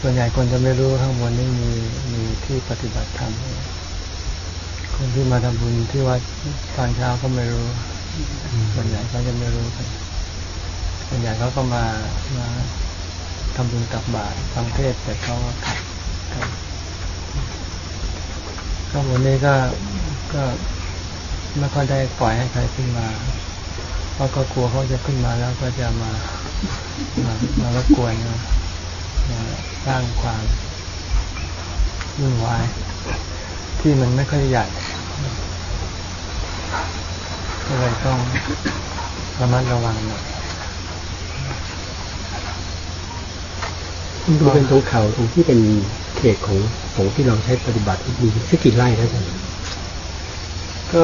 ส่วนใหญ่คนจะไม่รู้ข้างบนนี่มีมีที่ปฏิบัติธรรมคนที่มาทำบุญที่วัดตอนเช้าก็ไม่รู้ ส่วนใหญ่เขาจะไม่รู้กันส่วนใหญ่เขาก็มามาทำบุญตักบาตรฟังเทศแต่เขาขับข้างบนนี้ก็ก็ไม่ค่อยได้ปล่อยให้ใครขึ้นมา เพราะก็กลัวเขาจะขึ้นมาแล้วก็จะมา มามารบกวนมา สร้างความวุ่นวาย ที่มันไม่ค่อยใหญ่ก็เลยต้องระมัดระวังหน่อยดูเป็นตรงเขาตรงที่เป็นเขตของของที่เราใช้ปฏิบัติมีสักกี่ไร่นะจ๊ะ ก็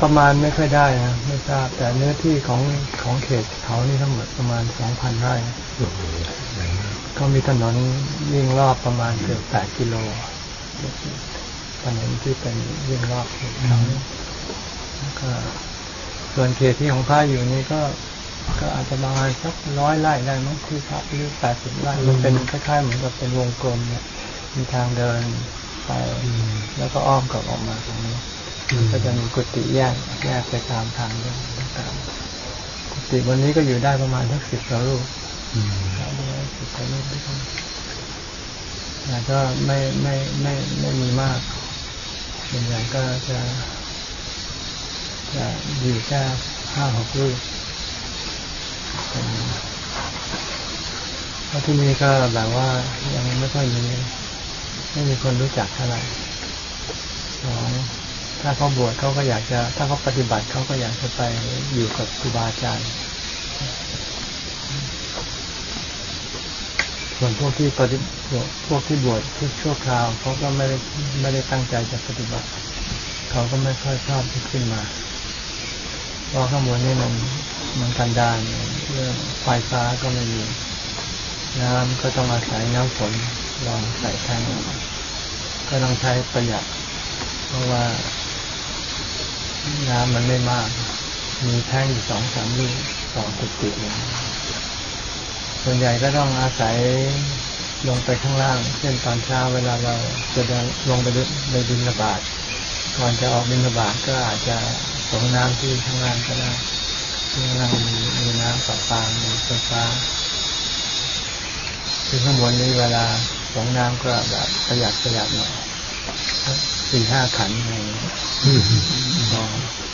ประมาณไม่ค่อยได้นะไม่ทราบแต่เนื้อที่ของของเขตเขานี่ทั้งหมดประมาณสองพันไร่ก็มีถนนวิ่งรอบประมาณเกือบแปดกิโลถนนที่เป็นวิ่งรอบเขตเขาก็ส่วนเขตที่ของพระอยู่นี่ก็ก็อาจจะประมาณสักร้อยไร่ได้มั้งที่พระหรือแปดสิบไร่มันเป็นคล้ายๆเหมือนกับเป็นวงกลมเนี่ย มีทางเดินไปแล้วก็อ้อมกลับออกมาตรงนี้ ก็จะมีกุฏิแยกแยกไปตามทางเดินต่างๆกุฏิวันนี้ก็อยู่ได้ประมาณทักสิบกว่ารูปสิบกว่ารูปด้วยกันแต่ก็ไม่ไม่ไม่ไม่มีมากส่วนใหญ่ก็จะจะอยู่แค่ห้าหกรูปเพราะที่นี่ก็แบบว่ายังไม่ค่อยมีไม่มีคนรู้จักเท่าไหร่สอง ถ้าเขาบวชเขาก็อยากจะ ถ้าเขาปฏิบัติเขาก็อยากจะไปอยู่กับครูบาอาจารย์ส่วนพวกที่ปฏิบัติพวกที่บวชที่ชั่วคราวเขาก็ไม่ได้ไม่ได้ตั้งใจจะปฏิบัติ เขาก็ไม่ค่อยชอบที่ขึ้นมาเพราะข้างบนนี่มันมันกันดานเรื่องไฟฟ้าก็ไม่มีน้ำก็ต้องอาศัยน้ำฝนลองใส่แทงก็ต้องใช้ประหยัด เพราะว่า น้ำมันไม่มาก มีแท่งอยู่สองสามลูกสองกุฏิส่วนใหญ่ก็ต้องอาศัยลงไปข้างล่าง เช่นตอนเช้าเวลาเราจะเดินลงไปในดินระบาดก่อนจะออกดินระบาดก็อาจจะส่งน้ำที่ข้างล่างก็ได้ที่ข้างล่างมีมีน้ำประปามีไฟฟ้าที่ข้างบนนี้เวลาส่งน้ำก็แบบประหยัดประหยัดหน่อย สี่ห้าขันอะไรอย่างเงี้ยพอ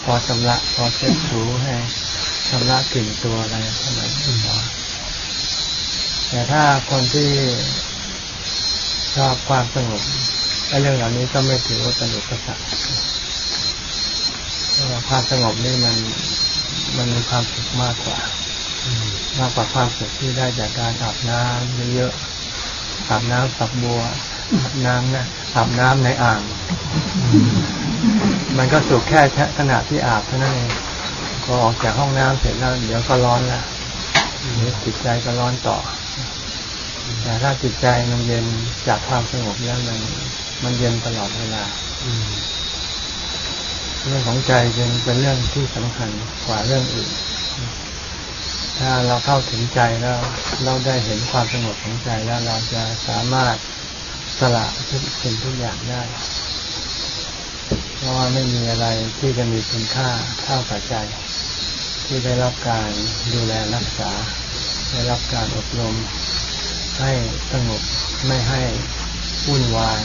พอชำระพอเช็ดถูให้ชำระกลิ่นตัวอะไรเท่านั้นพอแต่ถ้าคนที่ชอบความสงบไอ้เรื่องเหล่านี้ก็ไม่ถือว่าเป็นอุปสรรคความสงบนี่มันมันมีความสุขมากกว่ามากกว่าความสุขที่ได้จากการอาบน้ำเยอะๆอาบน้ำฝักบัวอาบน้ำนะ อาบน้ำในอ่าง มันก็สุขแค่ขณะที่อาบเท่านั้นเองพอออกจากห้องน้ำเสร็จแล้วเดี๋ยวก็ร้อนละเดี๋ยวจิตใจก็ร้อนต่อ แต่ถ้าจิตใจมันเย็นจากความสงบแล้วมันมันเย็นตลอดเวลาเรื่องของใจเป็นเป็นเรื่องที่สำคัญกว่าเรื่องอื่น ถ้าเราเข้าถึงใจแล้ว เราได้เห็นความสงบของใจแล้วเราจะสามารถ สละทุกสิ่งทุกอย่างได้ เพราะว่าไม่มีอะไรที่จะมีคุณค่าเท่ากับใจ ที่ได้รับการดูแลรักษา ได้รับการอบรม ให้สงบไม่ให้วุ่นวาย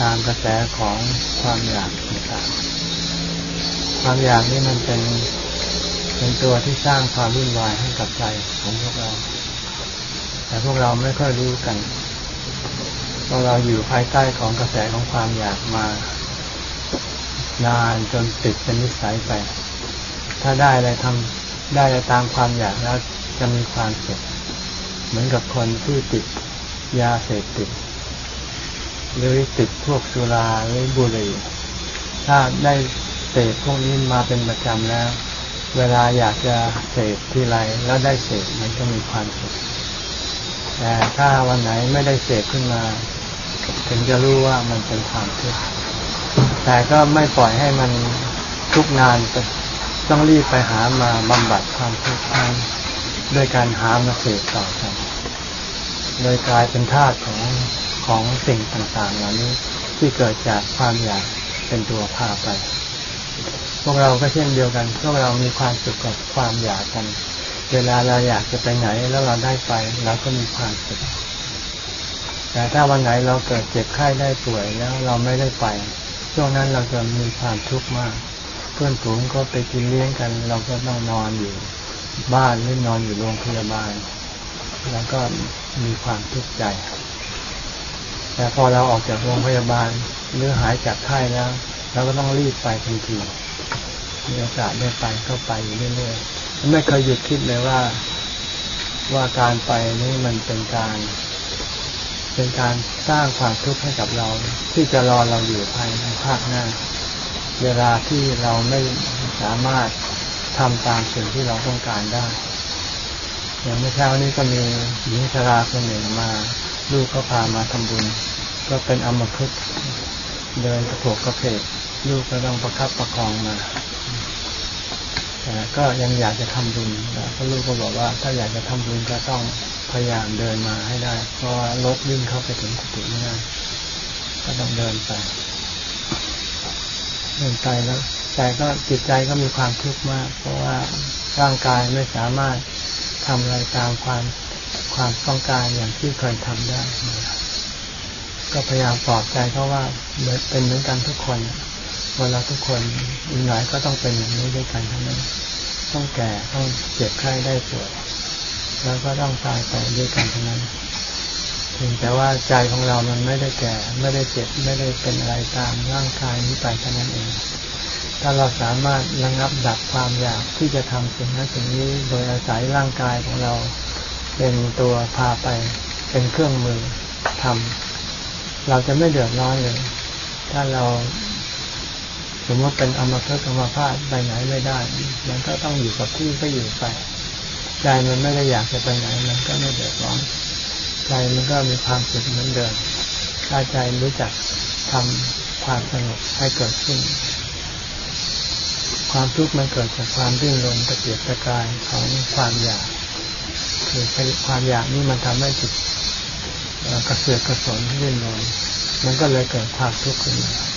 ตามกระแสของความอยากต่างๆความอยากนี่มันเป็นเป็นตัวที่สร้างความวุ่นวายให้กับใจของพวกเรา แต่พวกเราไม่ค่อยรู้กัน พราะเราอยู่ภายใต้ของกระแสของความอยากมานานจนติดเป็นนิสัยไป ถ้าได้อะไรทำได้อะไรตามความอยากแล้วจะมีความสุขเหมือนกับคนที่ติดยาเสพติด หรือติดพวกสุราหรือบุหรี่ถ้าได้เสพพวกนี้มาเป็นประจำแล้ว เวลาอยากจะเสพที่ไรแล้วได้เสพมันก็มีความสุขแต่ถ้าวันไหนไม่ได้เสพขึ้นมา ถึงจะรู้ว่ามันเป็นความทุกข์แต่ก็ไม่ปล่อยให้มันทุกนานต้องรีบไปหามาบำบัดความทุกข์นั้นด้วยการหามาเสพต่อกันเลยกลายเป็นธาตุของของสิ่งต่างๆเหล่านี้ที่เกิดจากความอยากเป็นตัวพาไป พวกเราก็เช่นเดียวกัน พวกเรามีความสุขกับความอยากกัน เวลาเราอยากจะไปไหนแล้วเราได้ไปเราก็มีความสุข แต่ถ้าวันไหนเราเกิดเจ็บไข้ได้ป่วยแล้วเราไม่ได้ไป ช่วงนั้นเราจะมีความทุกข์มาก เพื่อนฝูงก็ไปกินเลี้ยงกัน เราก็ต้องนอนอยู่บ้านหรือนอนอยู่โรงพยาบาล แล้วก็มีความทุกข์ใจแต่พอเราออกจากโรงพยาบาลหรือหายจากไข้แล้วเราก็ต้องรีบไปทันทีมีโอกาสได้ไปก็ไปเรื่อยๆไม่เคยหยุดคิดเลยว่าว่าการไปนี่มันเป็นการ เป็นการสร้างความทุกข์ให้กับเรา ที่จะรอเราอยู่ภายในภาคหน้า เวลาที่เราไม่สามารถทำตามสิ่งที่เราต้องการได้ อย่างเมื่อเช้านี้ก็มีหญิงชราคนหนึ่งมา ลูกเขาพามาทำบุญ ก็เป็นอมพึกเดินกระโผกกระเพกลูกก็ต้องประคับประคองมา แต่ก็ยังอยากจะทำบุญแล้วลูกก็บอกว่า ถ้าอยากจะทำบุญก็ต้องพยายามเดินมาให้ได้ เพราะว่ารถวิ่งเข้าไปถึงกุฏิไม่ได้ก็ต้องเดินไปเดินไปแล้วใจก็จิตใจก็มีความทุกข์มาก เพราะว่าร่างกายไม่สามารถทำอะไรตามความความต้องการอย่างที่เคยทำได้ ก็พยายามปลอบใจเขาว่าเหมือนเป็นเหมือนกันทุกคน เวลาทุกคนอีกหน่อยก็ต้องเป็นอย่างนี้ด้วยกันทั้งนั้น ต้องแก่ต้องเจ็บไข้ได้ป่วยแล้วก็ต้องตายไปด้วยกันทั้งนั้นเพียงแต่ว่าใจของเรามันไม่ได้แก่ไม่ได้เจ็บไม่ได้เป็นอะไรตามร่างกายนี้ไปเท่านั้นเอง ถ้าเราสามารถระงับดับความอยากที่จะทำสิ่งนั้นสิ่งนี้โดยอาศัยร่างกายของเราเป็นตัวพาไปเป็นเครื่องมือทำเราจะไม่เดือดร้อนเลย ถ้าเรา มมติเป็นอมตะกรรมภาพไปไหนไม่ได้ มันก็ต้องอยู่กับที่ก็อยู่ไปใจมันไม่ได้อยากจะไปไหน มันก็ไม่เดือดร้อนใจมันก็มีความสุขเหมือนเดิมถ้าใจรู้จักทำความสงบให้เกิดขึ้น ความทุกข์มันเกิดจากความดิ้นรนกระเกียดกระกายของความอยากคือความอยากนี่มันทำให้จิตกระเสือกกระสนดิ้นรนมันก็เลยเกิดความทุกข์ขึ้นมา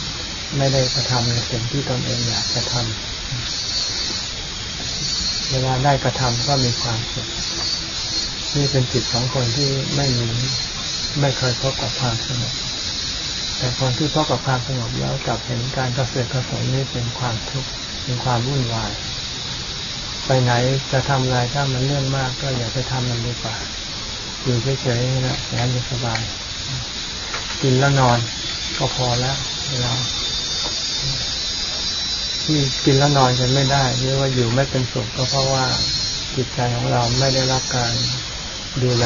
ไม่ได้กระทำในสิ่งที่ตนเองอยากจะทำเวลาได้กระทำก็มีความสุขนี่เป็นจิตของคนที่ไม่มีไม่เคยพบกับความสงบแต่คนที่พบกับความสงบแล้วกลับเห็นการกระเสือกกระสนนี่เป็นความทุกข์เป็นความวุ่นวาย ไปไหนจะทำอะไรถ้ามันเรื่องมาก ก็อย่าไปทำมันดีกว่าอยู่เฉยๆนะแสนจะสบาย กินแล้วนอนก็พอแล้วเรา ที่กินแล้วนอนกันไม่ได้หรือว่าอยู่ไม่เป็นสุขก็เพราะว่าจิตใจของเราไม่ได้รับการดูแล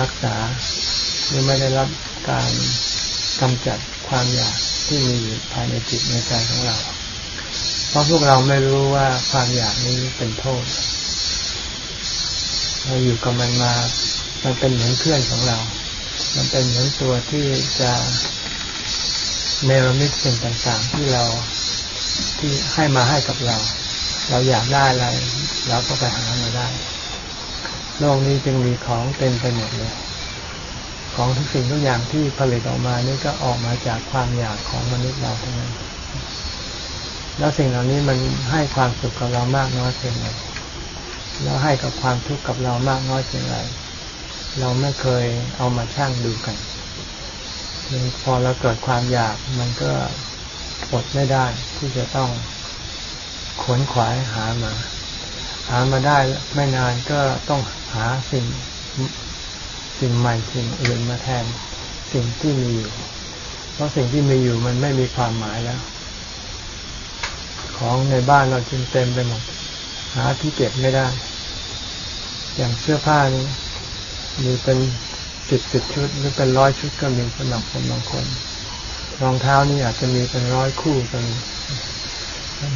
รักษา หรือไม่ได้รับการกำจัดความอยากที่มีอยู่ภายในจิตในใจของเรา เพราะพวกเราไม่รู้ว่าความอยากนี้เป็นโทษ เราอยู่กับมันมา มันเป็นเหมือนเพื่อนของเรา มันเป็นเหมือนตัวที่จะเนรมิตสิ่งต่างๆ ที่เรา ที่ให้มาให้กับเรา เราอยากได้อะไรเราก็ไปหามาได้ โลกนี้จึงมีของเต็มไปหมดเลย ของทุกสิ่งทุกอย่างที่ผลิตออกมานี่ก็ออกมาจากความอยากของมนุษย์เราเทั้งนั้น แล้วสิ่งเหล่านี้มันให้ความสุขกับเรามากน้อยเพียงไรแล้วให้กับความทุกข์กับเรามากน้อยเพียงไรเราไม่เคยเอามาช่างดูกันพอเราเกิดความอยากมันก็ อดไม่ได้ที่จะต้องขวนขวายหามา หามาได้ไม่นานก็ต้องหาสิ่งสิ่งใหม่สิ่งอื่นมาแทนสิ่งที่มีอยู่ เพราะสิ่งที่มีอยู่มันไม่มีความหมายแล้ว ของในบ้านเราจึงเต็มไปหมดหาที่เก็บไม่ได้ อย่างเสื้อผ้านี้มีเป็นสิบสิบชุดหรือเป็นร้อยชุดก็มีสำหรับคนบางคน รองเท้านี่อาจจะมีเป็นร้อยคู่ก็มี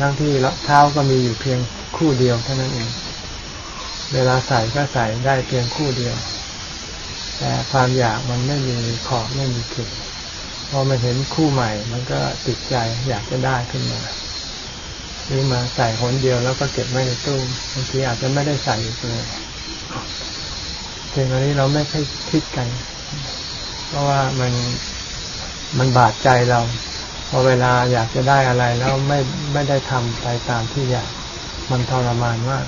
ทั้งที่เท้าก็มีอยู่เพียงคู่เดียวเท่านั้นเอง เวลาใส่ก็ใส่ได้เพียงคู่เดียว แต่ความอยากมันไม่มีขอบไม่มีจุดพอมันเห็นคู่ใหม่ มันก็ติดใจอยากจะได้ขึ้นมาซื้อมาใส่หนเดียวแล้วก็เก็บไว้ในตู้บางทีอาจจะไม่ได้ใส่อีกเลยสิ่งเหล่านี้เราไม่ค่อยคิดกัน เพราะว่ามัน มันบาดใจเราพอเวลาอยากจะได้อะไรแล้วไม่ไม่ได้ทำไปตามที่อยากมันทรมานมาก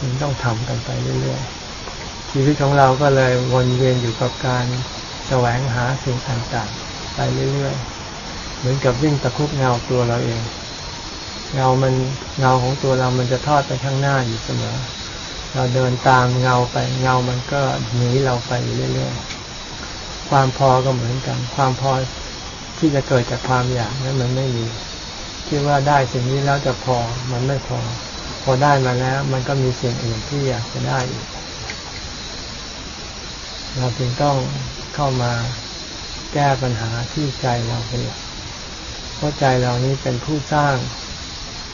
จึงต้องทำกันไปเรื่อยๆชีวิตของเราก็เลยวนเวียนอยู่กับการแสวงหาสิ่งต่างๆไปเรื่อยๆเหมือนกับวิ่งตะคุบเงาตัวเราเองเงามันเงาของตัวเรามันจะทอดไปข้างหน้าอยู่เสมอ เราเดินตามเงาไปเงามันก็หนีเราไปเรื่อยๆ ความพอก็เหมือนกัน ความพอที่จะเกิดจากความอยากนั้นมันไม่มีคิดว่าได้สิ่งนี้แล้วจะพอมันไม่พอ พอได้มาแล้ว มันก็มีสิ่งอื่นที่อยากจะได้อีก เราจึงต้องเข้ามาแก้ปัญหาที่ใจเราเป็นหลักเพราะใจเรานี้เป็นผู้สร้าง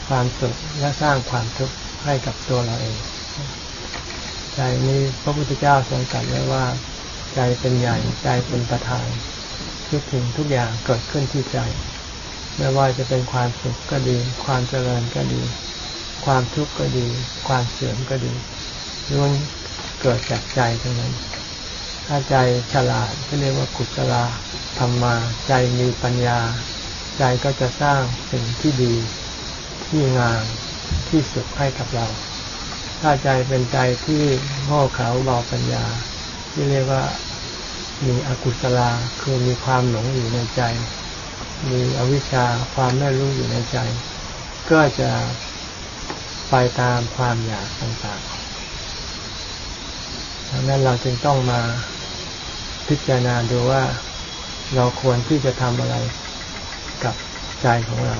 ความสุขและสร้างความทุกข์ให้กับตัวเราเอง ใจนี้พระพุทธเจ้าทรงตรัสไว้ว่า ใจเป็นใหญ่ ใจเป็นประธานทุกถึงทุกอย่างเกิดขึ้นที่ใจ ไม่ว่าจะเป็นความสุขก็ดี ความเจริญก็ดี ความทุกข์ก็ดี ความเสื่อมก็ดีล้วนเกิดจากใจทั้งนั้น ถ้าใจฉลาดก็เรียกว่ากุศลาธรรมา ใจมีปัญญา ใจก็จะสร้างสิ่งที่ดี ที่งามที่สุขให้กับเรา ถ้าใจเป็นใจที่โง่เขลาเบาปัญญา ที่เรียกว่ามีอกุศลาคือมีความหลงอยู่ในใจ มีอวิชชาความไม่รู้อยู่ในใจ ก็จะไปตามความอยากต่างๆดังนั้นเราจึงต้องมาพิจารณาดูว่าเราควรที่จะทำอะไรกับใจของเรา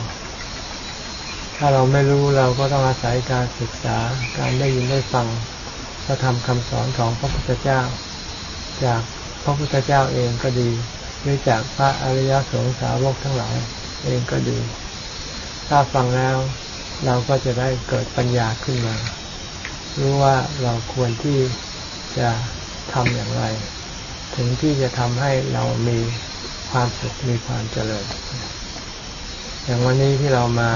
ถ้าเราไม่รู้เราก็ต้องอาศัยการศึกษาการได้ยินได้ฟังพระธรรมคำสอนของพระพุทธเจ้า จากพระพุทธเจ้าเองก็ดี หรือจากพระอริยสงสาวกทั้งหลายเองก็ดี ถ้าฟังแล้วเราก็จะได้เกิดปัญญาขึ้นมา รู้ว่าเราควรที่จะทำอย่างไร ถึงที่จะทำให้เรามีความสุขมีความเจริญ อย่างวันนี้ที่เรามา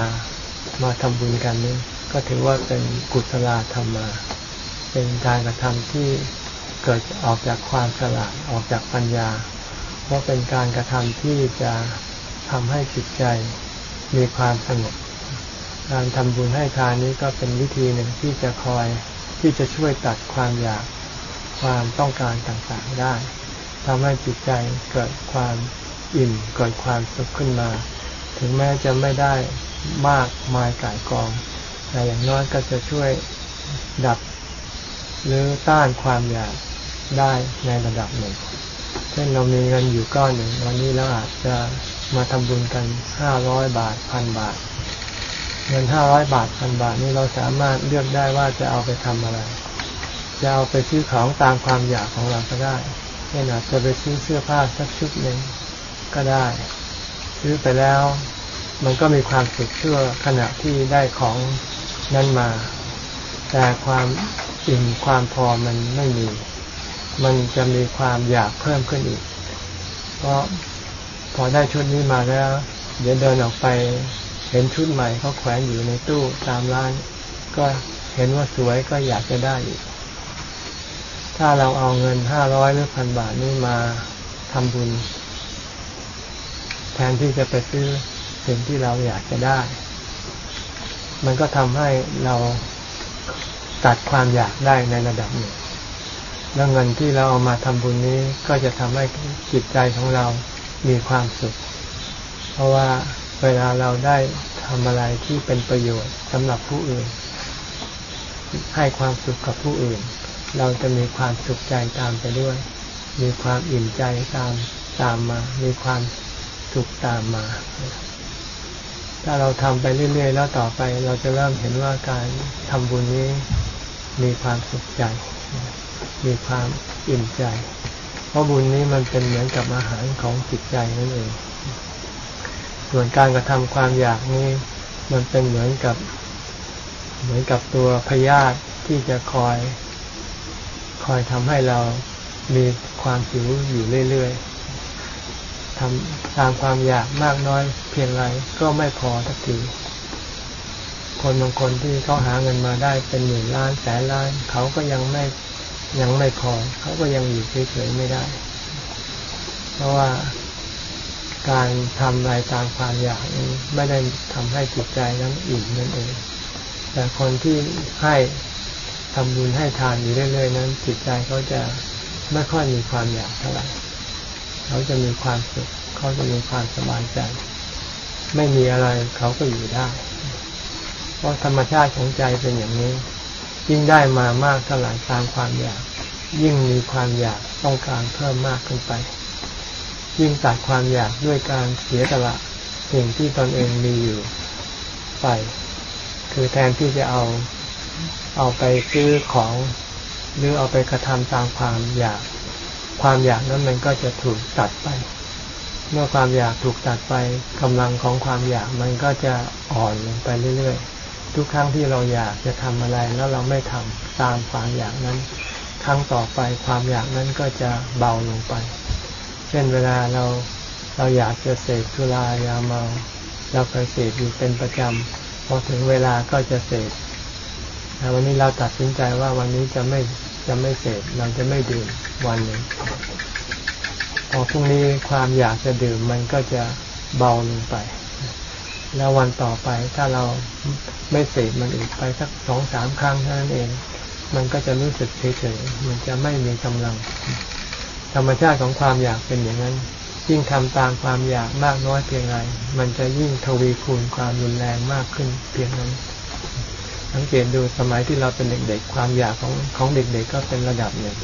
มาทำบุญกันนี้ ก็ถือว่าเป็นกุศลธรรมมา เป็นการกระทำที่ เกิดออกจากความฉลาดออกจากปัญญา เพราะเป็นการกระทำที่จะทำให้จิตใจมีความสงบการทำบุญให้ทานนี้ก็เป็นวิธีหนึ่งที่จะคอยที่จะช่วยตัดความอยากความต้องการต่างๆได้ทำให้จิตใจเกิดความอิ่มเกิดความสุขขึ้นมา ถึงแม้จะไม่ได้มากมายก่ายกอง แต่อย่างน้อยก็จะช่วยดับหรือต้านความอยาก ได้ในระดับหนึ่ง เช่นเรามีเงินอยู่ก้อนหนึ่งวันนี้เราอาจจะมาทำบุญกันห้าร้อยบาทพันบาท เงินห้าร้อยบาทพันบาทนี้เราสามารถเลือกได้ว่าจะเอาไปทำอะไร จะเอาไปซื้อของตามความอยากของเราก็ได้เช่นอาจจะไปซื้อเสื้อผ้าสักชุดหนึ่งก็ได้ ซื้อไปแล้ว มันก็มีความสุขเชั่วขณะที่ได้ของนั้นมา แต่ความอิ่มความพอมันไม่มี มันจะมีความอยากเพิ่มขึ้นอีก เพราะพอได้ชุดนี้มาแล้ว เดี๋ยวเดินออกไปเห็นชุดใหม่เขาแขวนอยู่ในตู้ตามร้าน ก็เห็นว่าสวยก็อยากจะได้อีก ถ้าเราเอาเงินห้าร้อยหรือพันบาทนี้มาทำบุญ แทนที่จะไปซื้อสิ่งที่เราอยากจะได้ มันก็ทำให้เราตัดความอยากได้ในระดับหนึ่ง แล้วเงินที่เราเอามาทำบุญนี้ก็จะทำให้จิตใจของเรามีความสุข เพราะว่าเวลาเราได้ทำอะไรที่เป็นประโยชน์สำหรับผู้อื่น ให้ความสุขกับผู้อื่น เราจะมีความสุขใจตามไปด้วย มีความอิ่มใจตามตามมา มีความสุขตามมา ถ้าเราทำไปเรื่อยๆ แล้วต่อไป เราจะเริ่มเห็นว่าการทำบุญนี้มีความสุขใจ มีความอิ่มใจ เพราะบุญนี้มันเป็นเหมือนกับอาหารของจิตใจนั่นเอง ส่วนการกระทำความอยากนี้ มันเป็นเหมือนกับ เหมือนกับตัวพยาธิที่จะคอย คอยทำให้เรามีความหิวอยู่เรื่อยๆทำตามความอยากมากน้อย เพียงไรก็ไม่พอสักทีคนบางคนที่เขาหาเงินมาได้เป็นหมื่นล้านแสนล้าน เขาก็ยังไม่ ยังไม่พอเขาก็ยังอยู่เฉยๆไม่ได้ เพราะว่าการทำอะไรตามความอยากนี้ไม่ได้ทำให้จิตใจนั้นอิ่มนั่นเอง แต่คนที่ให้ทำบุญให้ทานอยู่เรื่อยๆนั้น จิตใจเขาจะไม่ค่อยมีความอยากเท่าไหร่เขาจะมีความสุขเขาจะมีความสบายใจ ไม่มีอะไรเขาก็อยู่ได้ เพราะธรรมชาติของใจเป็นอย่างนี้ ยิ่งได้มามากเท่าไหร่ตามความอยาก ยิ่งมีความอยากต้องการเพิ่มมากขึ้นไป ยิ่งตัดความอยากด้วยการเสียสละสิ่งที่ตนเองมีอยู่ไป คือแทนที่จะเอาเอาไปซื้อของ หรือเอาไปกระทำตามความอยาก ความอยากนั้นมันก็จะถูกตัดไป เมื่อความอยากถูกตัดไปกำลังของความอยากมันก็จะอ่อนลงไปเรื่อยๆ ทุกครั้งที่เราอยากจะทำอะไรแล้วเราไม่ทำตามความอยากนั้น ครั้งต่อไปความอยากนั้นก็จะเบาลงไป เช่นเวลาเราเราอยากจะเสพสุรายาเมาเราเคยเสพอยู่เป็นประจำพอถึงเวลาก็จะเสพแต่วันนี้เราตัดสินใจว่าวันนี้จะไม่จะไม่เสพเราจะไม่ดื่มวันหนึ่งพอพรุ่งนี้ความอยากจะดื่มมันก็จะเบาลงไป แล้ววันต่อไปถ้าเรา ไม่เสพมันอีกไปสักสองสามครั้งเท่านั้นเอง มันก็จะรู้สึกเฉยๆมันจะไม่มีกำลัง ธรรมชาติของความอยากเป็นอย่างนั้น ยิ่งทำตามความอยากมากน้อยเพียงไรมันจะยิ่งทวีคูณความรุนแรงมากขึ้นเพียงนั้น สังเกตดูสมัยที่เราเป็นเด็กๆ ความอยากของของเด็กๆก็เป็นระดับหนึ่ง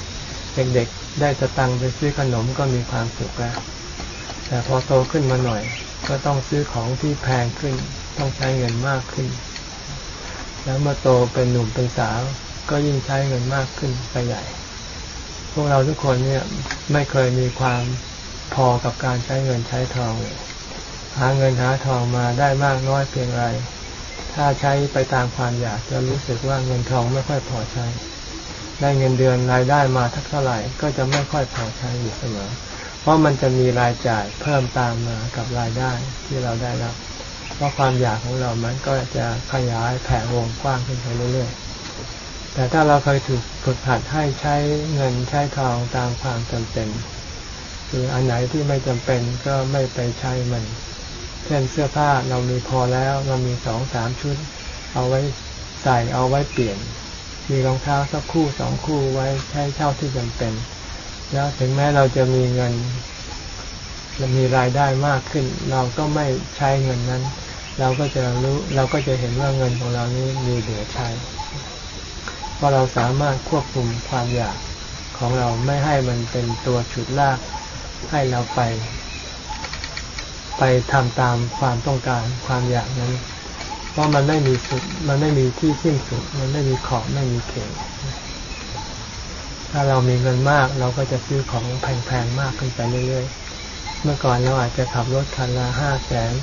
เด็กๆได้จะตังไปซื้อขนมก็มีความสุขแล้วแต่พอโตขึ้นมาหน่อย ก็ต้องซื้อของที่แพงขึ้น ต้องใช้เงินมากขึ้น แล้วเมื่อโตเป็นหนุ่มเป็นสาว ก็ยิ่งใช้เงินมากขึ้นไปใหญ่ พวกเราทุกคนเนี่ยไม่เคยมีความพอกับการใช้เงินใช้ทองเลยหาเงินหาทองมาได้มากน้อยเพียงไร ถ้าใช้ไปตามความอยากจะรู้สึกว่าเงินทองไม่ค่อยพอใช้ ได้เงินเดือนรายได้มาทักเท่าไหร่ก็จะไม่ค่อยพอใช้อยู่เสมอ เพราะมันจะมีรายจ่ายเพิ่มตามมากับรายได้ที่เราได้รับ เพราะความอยากของเรามันก็จะขยายแผ่วงกว้างขึ้นไปเรื่อยๆ แต่ถ้าเราเคยถูกฝึกหัดให้ใช้เงินใช้ทองตามความจำเป็น คืออันไหนที่ไม่จำเป็นก็ไม่ไปใช้มัน เช่นเสื้อผ้าเรามีพอแล้วเรามีสองสามชุด เอาไว้ใส่เอาไว้เปลี่ยน มีรองเท้าสักคู่สองคู่ไว้ใช้เท่าที่จำเป็น แล้วถึงแม้เราจะมีเงินจะมีรายได้มากขึ้น เราก็ไม่ใช้เงินนั้น เราก็จะรู้เราก็จะเห็นว่าเงินของเรานี้มีเหลือใช้เพราะเราสามารถควบคุมความอยากของเราไม่ให้มันเป็นตัวฉุดลากให้เราไป ไปทำตามความต้องการความอยากนั้น เพราะมันไม่มีสุด มันไม่มีที่สิ้นสุด มันไม่มีขอบไม่มีเขตถ้าเรามีเงินมากเราก็จะซื้อของแพงๆมากขึ้นไปเรื่อยๆ เมื่อก่อนเราอาจจะขับรถคันละห้าแสน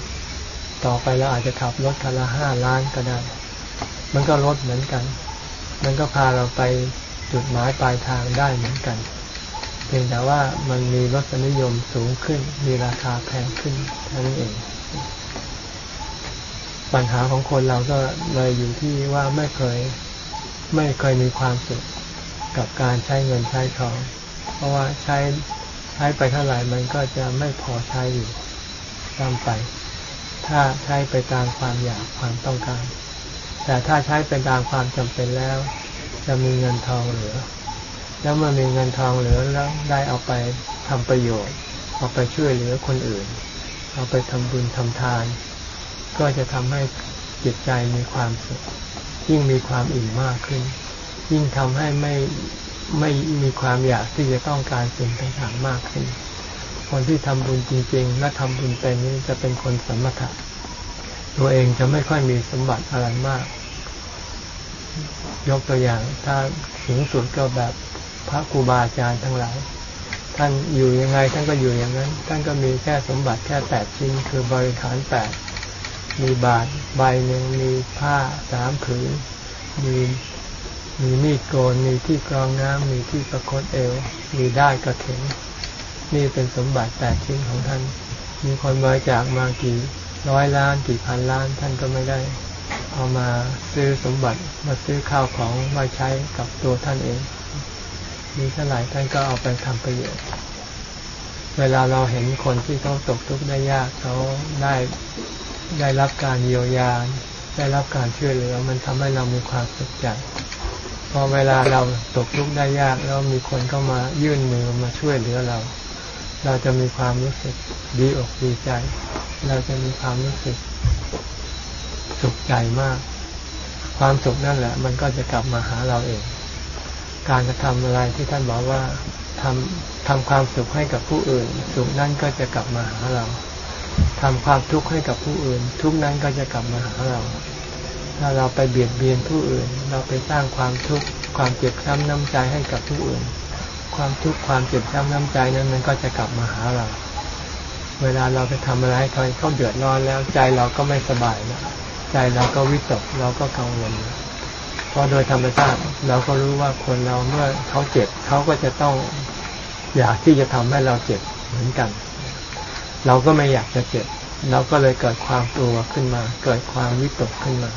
ต่อไปเราอาจจะขับรถคันละห้าล้านก็ได้ มันก็ลดเหมือนกัน มันก็พาเราไปจุดหมายปลายทางได้เหมือนกัน เพียงแต่ว่ามันมีรสนิยมสูงขึ้น มีราคาแพงขึ้นเท่านั้นเอง ปัญหาของคนเราก็เลยอยู่ที่ว่าไม่เคยไม่เคยมีความสุขกับการใช้เงินใช้ทอง เพราะว่าใช้ใช้ไปเท่าไหร่มันก็จะไม่พอใช้อยู่ตามไป ถ้าใช้ไปตามความอยากความต้องการ แต่ถ้าใช้ไปตามความจำเป็นแล้ว จะมีเงินทองเหลือ แล้วเมื่อมีเงินทองเหลือแล้วได้เอาไปทำประโยชน์ เอาไปช่วยเหลือคนอื่น เอาไปทำบุญทำทาน ก็จะทำให้จิตใจมีความสุขยิ่งมีความอิ่มมากขึ้น ยิ่งทำให้ไม่ไม่มีความอยากที่จะต้องการสิ่งต่างๆมากขึ้น คนที่ทำบุญจริง ๆ และทำบุญเป็นนี้จะเป็นคนสมถะตัวเองจะไม่ค่อยมีสมบัติอะไรมาก ยกตัวอย่างถ้าสูงสุดก็แบบพระครูบาอาจารย์ทั้งหลาย ท่านอยู่ยังไงท่านก็อยู่อย่างนั้น ท่านก็มีแค่สมบัติแค่แปดชิ้น คือบริขารแปดมีบาทใบหนึ่งมีผ้าสามผืนมีมีมีดโกนมีที่กรองน้ำมีที่ประคตเอว มีได้กระเข็ง นี่เป็นสมบัติแปดชิ้นของท่าน มีคนบริจาคมากี่ร้อยล้านกี่พันล้านท่านก็ไม่ได้ เอามาซื้อสมบัติมาซื้อข้าวของมาใช้กับตัวท่านเอง มีเท่าไหร่ท่านก็เอาไปทำประโยชน์ เวลาเราเห็นคนที่เขาตกทุกข์ได้ยากเขาได้ได้รับการเยียวยาได้รับการช่วยเหลือมันทำให้เรามีความสุขใจพอเวลาเราตกทุกข์ได้ยากแล้วมีคนเข้ามายื่นมือมาช่วยเหลือเรา เราจะมีความรู้สึกดีอกดีใจ เราจะมีความรู้สึกสุขใจมาก ความสุขนั่นแหละ มันก็จะกลับมาหาเราเอง การกระทำอะไรที่ท่านบอกว่าทำทำความสุขให้กับผู้อื่น สุขนั่นก็จะกลับมาหาเราทำความทุกข์ให้กับผู้อื่น ทุกนั้นก็จะกลับมาหาเรา ถ้าเราไปเบียดเบียนผู้อื่น เราไปสร้างความทุกข์ความเจ็บช้ำน้ำใจให้กับผู้อื่น ความทุกข์ความเจ็บช้ำน้ำใจนั้นมันก็จะกลับมาหาเรา เวลาเราไปทำอะไรให้เขาเดือดร้อนแล้วใจเราก็ไม่สบายนะใจเราก็วิตกเราก็กังวลเพราะโดยธรรมชาติเราก็รู้ว่าคนเราเมื่อเขาเจ็บเขาก็จะต้องอยากที่จะทำให้เราเจ็บเหมือนกัน เราก็ไม่อยากจะเจ็บ เราก็เลยเกิดความกลัวขึ้นมา เกิดความวิตกขึ้นมา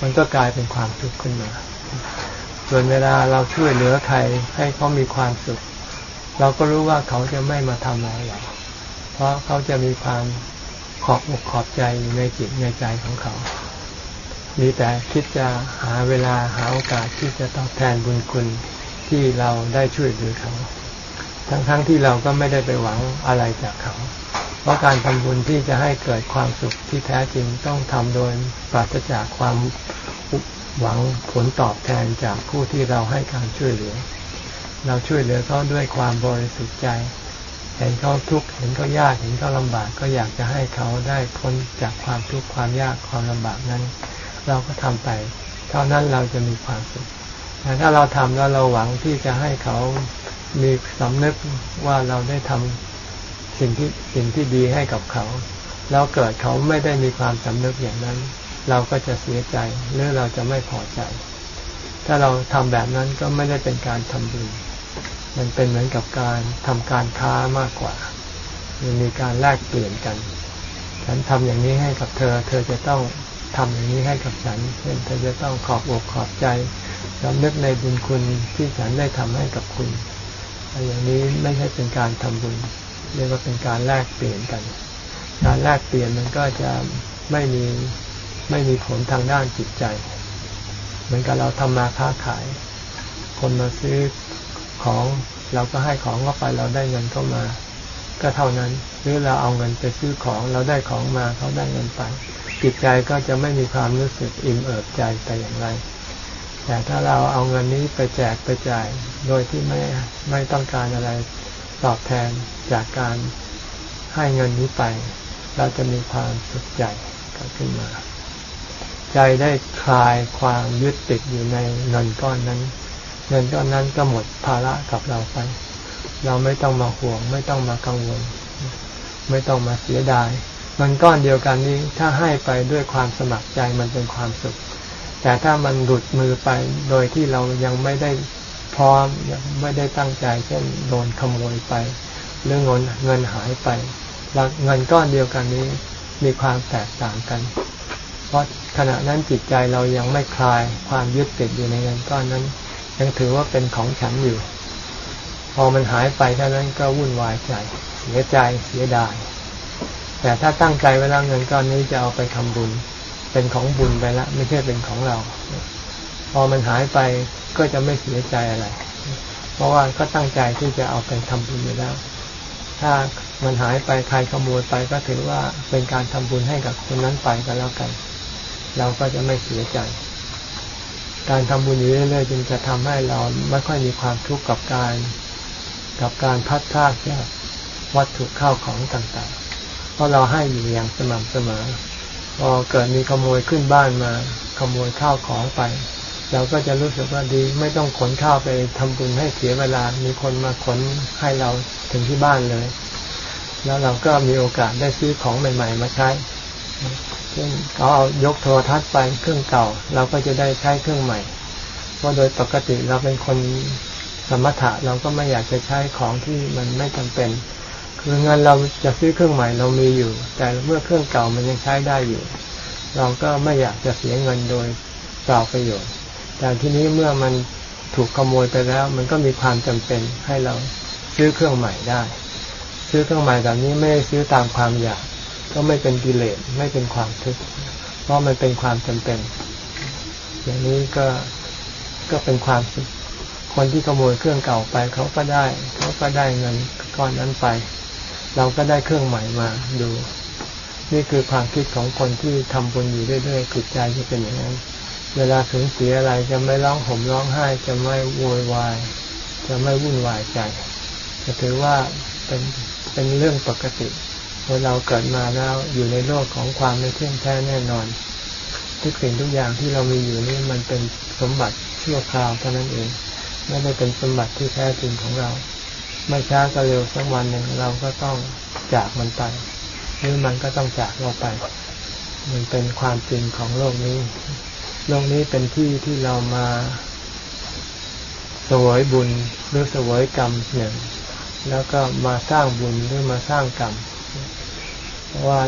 มันก็กลายเป็นความทุกข์ขึ้นมา ส่วนเวลาเราช่วยเหลือใครให้เขามีความสุข เราก็รู้ว่าเขาจะไม่มาทำอะไรเราเพราะเขาจะมีความขอบอกขอบใจอยู่ในจิตในใจของเขา มีแต่คิดจะหาเวลาหาโอกาสที่จะตอบแทนบุญคุณที่เราได้ช่วยเหลือเขา ทั้งๆทที่เราก็ไม่ได้ไปหวังอะไรจากเขา เพราะการทำบุญที่จะให้เกิดความสุขที่แท้จริงต้องทำโดยปราศจากความ หวังผลตอบแทนจากผู้ที่เราให้การช่วยเหลือ เราช่วยเหลือเขาด้วยความบริสุทธิ์ใจ เห็นเขาทุกข์เห็นเขายากเห็นเขาลำบากก็อยากจะให้เขาได้พ้นจากความทุกข์ความยากความลำบากนั้น เราก็ทำไป เท่านั้นเราจะมีความสุขแต่ถ้าเราทำแล้วเราหวังที่จะให้เขามีสำนึกว่าเราได้ทำสิ่งที่สิ่งที่ดีให้กับเขา แล้วเกิดเขาไม่ได้มีความสำนึกอย่างนั้น เราก็จะเสียใจหรือเราจะไม่พอใจ ถ้าเราทำแบบนั้นก็ไม่ได้เป็นการทำบุญมันเป็นเหมือนกับการทำการค้ามากกว่า มันมีการแลกเปลี่ยนกัน ฉันทำอย่างนี้ให้กับเธอ เธอจะต้องทำอย่างนี้ให้กับฉันเช่นเธอจะต้องขอบอกขอบใจสำนึกในบุญคุณที่ฉันได้ทำให้กับคุณอย่างนี้ไม่ใช่เป็นการทำบุญ เรียกว่าเป็นการแลกเปลี่ยนกัน การแลกเปลี่ยนมันก็จะไม่มี ไม่มีผลทางด้านจิตใจ เหมือนกับเราทำมาค้าขาย คนมาซื้อของเราก็ให้ของเข้าไปเราได้เงินเข้ามา ก็เท่านั้นหรือเราเอาเงินไปซื้อของเราได้ของมาเขาได้เงินไป จิตใจก็จะไม่มีความรู้สึกอิ่มเอิบใจแต่อย่างไร แต่ถ้าเราเอาเงินนี้ไปแจกไปจ่าย โดยที่ไม่ไม่ต้องการอะไรตอบแทนจากการให้เงินนี้ไป เราจะมีความสุขใจเกิดขึ้นมา ใจได้คลายความยึดติดอยู่ในเงินก้อนนั้น เงินก้อนนั้นก็หมดภาระกับเราไป เราไม่ต้องมาห่วง ไม่ต้องมากังวล ไม่ต้องมาเสียดายเงินก้อนเดียวกันนี้ถ้าให้ไปด้วยความสมัครใจมันเป็นความสุข แต่ถ้ามันหลุดมือไปโดยที่เรายังไม่ได้พร้อมยังไม่ได้ตั้งใจเช่นโดนขโมยไปหรือเงินเงินหายไปเงินก้อนเดียวกันนี้มีความแตกต่างกัน ราะขณะนั้นจิตใจเรายังไม่คลายความยึดติดอยู่ในเงินก้อนนั้น ยังถือว่าเป็นของฉันอยู่ พอมันหายไปเท่านั้นก็วุ่นวายใจ เสียใจเสียดาย แต่ถ้าตั้งใจเวลาเงินก้อนนี้จะเอาไปทำบุญ เป็นของบุญไปแล้วไม่ใช่เป็นของเรา พอมันหายไปก็จะไม่เสียใจอะไร เพราะว่าก็ตั้งใจที่จะเอาไปทำบุญอยู่แล้วถ้ามันหายไปใครขโมยไปก็ถือว่าเป็นการทำบุญให้กับคนนั้นไปก็แล้วกัน เราก็จะไม่เสียใจ การทำบุญอยู่เรื่อยๆจึงจะทำให้เราไม่ค่อยมีความทุกข์กับการ กับการพัดพากจากวัตถุเข้าของต่างๆ เพราะเราให้อยู่อย่างสม่ำเสมอ พอเกิดมีขโมยขึ้นบ้านมา ขโมยข้าวของไป เราก็จะรู้สึกว่าดี ไม่ต้องขนข้าวไปทำบุญให้เสียเวลา มีคนมาขนให้เราถึงที่บ้านเลย แล้วเราก็มีโอกาสได้ซื้อของใหม่ ๆ มาใช้ เช่นเขาเอายกโทรทัศน์ไปเครื่องเก่า เราก็จะได้ใช้เครื่องใหม่ เพราะโดยปกติเราเป็นคนสมถะเราก็ไม่อยากจะใช้ของที่มันไม่จำเป็น คือเงินเราจะซื้อเครื่องใหม่เรามีอยู่ แต่เมื่อเครื่องเก่ามันยังใช้ได้อยู่ เราก็ไม่อยากจะเสียเงินโดยเปล่าประโยชน์ แต่ทีนี้เมื่อมันถูกขโมยไปแล้ว มันก็มีความจำเป็นให้เราซื้อเครื่องใหม่ได้ ซื้อเครื่องใหม่แบบนี้ไม่ได้ซื้อตามความอยาก ก็ไม่เป็นกิเลสไม่เป็นความทุกข์เพราะมันเป็นความจำเป็น อย่างนี้ก็ก็เป็นความสุขคนที่ขโมยเครื่องเก่าไป เขาก็ได้ เขาก็ได้เงินก้อนนั้นไป เราก็ได้เครื่องใหม่มาดู นี่คือความคิดของคนที่ทำบุญอยู่เรื่อยๆจิตใจจะเป็นอย่างนั้นเวลาสูญเสียอะไรจะไม่ร้องห่มร้องไห้ จะไม่โวยวาย จะไม่วุ่นวายใจ จะถือว่าเป็นเป็นเรื่องปกติ เมื่อเราเกิดมาแล้วอยู่ในโลกของความไม่เที่ยงแท้แน่นอน ทุกสิ่งทุกอย่างที่เรามีอยู่นี่มันเป็นสมบัติชั่วคราวเท่านั้นเองไม่ได้เป็นสมบัติที่แท้จริงของเรา ไม่ช้าก็เร็วสักวันหนึ่งเราก็ต้องจากมันไปหรือมันก็ต้องจากเราไป มันเป็นความจริงของโลกนี้ โลกนี้เป็นที่ที่เรามาสวยบุญหรือสวยกรรมหนึ่ง แล้วก็มาสร้างบุญหรือมาสร้างกรรม ว่า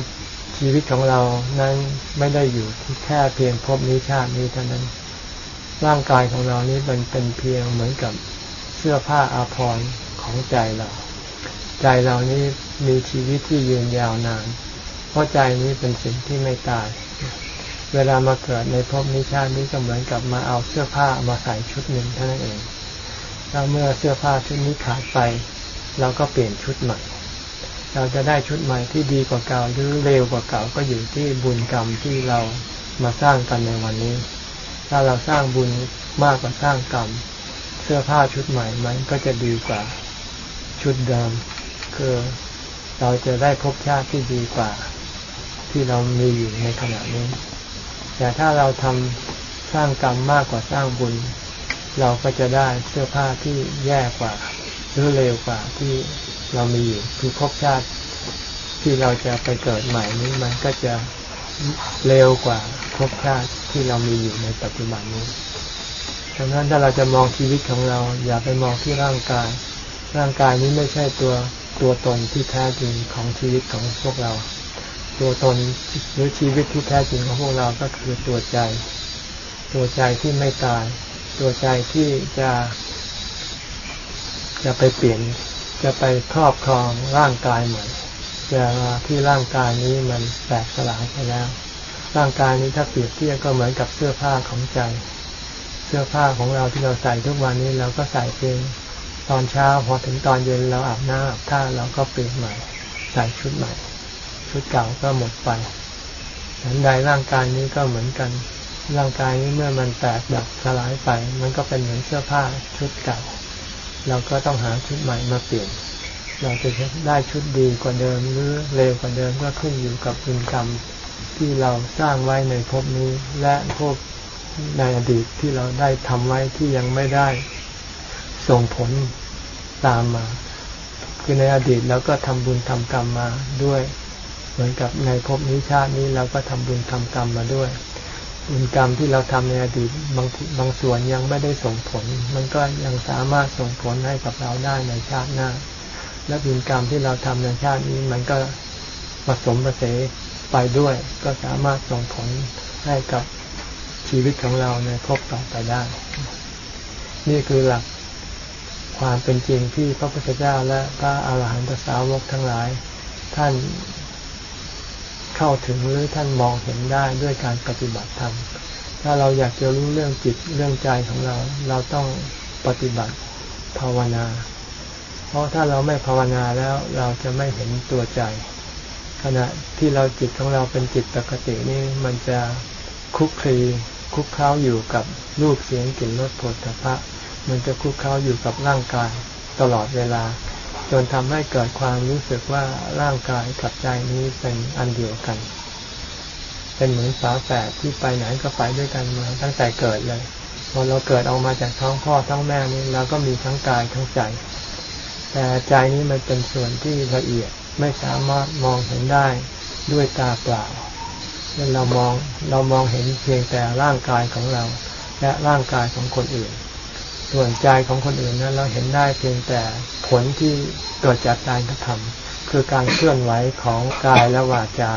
ชีวิตของเรานั้นไม่ได้อยู่ที่แค่เพียงพบนิชาตินี้เท่านั้น ร่างกายของเรานี้เป็นเป็นเพียงเหมือนกับเสื้อผ้าอาภรณ์ของใจเรา ใจเรานี้มีชีวิตที่ยืนยาวนาน เพราะใจนี้เป็นสิ่งที่ไม่ตาย เวลามาเกิดในภพนิชาตินี้ก็เหมือนกับมาเอาเสื้อผ้ามาใส่ชุดหนึ่งเท่านั้นเองแล้วเมื่อเสื้อผ้าชุดนี้ขาดไป เราก็เปลี่ยนชุดใหม่ เราจะได้ชุดใหม่ที่ดีกว่าเก่าหรือเร็วกว่าเก่าก็อยู่ที่บุญกรรมที่เรามาสร้างกันในวันนี้ ถ้าเราสร้างบุญมากกว่าสร้างกรรม เสื้อผ้าชุดใหม่มันก็จะดีกว่าชุดเดิมคือเราจะได้พบชาติที่ดีกว่า ที่เรามีอยู่ในขณะนี้ แต่ถ้าเราทำสร้างกรรมมากกว่าสร้างบุญ เราก็จะได้เสื้อผ้าที่แย่กว่าหรือเร็วกว่าที่ เรามีอยู่คือพบชาติที่เราจะไปเกิดใหม่นี้มันก็จะเร็วกว่าพบชาติที่เรามีอยู่ในปัจจุบันนี้ดังนั้นถ้าเราจะมองชีวิตของเรา อย่าไปมองที่ร่างกาย ร่างกายนี้ไม่ใช่ตัวตัวตนที่แท้จริงของชีวิตของพวกเรา ตัวตนหรือชีวิตที่แท้จริงของพวกเราก็คือตัวใจ ตัวใจที่ไม่ตาย ตัวใจที่จะจะไปเปลี่ยน จะไปครอบครองร่างกายใหมือนจะที่ร่างกายนี้มันแตกสลายไปแล้ว ร่างกายนี้ถ้าเปรียบเทียบก็เหมือนกับเสื้อผ้าของใจ เสื้อผ้าของเราที่เราใส่ทุกวันนี้เราก็ใส่เพียงตอนเช้าพอถึงตอนเย็นเราอาบน้ำอาบท่าเราก็เปลี่ยนใหม่ ใส่ชุดใหม่ ชุดเก่าก็หมดไปฉันใดร่างกายนี้ก็เหมือนกัน ร่างกายนี้เมื่อมันแตกดับสลายไป มันก็เป็นเหมือนเสื้อผ้าชุดเก่า เราก็ต้องหาชุดใหม่มาเปลี่ยน เราจะได้ชุดดีกว่าเดิมหรือเร็วกว่าเดิมก็ขึ้นอยู่กับบุญกรรมที่เราสร้างไว้ในภพนี้ และภพในอดีตที่เราได้ทำไว้ที่ยังไม่ได้ส่งผลตามมา คือในอดีตเราก็ทำบุญทำกรรมมาด้วย เหมือนกับในภพนี้ชาตินี้เราก็ทำบุญทำกรรมมาด้วย บุญกรรมที่เราทำในอดีตบางบางส่วนยังไม่ได้ส่งผล มันก็ยังสามารถส่งผลให้กับเราได้ในชาติหน้า และบุญกรรมที่เราทำในชาตินี้มันก็ผสมผสมไปด้วย ก็สามารถส่งผลให้กับชีวิตของเราในภพต่อไปได้ นี่คือหลักความเป็นจริงที่พระพุทธเจ้าและพระอาหารหันตสาวกทั้งหลาย ท่าน เข้าถึงหรือท่านมองเห็นได้ด้วยการปฏิบัติธรรมถ้าเราอยากจะรู้เรื่องจิตเรื่องใจของเรา เราต้องปฏิบัติภาวนา เพราะถ้าเราไม่ภาวนาแล้วเราจะไม่เห็นตัวใจ ขณะที่เราจิตของเราเป็นจิตปกตินี่มันจะคุกคลีคุกเข้าอยู่กับรูปเสียงกลิ่นรสผลตภะมันจะคุกเข้าอยู่กับร่างกายตลอดเวลา จนทำให้เกิดความรู้สึกว่าร่างกายกับใจนี้เป็นอันเดียวกัน เป็นเหมือนฝาแฝดที่ไปไหนก็ไปด้วยกันมาตั้งแต่เกิดเลยพอเราเกิดออกมาจากท้องพ่อท้องแม่นี้เราก็มีทั้งกายทั้งใจ แต่ใจนี้มันเป็นส่วนที่ละเอียดไม่สามารถมองเห็นได้ด้วยตาเปล่าเรามองเรามองเห็นเพียงแต่ร่างกายของเรา และร่างกายของคนอื่น ส่วนใจของคนอื่นนั้นเราเห็นได้เพียงแต่ผลที่เกิดจากการกระทำคือการเคลื่อนไหวของกายและวาจา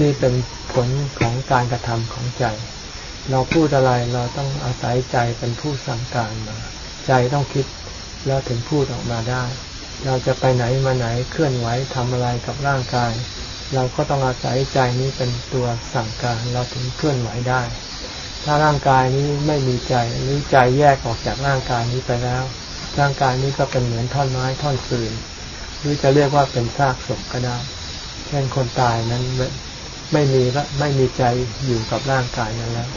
นี่เป็นผลของการกระทำของใจ เราพูดอะไรเราต้องอาศัยใจเป็นผู้สั่งการมา ใจต้องคิดแล้วถึงพูดออกมาได้ เราจะไปไหนมาไหนเคลื่อนไหวทำอะไรกับร่างกาย เราก็ต้องอาศัยใจนี้เป็นตัวสั่งการเราถึงเคลื่อนไหวได้ ถ้าร่างกายนี้ไม่มีใจหรือใจแยกออกจากร่างกายนี้ไปแล้ว ร่างกายนี้ก็เป็นเหมือนท่อนไม้ท่อนฟืนหรือจะเรียกว่าเป็นซากศพก็ได้ เช่นคนตายนั้นไม่มีละไม่มีใจอยู่กับร่างกายนั้นแล้ว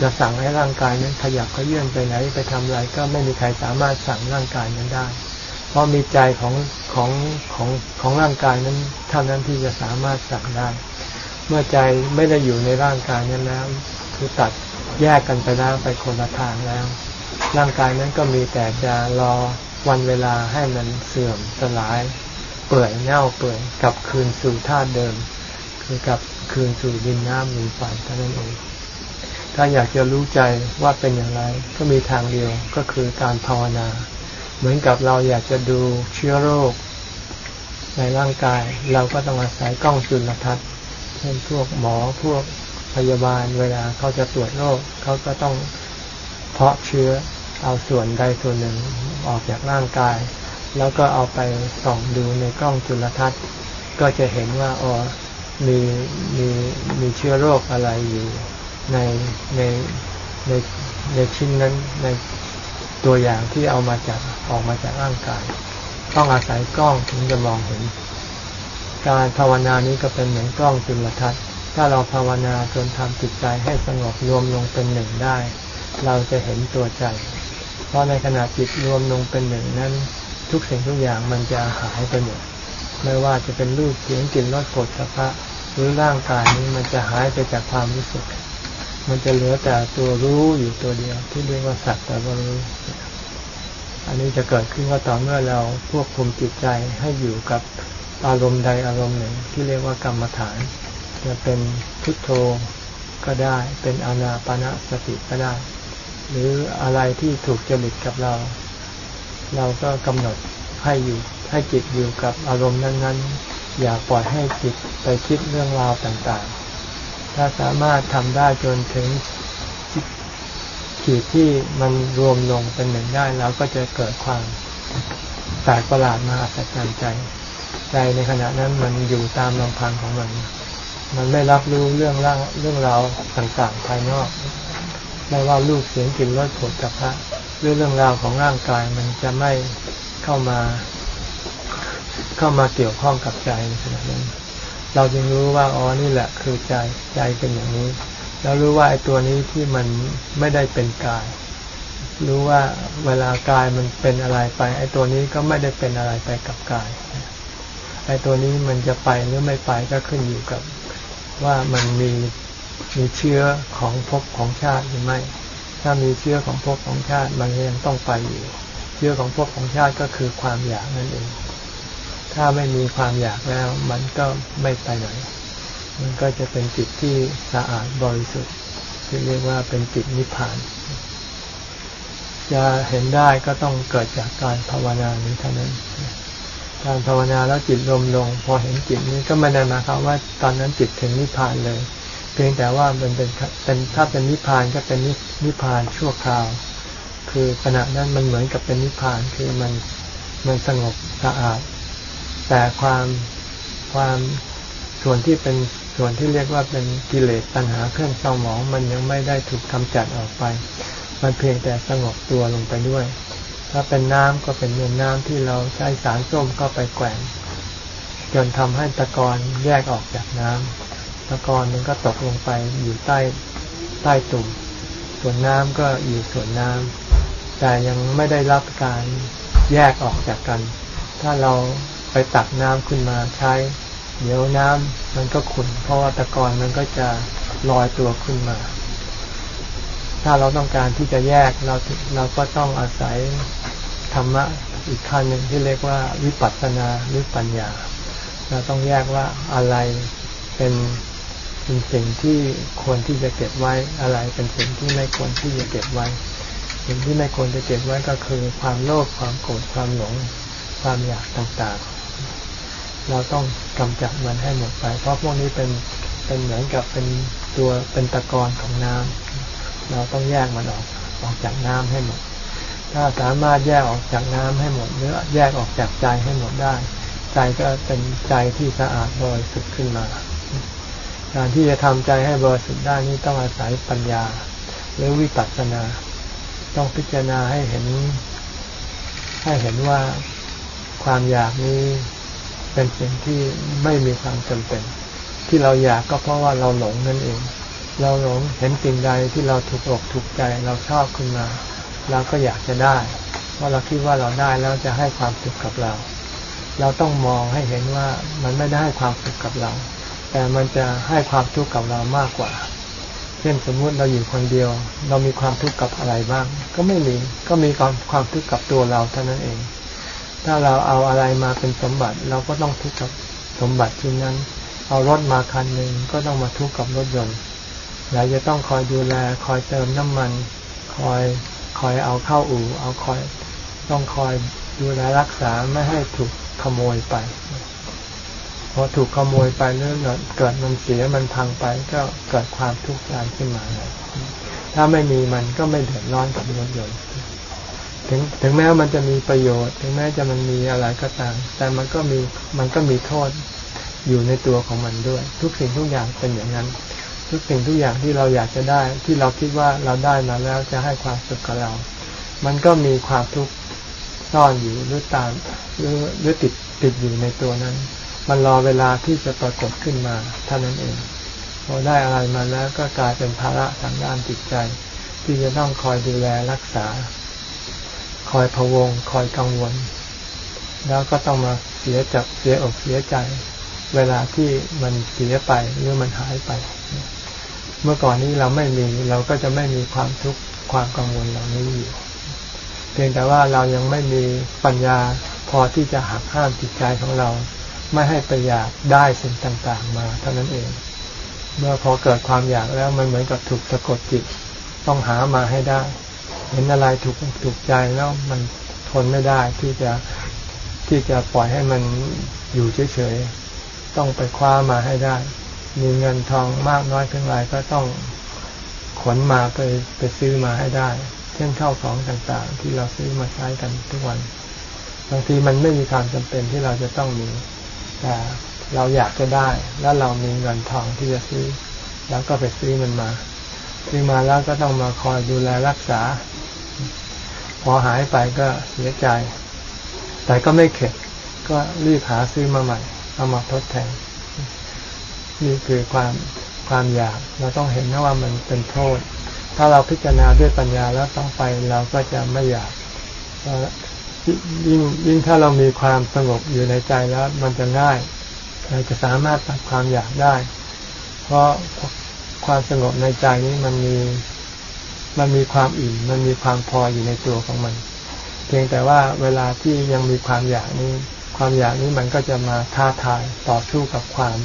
จะสั่งให้ร่างกายนั้นขยับขยื่นไปไหนไปทำอะไรก็ไม่มีใครสามารถสั่งร่างกายนั้นได้ เพราะมีใจของของของของร่างกายนั้นเท่านั้นที่จะสามารถสั่งได้ เมื่อใจไม่ได้อยู่ในร่างกายนั้นแล้วคือตัด แยกกันไปแล้วไปคนละทางแล้ว ร่างกายนั้นก็มีแต่จะรอวันเวลาให้มันเสื่อมสลาย เปื่อยเน่าเปื่อยกลับคืนสู่ธาตุเดิม คือกลับคืนสู่ดินน้ำมีไฟเท่านั้นเอง ถ้าอยากจะรู้ใจว่าเป็นอย่างไรก็มีทางเดียวก็คือการภาวนา เหมือนกับเราอยากจะดูเชื้อโรค ในร่างกายเราก็ต้องอาศัยกล้องจุลทรรศน์เช่นพวกหมอพวก พยาบาลเวลาเขาจะตรวจโรคเขาก็ต้องเพาะเชื้อเอาส่วนใดส่วนหนึ่งออกจากร่างกาย แล้วก็เอาไปส่องดูในกล้องจุลทรรศน์ ก็จะเห็นว่าอ๋อมีมีมีเชื้อโรคอะไรอยู่ในในในในชิ้นนั้นในตัวอย่างที่เอามาจากออกมาจากร่างกาย ต้องอาศัยกล้องถึงจะมองเห็น การภาวนานี้ก็เป็นเหมือนกล้องจุลทรรศน์ ถ้าเราภาวนาจนทำจิตใจให้สงบรวมลงเป็นหนึ่งได้ เราจะเห็นตัวใจ เพราะในขณะจิตรวมลงเป็นหนึ่งนั้น ทุกสิ่งทุกอย่างมันจะหายไปหมดไม่ว่าจะเป็นรูปเสียงกลิ่นรสกดสะพะหรือร่างกายนี้มันจะหายไปจากความรู้สึก มันจะเหลือแต่ตัวรู้อยู่ตัวเดียว ที่เรียกว่าสัตว์แต่ว่ารู้อันนี้จะเกิดขึ้นก็ต่อเมื่อเราควบคุมจิตใจให้อยู่กับอารมณ์ใดอารมณ์หนึ่งที่เรียกว่ากรรมฐาน จะเป็นพุทโธก็ได้ เป็นอานาปณะสติก็ได้ หรืออะไรที่ถูกจริตกับเรา เราก็กำหนดให้อยู่ให้จิตอยู่กับอารมณ์นั้น ๆ อย่าปล่อยให้จิตไปคิดเรื่องราวต่างๆ ถ้าสามารถทำได้จนถึงขีดที่มันรวมลงเป็นหนึ่งได้เราก็จะเกิดความแปลกประหลาดมาอัศจรรย์ใจใจในขณะนั้นมันอยู่ตามลำพังของมัน มันไม่รับรู้เรื่องร่างเรื่องราวต่างๆ ภายนอกไม่ว่ารูปเสียงกลิ่นรสผลกับพระเรื่องเรื่องราวของร่างกายมันจะไม่เข้ามา เข้ามาเกี่ยวข้องกับใจในขณะนั้นเราจึงรู้ว่าอ๋อนี่แหละคือใจใจเป็นอย่างนี้ แล้วรู้ว่าไอ้ตัวนี้ที่มันไม่ได้เป็นกาย รู้ว่าเวลากายมันเป็นอะไรไป ไอ้ตัวนี้ก็ไม่ได้เป็นอะไรไปกับกายไอ้ตัวนี้มันจะไปหรือไม่ไปก็ขึ้นอยู่กับ ว่ามันมีมีเชื้อของภพของชาติหรือไม่ ถ้ามีเชื้อของภพของชาติมันยังต้องไปอยู่ เชื้อของภพของชาติก็คือความอยากนั่นเอง ถ้าไม่มีความอยากแล้ว มันก็ไม่ไปไหน มันก็จะเป็นจิตที่สะอาดบริสุทธิ์ที่เรียกว่าเป็นจิตนิพพาน จะเห็นได้ก็ต้องเกิดจากการภาวนานี้เท่านั้น การภาวนาแล้วจิตรวมลง พอเห็นจิตนี้ก็ไม่ได้มาความว่าตอนนั้นจิตถึงนิพพานเลย เพียงแต่ว่ามันเป็นเป็นถ้าเป็นนิพพานก็เป็นนิพพานชั่วคราว คือขณะนั้นมันเหมือนกับเป็นนิพพานคือมันมันสงบสะอาด แต่ความความส่วนที่เป็นส่วนที่เรียกว่าเป็นกิเลสตัณหาเครื่องเศร้าหมอง มันยังไม่ได้ถูกกำจัดออกไป มันเพียงแต่สงบตัวลงไปด้วย ถ้าเป็นน้ำก็เป็นเมือนน้ำที่เราใช้สารส้มก็ไปแกว่งจนทำให้ตะกอนแยกออกจากน้ำตะกอนมันก็ตกลงไปอยู่ใต้ใต้ตุ่ม ส่วนน้ำก็อยู่ส่วนน้ำแต่ยังไม่ได้รับการแยกออกจากกัน ถ้าเราไปตักน้ำขึ้นมาใช้ เดี๋ยวน้ำมันก็ขุ่นเพราะว่าตะกอนมันก็จะลอยตัวขึ้นมา ถ้าเราต้องการที่จะแยกเราเราก็ต้องอาศัยธรรมะอีกขั้นหนึ่งที่เรียกว่าวิปัสสนาหรือปัญญา เราต้องแยกว่าอะไรเป็นเป็นสิ่งที่ควรที่จะเก็บไว้อะไร เป็นสิ่งที่ไม่ควรที่จะเก็บไว้ สิ่งที่ไม่ควรจะเก็บไว้ก็คือ ความโลภความโกรธความหลง ความอยากต่างๆ เราต้องกำจัดมันให้หมดไป เพราะพวกนี้เป็นเป็นเหมือนกับเป็นตัวเป็นตะกอนของน้ำ เราต้องแยกมันออกออกจากน้ำให้หมด ถ้าสามารถแยกออกจากน้ำให้หมดหรือแยกออกจากใจให้หมดได้ ใจก็เป็นใจที่สะอาดบริสุทธิ์ขึ้นมา การที่จะทำใจให้บริสุทธิ์ได้นี้ต้องอาศัยปัญญา หรือวิปัสสนา ต้องพิจารณาให้เห็น ให้เห็นว่าความอยากนี้เป็นสิ่งที่ไม่มีความจำเป็น ที่เราอยากก็เพราะว่าเราหลงนั่นเอง เราหลงเห็นสิ่งใดที่เราถูกอกถูกใจเราชอบขึ้นมา เราก็อยากจะได้ เพราะเราคิดว่าเราได้แล้วจะให้ความสุขกับเรา เราต้องมองให้เห็นว่ามันไม่ได้ให้ความสุขกับเรา แต่มันจะให้ความทุกข์กับเรามากกว่า เช่นสมมุติเราอยู่คนเดียว เรามีความทุกข์กับอะไรบ้าง ก็ไม่มีก็มีความความทุกข์กับตัวเราเท่านั้นเอง ถ้าเราเอาอะไรมาเป็นสมบัติเราก็ต้องทุกข์กับสมบัติที่นั้น เอารถมาคันหนึ่งก็ต้องมาทุกข์กับรถยนต์ เราจะต้องคอยดูแล คอยเติมน้ำมัน คอยคอยเอาเข้าอู่ เอาคอยต้องคอยดูแลรักษาไม่ให้ถูกขโมยไปพอถูกขโมยไปเรื่อยเกิดมันเสียมันพังไป ก็เกิดความทุกข์ใจขึ้นมาเลยถ้าไม่มีมันก็ไม่เดือดร้อนกับรถยนต์ถึงถึงแม้มันจะมีประโยชน์ ถึงแม้จะมันมีอะไรก็ตาม แต่มันก็มีมันก็มีโทษอยู่ในตัวของมันด้วย ทุกสิ่งทุกอย่างเป็นอย่างนั้น ทุกสิ่งทุกอย่างที่เราอยากจะได้ ที่เราคิดว่าเราได้มาแล้วจะให้ความสุขกับเรา มันก็มีความทุกข์ซ่อนอยู่หรือตามหรือหรือติดติดอยู่ในตัวนั้น มันรอเวลาที่จะปรากฏขึ้นมาเท่านั้นเองพอได้อะไรมาแล้วก็กลายเป็นภาระทางด้านจิตใจ ที่จะต้องคอยดูแลรักษา คอยพะวง คอยกังวล แล้วก็ต้องมาเสียจับเสียอกเสียใจ เวลาที่มันเสียไปหรือมันหายไป เมื่อก่อนนี้เราไม่มีเราก็จะไม่มีความทุกข์ความกังวลเหล่านี้อยู่ เพียงแต่ว่าเรายังไม่มีปัญญาพอที่จะหักห้ามจิตใจของเรา ไม่ให้ไปอยากได้สิ่งต่างๆ มาเท่านั้นเอง เมื่อพอเกิดความอยากแล้วมันเหมือนกับถูกสะกดจิตต้องหามาให้ได้ เห็นอะไรถูกถูกใจแล้วมันทนไม่ได้ที่จะที่จะปล่อยให้มันอยู่เฉยๆต้องไปคว้ามาให้ได้ มีเงินทองมากน้อยเพียงไรก็ต้องขนมาไปไปซื้อมาให้ได้ เช่นข้าวของต่างๆ ที่เราซื้อมาใช้กันทุกวัน บางทีมันไม่มีความจำเป็นที่เราจะต้องมี แต่เราอยากจะได้ แล้วเรามีเงินทองที่จะซื้อ แล้วก็ไปซื้อมันมา ซื้อมาแล้วก็ต้องมาคอยดูแลรักษา พอหายไปก็เสียใจ แต่ก็ไม่เข็ด ก็รีบหาซื้อมาใหม่เอามาทดแทน นี่คือความความอยากเราต้องเห็นนะว่ามันเป็นโทษ ถ้าเราพิจารณาด้วยปัญญาแล้วต้องไปเราก็จะไม่อยากยิ่งยิ่งถ้าเรามีความสงบอยู่ในใจแล้วมันจะง่ายเราจะสามารถตัดความอยากได้ เพราะความสงบในใจนี้มันมีมันมีความอิ่มมันมีความพออยู่ในตัวของมัน เพียงแต่ว่าเวลาที่ยังมีความอยากนี้ ความอยากนี้มันก็จะมาท้าทายต่อสู้กับความ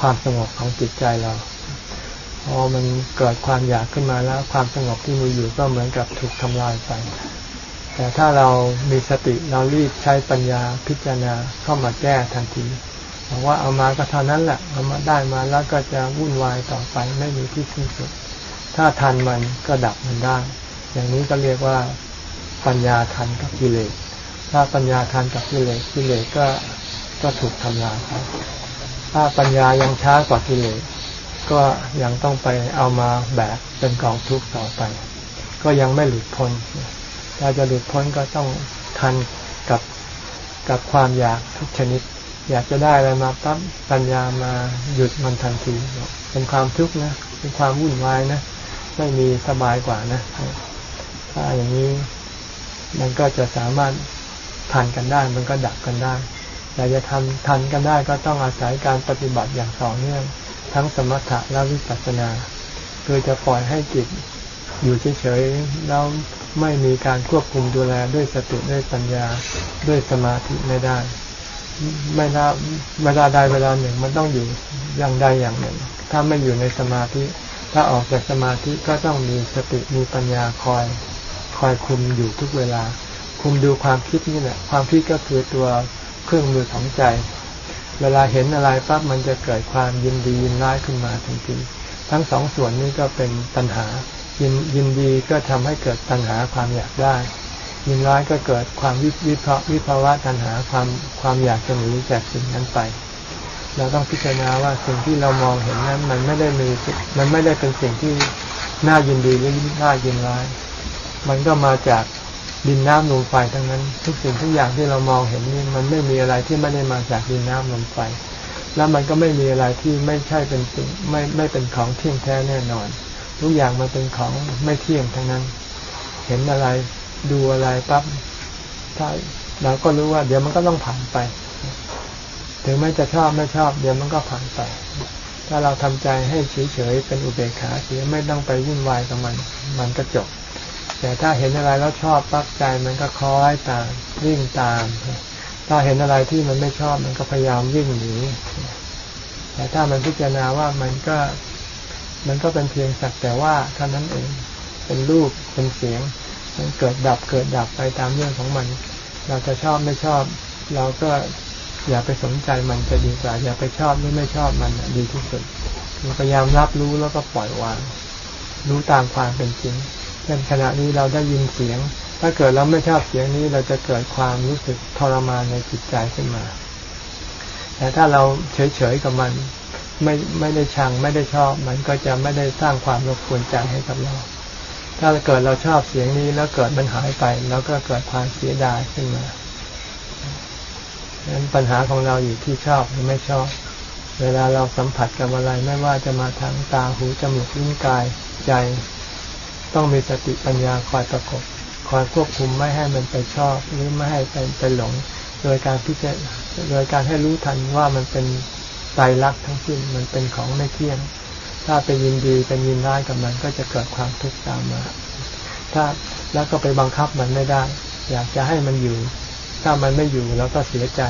ความสงบของจิตใจเราพอมันเกิดความอยากขึ้นมาแล้ว ความสงบที่มีอยู่ก็เหมือนกับถูกทำลายไปแต่ถ้าเรามีสติเรารีบใช้ปัญญาพิจารณาเข้ามาแก้ทันทีบอกว่าเอามาก็เท่านั้นแหละเอามาได้มาแล้วก็จะวุ่นวายต่อไปไม่มีที่สิ้นสุด ถ้าทันมันก็ดับมันได้ อย่างนี้ก็เรียกว่าปัญญาทันกับกิเลสถ้าปัญญาทันกับกิเลสกิเลสก็ก็ถูกทำลายไป ถ้าปัญญายังช้ากว่ากิเลสก็ยังต้องไปเอามาแบกเป็นกองทุกข์ต่อไป ก็ยังไม่หลุดพ้นถ้าจะหลุดพ้นก็ต้องทันกับกับความอยากทุกชนิด อยากจะได้อะไรมาปั๊บปัญญามาหยุดมันทันทีเป็นความทุกข์นะเป็นความวุ่นวายนะไม่มีสบายกว่านะถ้าอย่างนี้มันก็จะสามารถทันกันได้ มันก็ดับกันได้ แต่จะทำทันกันได้ก็ต้องอาศัยการปฏิบัติอย่างต่อเนื่อง ทั้งสมถะและวิปัสสนาคือจะปล่อยให้จิตอยู่เฉยๆแล้วไม่มีการควบคุมดูแลด้วยสติด้วยปัญญาด้วยสมาธิไม่ได้ ไม่ได้เวลาใดเวลาหนึ่งมันต้องอยู่อย่างใดอย่างหนึ่ง ถ้าไม่อยู่ในสมาธิ ถ้าออกจากสมาธิก็ต้องมีสติมีปัญญาคอย คอยคุมอยู่ทุกเวลา คุมดูความคิดนี่แหละความคิดก็คือตัว เครื่องมือของใจ เวลาเห็นอะไรปั๊บมันจะเกิดความยินดียินร้ายขึ้นมาทันทีทั้งสองส่วนนี้ก็เป็นปัญหา ยินยินดีก็ทำให้เกิดตัณหาความอยากได้ ยินร้ายก็เกิดความวิวิภวิภาวะตัณหาความความอยากจะหนีจากสิ่งนั้นไป เราต้องพิจารณาว่าสิ่งที่เรามองเห็นนั้น มันไม่ได้มีมันไม่ได้เป็นสิ่งที่น่ายินดีหรือน่ายินร้าย มันก็มาจาก ดินน้ำลมไฟทั้งนั้น ทุกสิ่งทุกอย่างที่เรามองเห็นนี่มันไม่มีอะไรที่ไม่ได้มาจากดินน้ำลมไฟ แล้วมันก็ไม่มีอะไรที่ไม่ใช่เป็นสิ่งไม่ไม่เป็นของเที่ยงแท้แน่นอน ทุกอย่างมันเป็นของไม่เที่ยงทั้งนั้น เห็นอะไรดูอะไรปั๊บถ้าเราก็รู้ว่าเดี๋ยวมันก็ต้องผ่านไป ถึงแม้จะชอบไม่ชอบ เดี๋ยวมันก็ผ่านไป ถ้าเราทำใจให้เฉยๆเป็นอุเบกขาเสียไม่ต้องไปวุ่นวายกับมัน มันก็จบ แต่ถ้าเห็นอะไรแล้วชอบปั๊บใจมันก็คล้อยตามวิ่งตาม ถ้าเห็นอะไรที่มันไม่ชอบมันก็พยายามวิ่งหนีแต่ถ้ามันพิจารณาว่ามันก็มันก็เป็นเพียงสักแต่ว่าเท่านั้นเองเป็นรูปเป็นเสียง มันเกิดดับเกิดดับไปตามเรื่องของมัน เราจะชอบไม่ชอบ เราก็อย่าไปสนใจมันจะดีกว่า อย่าไปชอบหรือไม่ชอบมันดีที่สุดพยายามรับรู้แล้วก็ปล่อยวาง รู้ตามความเป็นจริง เช่นขณะนี้เราได้ยินเสียง ถ้าเกิดเราไม่ชอบเสียงนี้เราจะเกิดความรู้สึกทรมานในจิตใจขึ้นมา แต่ถ้าเราเฉยๆกับมัน ไม่ไม่ได้ชังไม่ได้ชอบ มันก็จะไม่ได้สร้างความรบกวนใจให้กับเรา ถ้าเกิดเราชอบเสียงนี้แล้วเกิดมันหายไปแล้วก็เกิดความเสียดายขึ้นมาดังนั้นปัญหาของเราอยู่ที่ชอบหรือไม่ชอบเวลาเราสัมผัสกับอะไรไม่ว่าจะมาทางตาหูจมูกลิ้นกายใจ ต้องมีสติปัญญาคอยประกบคอยควบคุมไม่ให้มันไปชอบหรือไม่ให้ไปไปหลง โดยการพิจารณาโดยการให้รู้ทันว่ามันเป็นไตรลักษณ์ทั้งสิ้นมันเป็นของไม่เที่ยง ถ้าไปยินดีเป็นยินร้ายกับมันก็จะเกิดความทุกข์ตามมา ถ้าแล้วก็ไปบังคับมันไม่ได้ อยากจะให้มันอยู่ ถ้ามันไม่อยู่เราก็เสียใจ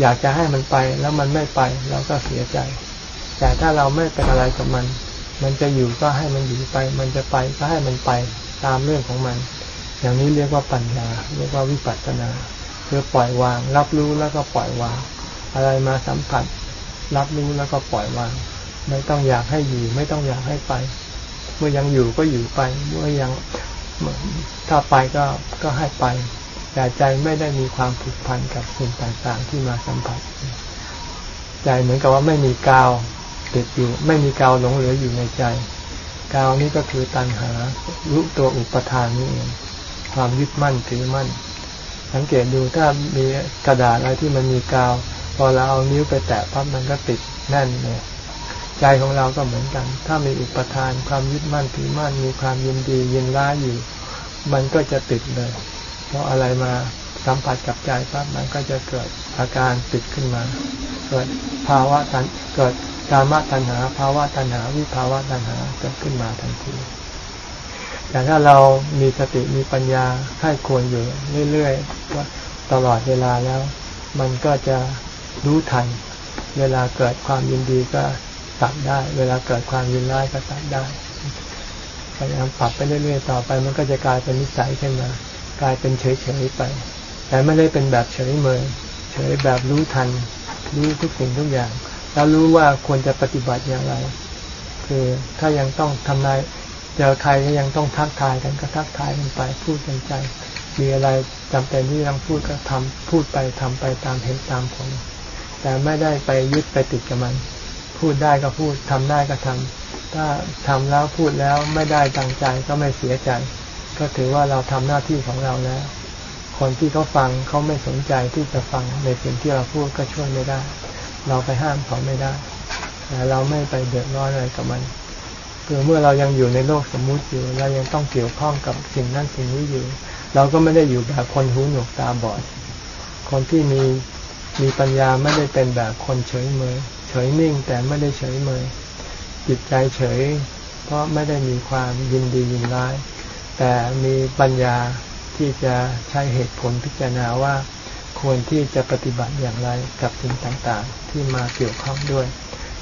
อยากจะให้มันไปแล้วมันไม่ไปเราก็เสียใจ แต่ถ้าเราไม่เป็นอะไรกับมัน มันจะอยู่ก็ให้มันอยู่ไป มันจะไปก็ให้มันไปตามเรื่องของมัน อย่างนี้เรียกว่าปัญญา เรียกว่าวิปัสสนา คือปล่อยวาง รับรู้แล้วก็ปล่อยวาง อะไรมาสัมผัส รับรู้แล้วก็ปล่อยวาง ไม่ต้องอยากให้อยู่ไม่ต้องอยากให้ไป เมื่อยังอยู่ก็อยู่ไป เมื่อยังถ้าไปก็ก็ให้ไปแต่ใจไม่ได้มีความผูกพันกับสิ่งต่างๆที่มาสัมผัส ใจเหมือนกับว่าไม่มีกาว ติดอยู่ ไม่มีกาวหลงเหลืออยู่ในใจกาวนี้ก็คือตัณหารู้ตัวอุปทานนี่เองความยึดมั่นถือมั่น สังเกตดูถ้ามีกระดาษอะไรที่มันมีกาว พอเราเอานิ้วไปแตะปั๊บมันก็ติดแน่นเลยใจของเราก็เหมือนกัน ถ้ามีอุปทานความยึดมั่นถือมั่น มีความยินดียินร้ายอยู่ มันก็จะติดเลย เพราะอะไรมาสัมผัสกับใจปั๊บมันก็จะเกิดอาการติดขึ้นมา เกิดภาวะทันเกิด กามตัณหาภาวะตัณหา วิภาวะตัณหาเกิดขึ้นมาทันทีแต่ถ้าเรามีสติมีปัญญาให้ควรอยู่เรื่อยๆว่าตลอดเวลาแล้ว มันก็จะรู้ทัน เวลาเกิดความยินดีก็ตัดได้ เวลาเกิดความยินร้ายก็ตัดได้พยายามปรับไปเรื่อยๆต่อไป มันก็จะกลายเป็นนิสัยขึ้นมา กลายเป็นเฉยๆไป แต่ไม่ได้เป็นแบบเฉยเมยเฉยแบบรู้ทันรู้ทุกสิ่งทุกอย่าง แล้วรู้ว่าควรจะปฏิบัติอย่างไร คือถ้ายังต้องทำนายเจอใครก็ยังต้องทักทายกันก็ทักทายกันไปพูดกันใจ มีอะไรจำเป็นที่ต้องพูดก็ทำพูดไปทำไปตามเหตุตามผลแต่ไม่ได้ไปยึดไปติดกับมัน พูดได้ก็พูดทำได้ก็ทำถ้าทำแล้วพูดแล้วไม่ได้ตังใจก็ไม่เสียใจ ก็ถือว่าเราทำหน้าที่ของเราแล้ว คนที่เขาฟังเขาไม่สนใจที่จะฟังในสิ่งที่เราพูดก็ช่วยไม่ได้ เราไปห้ามเขาไม่ได้ แต่เราไม่ไปเดือดร้อนอะไรกับมันคือเมื่อเรายังอยู่ในโลกสมมุติอยู่เรายังต้องเกี่ยวข้องกับสิ่งนั้นสิ่งนี้อยู่ เราก็ไม่ได้อยู่แบบคนหูหนวกตาบอด คนที่มีมีปัญญาไม่ได้เป็นแบบคนเฉยเมยเฉยนิ่งแต่ไม่ได้เฉยเมยจิตใจเฉย เพราะไม่ได้มีความยินดียินร้าย แต่มีปัญญาที่จะใช้เหตุผลพิจารณาว่า ควรที่จะปฏิบัติอย่างไรกับสิ่งต่างๆ ที่มาเกี่ยวข้องด้วย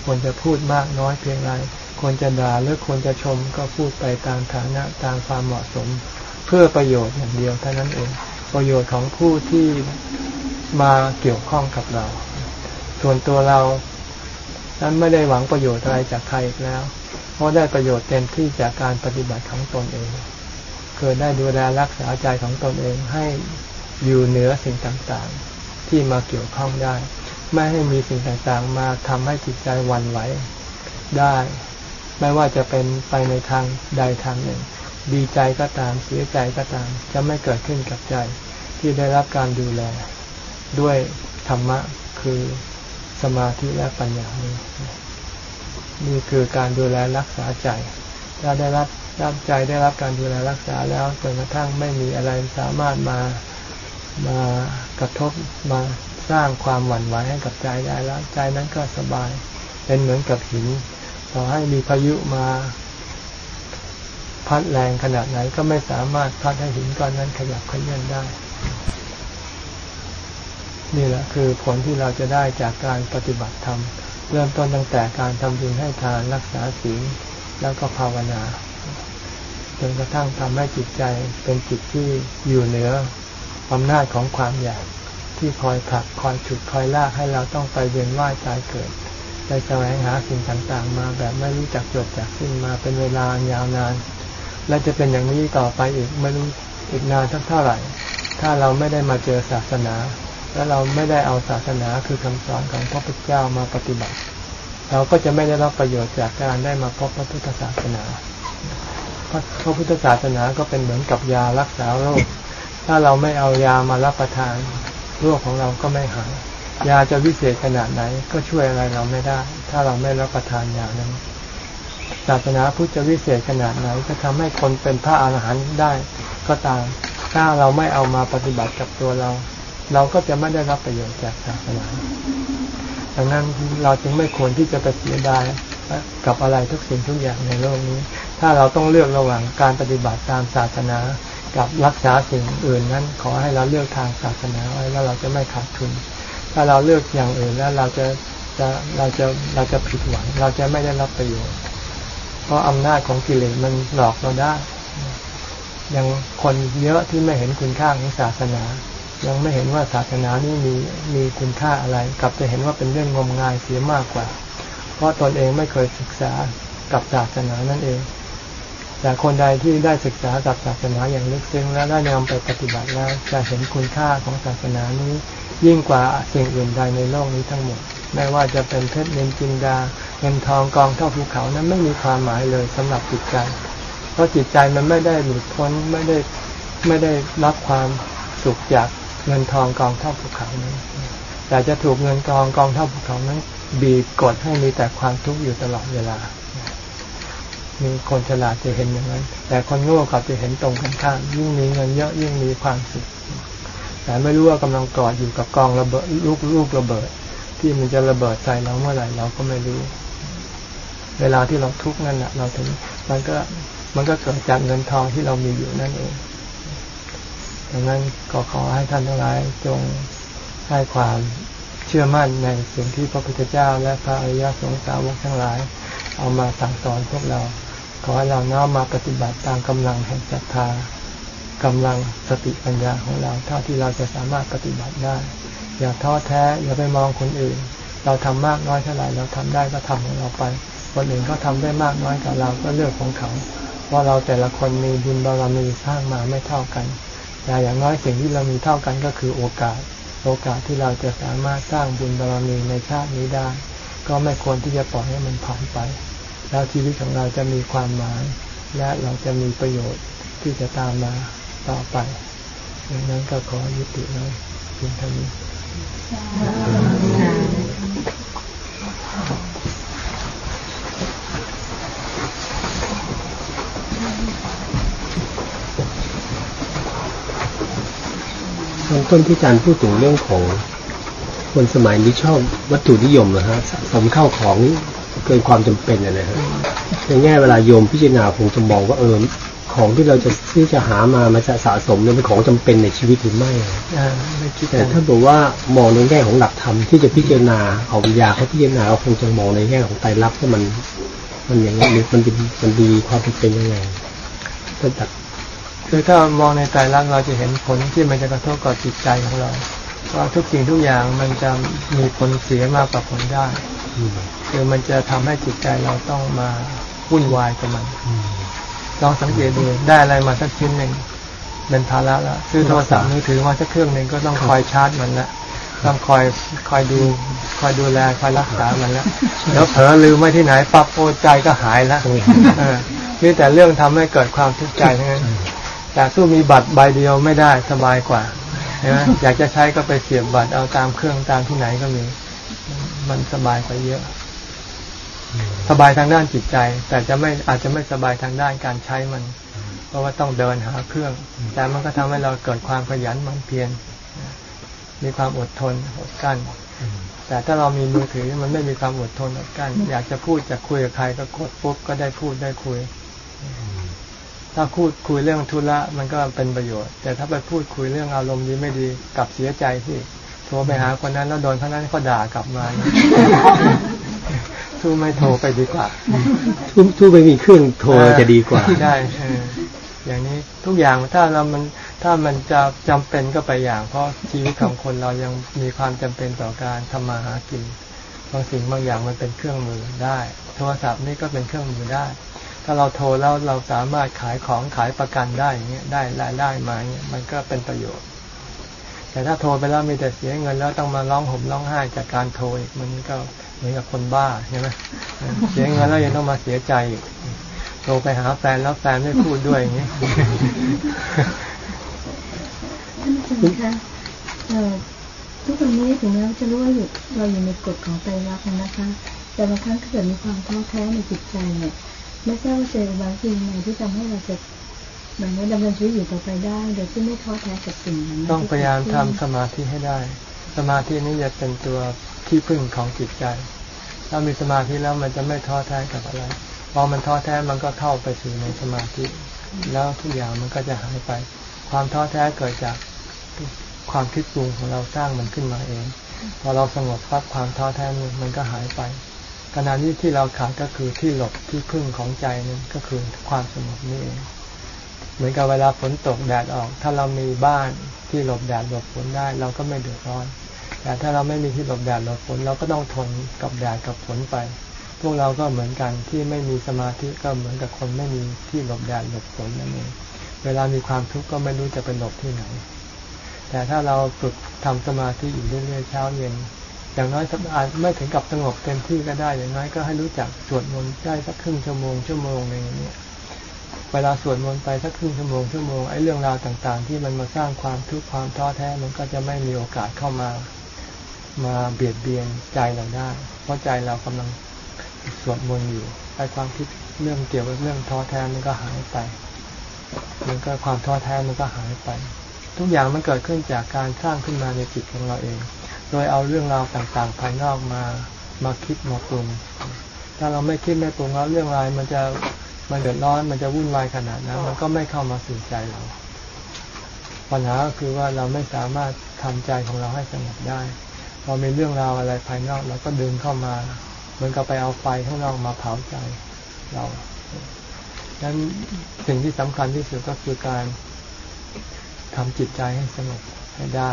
ควรจะพูดมากน้อยเพียงไร ควรจะด่าหรือควรจะชมก็พูดไปตามฐานะตามความเหมาะสม เพื่อประโยชน์อย่างเดียวเท่านั้นเอง ประโยชน์ของผู้ที่มาเกี่ยวข้องกับเรา ส่วนตัวเรานั้นไม่ได้หวังประโยชน์อะไรจากใครอีกแล้ว เพราะได้ประโยชน์เต็มที่จากการปฏิบัติของตนเองคือได้ดูแลรักษาใจของตนเองให้ อยู่เหนือสิ่งต่างๆ ที่มาเกี่ยวข้องได้ ไม่ให้มีสิ่งต่างๆ มาทำให้จิตใจวันไหวได้ ไม่ว่าจะเป็นไปในทางใดทางหนึ่ง ดีใจก็ตามเสียใจก็ตาม จะไม่เกิดขึ้นกับใจ ที่ได้รับการดูแล ด้วยธรรมะคือสมาธิและปัญญานี้นี่คือการดูแลรักษาใจ ถ้าได้รับรับใจได้รับการดูแลรักษาแล้วจนกระทั่งไม่มีอะไรสามารถมา มากระทบมาสร้างความหวั่นไหวให้กับใจได้แล้ว ใจนั้นก็สบาย เป็นเหมือนกับหินต่อให้มีพายุมา พัดแรงขนาดไหนก็ไม่สามารถพัดให้หินก้อนนั้นขยับขยื่นได้ นี่แหละคือผลที่เราจะได้จากการปฏิบัติธรรมเริ่มต้นตั้งแต่การทำบุญให้ทานรักษาศีลแล้วก็ภาวนาจนกระทั่งทำให้จิตใจเป็นจิตที่อยู่เหนือ อำนาจของความอยากที่คอยผลักคอยฉุดคอยลากให้เราต้องไปเวียนว่ายตายเกิดไปแสวงหาสิ่งต่างๆ มาแบบไม่รู้จักจบจากสิ้นมาเป็นเวลายาวนาน และจะเป็นอย่างนี้ต่อไปอีกไม่รู้อีกนานสักเท่าไหร่ ถ้าเราไม่ได้มาเจอศาสนา และเราไม่ได้เอาศาสนาคือคำสอนของพระพุทธเจ้ามาปฏิบัติ เราก็จะไม่ได้รับประโยชน์จากการได้มาพบพระพุทธศาสนาพระพุทธศาสนาก็เป็นเหมือนกับยารักษาโรค ถ้าเราไม่เอายามารับประทานโรคของเราก็ไม่หาย ยาจะวิเศษขนาดไหนก็ช่วยอะไรเราไม่ได้ ถ้าเราไม่รับประทานยานั้นศาสนาพุทธจะวิเศษขนาดไหนจะทำให้คนเป็นพระอาหารหันต์ได้ก็ตาม ถ้าเราไม่เอามาปฏิบัติกับตัวเรา เราก็จะไม่ได้รับประโยชน์จากศาสนาดังนั้นเราจึงไม่ควรที่จะไปเสียดายกับอะไรทุกสิ่งทุกอย่างในโลกนี้ ถ้าเราต้องเลือกระหว่างการปฏิบัติตามศาสนา กับรักษาสิ่งอื่นนั้น ขอให้เราเลือกทางศาสนาไว้แล้วเราจะไม่ขาดทุน ถ้าเราเลือกอย่างอื่นแล้วเราจะจะเราจะเราจะผิดหวัง เราจะไม่ได้รับประโยชน์ เพราะอำนาจของกิเลสมันหลอกเราได้ยังคนเยอะที่ไม่เห็นคุณค่าของศาสนา ยังไม่เห็นว่าศาสนานี่มีมีคุณค่าอะไร กลับจะเห็นว่าเป็นเรื่องงมงายเสียมากกว่า เพราะตนเองไม่เคยศึกษากับศาสนานั่นเอง แต่คนใดที่ได้ศึกษากับศาสนาอย่างลึกซึ้งและได้นำไปปฏิบัติแล้วจะเห็นคุณค่าของศาสนานี้ ยิ่งกว่าสิ่งอื่นใดในโลกนี้ทั้งหมด ไม่ว่าจะเป็นเพชรเงินจินดาเงินทองกองเท่าภูเขานั้นไม่มีความหมายเลยสำหรับจิตใจ เพราะจิตใจมันไม่ได้หลุดพ้นไม่ได้ไม่ได้รับความสุขจากเงินทองกองเท่าภูเขานั้นแต่จะถูกเงินกองกองเท่าภูเขานั้นบีบกดให้มีแต่ความทุกข์อยู่ตลอดเวลา มีคนฉลาดจะเห็นอย่างนั้น แต่คนโง่กลับจะเห็นตรงกันข้ามยิ่งมีเงินเยอะยิ่งมีความสุขแต่ไม่รู้ว่ากำลังกอดอยู่กับกองระเบิดลูกลูกระเบิด ที่มันจะระเบิดใส่เราเมื่อไหร่เราก็ไม่รู้ เวลาที่เราทุกข์นั่นแหละเราถึงมันก็มันก็เกิดจากเงินทองที่เรามีอยู่นั่นเองดังนั้นก็ขอให้ท่านทั้งหลายจงให้ความเชื่อมั่นในสิ่งที่พระพุทธเจ้าและพระอริยสงสาวกทั้งหลาย เอามาสั่งสอนพวกเรา ขอให้เราน้อมมาปฏิบัติตามกำลังแห่งศรัทธากำลังสติปัญญาของเราเท่าที่เราจะสามารถปฏิบัติได้ อย่าท้อแท้อย่าไปมองคนอื่น เราทำมากน้อยเท่าไหร่เราทำได้ก็ทำของเราไป คนอื่นเขาทาได้มากน้อยกับเราก็เลือกของเขาเพราะเราแต่ละคนมีบุญบารมีสร้างมาไม่เท่ากัน แต่อย่างน้อยสิ่งที่เรามีเท่ากันก็คือโอกาส โอกาสที่เราจะสามารถสร้างบุญบารมีในชาตินี้ได้ ก็ไม่ควรที่จะปล่อยให้มันผ่านไป แล้วชีวิตของเราจะมีความหมาย และเราจะมีประโยชน์ที่จะตามมาต่อไปดังนั้นก็ขอยุติน้อยเพียงเท่านี้ตอนต้นที่อาจารย์พูดถึงเรื่องของคนสมัยนี้ชอบวัตถุนิยมนะฮะสมเข้าของ เกินความจำเป็นนะฮะในแง่เวลาโยมพิจารณาคงจะมองว่าเออของที่เราจะที่จะหามามาจะสะสมเนี่ยเป็นของจำเป็นในชีวิตหรือไม่แต่ถ้าบอกว่ามองในแง่ของหลักธรรมที่จะพิจารณาเอาปัญญาเขาพิจารณาเราคงจะมองในแง่ของไตรลักษณ์ว่ามัน มันอย่างนี้มันมันดีความเป็นยังไงก็ตัดคือถ้ามองในไตรลักษณ์เราจะเห็นผลที่มันจะกระทบกับจิตใจของเรา ว่าทุกสิ่งทุกอย่างมันจะมีผลเสียมากกว่าผลได้คือมันจะทำให้จิตใจเราต้องมาวุ่นวายกับมันลองสังเกตดูได้อะไรมาสักชิ้นหนึ่งเป็นภาระแล้วซื้อโทรศัพท์มือถือมาสักเครื่องหนึ่งก็ต้องคอยชาร์จมันละต้องคอยคอยดูคอยดูแลคอยรักษามันแล้วแล้วเผลอลืมไว้ที่ไหนปั๊บโอใจก็หายแล้วมีแต่เรื่องทำให้เกิดความทุกข์ใจทั้งนั้นแต่สู้มีบัตรใบเดียวไม่ได้สบายกว่า อยากจะใช้ก็ไปเสียบบัตรเอาตามเครื่องตามที่ไหนก็มี มันสบายกว่าเยอะ สบายทางด้านจิตใจ แต่จะไม่อาจจะไม่สบายทางด้านการใช้มัน เพราะว่าต้องเดินหาเครื่อง แต่มันก็ทำให้เราเกิดความขยันมันเพียรมีความอดทนอดกั้นแต่ถ้าเรามีมือถือมันไม่มีความอดทนอดกั้นอยากจะพูดจะคุยกับใครก็กดปุ๊บก็ได้พูดได้คุย ถ้าพูดคุยเรื่องธุระมันก็เป็นประโยชน์ แต่ถ้าไปพูดคุยเรื่องอารมณ์ดีไม่ดีกลับเสียใจที่โทรไปหาคนนั้นแล้วโดนคนนั้นเขาด่ากลับมาทูไม่โทรไปดีกว่าทูทูไปมีเครื่องโทรจะดีกว่าได้อย่างนี้ทุกอย่างถ้าเรามันถ้ามันจะจำเป็นก็ไปอย่าง เพราะชีวิตของคนเรายังมีความจำเป็นต่อการทำมาหากินบางสิ่งบางอย่างมันเป็นเครื่องมือได้ โทรศัพท์นี่ก็เป็นเครื่องมือได้ ถ้าเราโทรแล้วเราสามารถขายของขายประกันได้เงี้ยได้รายได้มาเงี้ยมันก็เป็นประโยชน์ แต่ถ้าโทรไปแล้วมีแต่เสียเงินแล้วต้องมาร้องห่มร้องไห้จากการโทรอีกมันก็เหมือนกับคนบ้าใช่ไหมเสียเงินแล้วยังต้องมาเสียใจอีกโทรไปหาแฟนแล้วแฟนไม่พูดด้วยอย่างนี้ท่านอาจารย์คะทุกคนนี้ถึงแม้จะรู้ว่าอยู่เราอยู่ในกฎของใจรักนะคะ แต่บางครั้งถ้าเกิดมีความท้อแท้ในจิตใจเนี่ย ไม่ทราบว่าเจอบางสิ่งไหนที่ทำให้เราจะเหมือนดำเนินชีวิตอยู่ต่อไปได้โดยที่ไม่ท้อแท้กับสิ่งนั้นต้องพยายามทำสมาธิให้ได้ สมาธินี้จะเป็นตัวที่พึ่งของจิตใจ ถ้ามีสมาธิแล้วมันจะไม่ท้อแท้กับอะไรพอมันท้อแท้มันก็เข้าไปสู่ในสมาธิ แล้วทุกอย่างมันก็จะหายไป ความท้อแท้เกิดจากความคิดปรุงของเราสร้างมันขึ้นมาเอง พอเราสงบพักความท้อแท้มันก็หายไป ขณะนี้ที่เราขาดก็คือที่หลบที่พึ่งของใจนั่นก็คือความสงบนี่เองเหมือนกับเวลาฝนตกแดดออก ถ้าเรามีบ้านที่หลบแดดหลบฝนได้ เราก็ไม่เดือดร้อน แต่ถ้าเราไม่มีที่หลบแดดหลบฝนเราก็ต้องทนกับแดดกับฝนไป พวกเราก็เหมือนกันที่ไม่มีสมาธิก็เหมือนกับคนไม่มีที่หลบแดดหลบฝนนั่นเอง เวลามีความทุกข์ก็ไม่รู้จะไปหลบที่ไหน แต่ถ้าเราฝึกทำสมาธิอยู่เรื่อยๆเช้าเย็น อย่างน้อยอาจไม่ถึงกับสงบเต็มที่ก็ได้ อย่างน้อยก็ให้รู้จักสวดมนต์ได้สักครึ่งชั่วโมงชั่วโมงหนึ่งเนี่ยเวลาสวดมนต์ไปสักครึ่งชั่วโมงชั่วโมงไอ้เรื่องราวต่าง ๆ ที่มันมาสร้างความทุกข์ความท้อแท้มันก็จะไม่มีโอกาสเข้ามามาเบียดเบียนใจเราได้ เพราะใจเรากำลังสวดมนต์อยู่ไอ้ความคิดเรื่องเกี่ยวกับเรื่องท้อแท้มันก็หายไป มันก็ความท้อแท้มันก็หายไป ทุกอย่างมันเกิดขึ้นจากการสร้างขึ้นมาในจิตของเราเอง โดยเอาเรื่องราวต่างๆภายนอกมามาคิดมาปรุงถ้าเราไม่คิดไม่ปรุงแล้วเรื่องรายมันจะมันเดือดร้อนมันจะวุ่นวายขนาดนั้นมันก็ไม่เข้ามาสู่ใจเรา ปัญหาก็คือว่าเราไม่สามารถทำใจของเราให้สงบได้พอมีเรื่องราวอะไรภายนอกเราก็ดึงเข้ามาเหมือนกับไปเอาไฟข้างนอกมาเผาใจเราดังนั้นสิ่งที่สำคัญที่สุดก็คือการทำจิตใจให้สงบให้ได้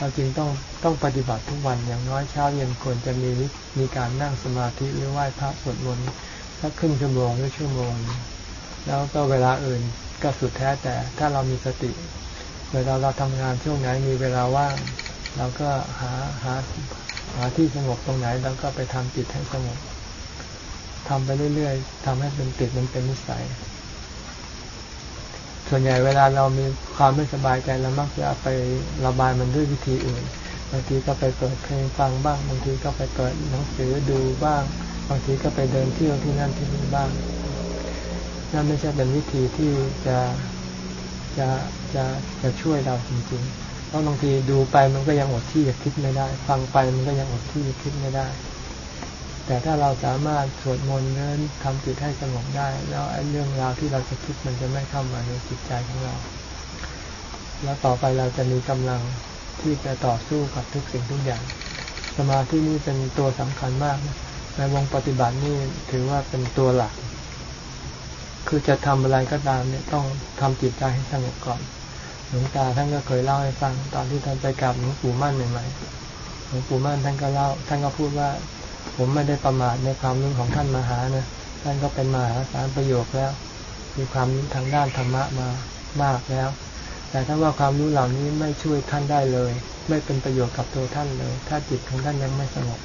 เราจริงต้องต้องปฏิบัติทุกวันอย่างน้อยเช้าเย็นควรจะมีมีการนั่งสมาธิหรือไหว้พระสวดมนต์สักครึ่งชั่วโมงหรือชั่วโมง แล้วก็เวลาอื่นก็สุดแท้แต่ถ้าเรามีสติ เวลาเราทำงานช่วงไหนมีเวลาว่างเราก็หาหาหาที่สงบตรงไหนแล้วก็ไปทำจิตให้สงบทำไปเรื่อยๆทำให้เป็นติดมันเป็นนิสัย ส่วนใหญ่เวลาเรามีความไม่สบายใจเรามักจะไประบายมันด้วยวิธีอื่นบางทีก็ไปเปิดเพลงฟังบ้างบางทีก็ไปเปิดหนังสือดูบ้าง บางทีก็ไปเดินเที่ยวที่นั่นที่นี่บ้างนั่นไม่ใช่เป็นวิธีที่จะจะจะจะช่วยเราจริงๆเพราะบางทีดูไปมันก็ยังอดที่จะคิดไม่ได้ ฟังไปมันก็ยังอดที่จะคิดไม่ได้ แต่ถ้าเราสามารถสวดมนต์นั้นทำจิตให้สงบได้ แล้วไอ้เรื่องราวที่เราจะคิดมันจะไม่เข้ามาในจิตใจของเรา แล้วต่อไปเราจะมีกำลังที่จะต่อสู้กับทุกสิ่งทุกอย่าง สมาธินี่เป็นตัวสำคัญมาก ในวงปฏิบัตินี่ถือว่าเป็นตัวหลัก คือจะทำอะไรก็ตามเนี่ยต้องทำจิตใจให้สงบก่อนหลวงตาท่านก็เคยเล่าให้ฟังตอนที่ท่านไปกราบหลวงปู่มั่นใหม่ๆหลวงปู่มั่นท่านก็เล่า ท่านก็พูดว่า ผมไม่ได้ประมาทในความรู้ของท่านมหานะท่านก็เป็นมหาสารประโยชน์แล้ว มีความรู้ทางด้านธรรมะมามากแล้ว แต่ถ้าว่าความรู้เหล่านี้ไม่ช่วยท่านได้เลย ไม่เป็นประโยชน์กับตัวท่านเลย ถ้าจิตของท่านยังไม่สงบ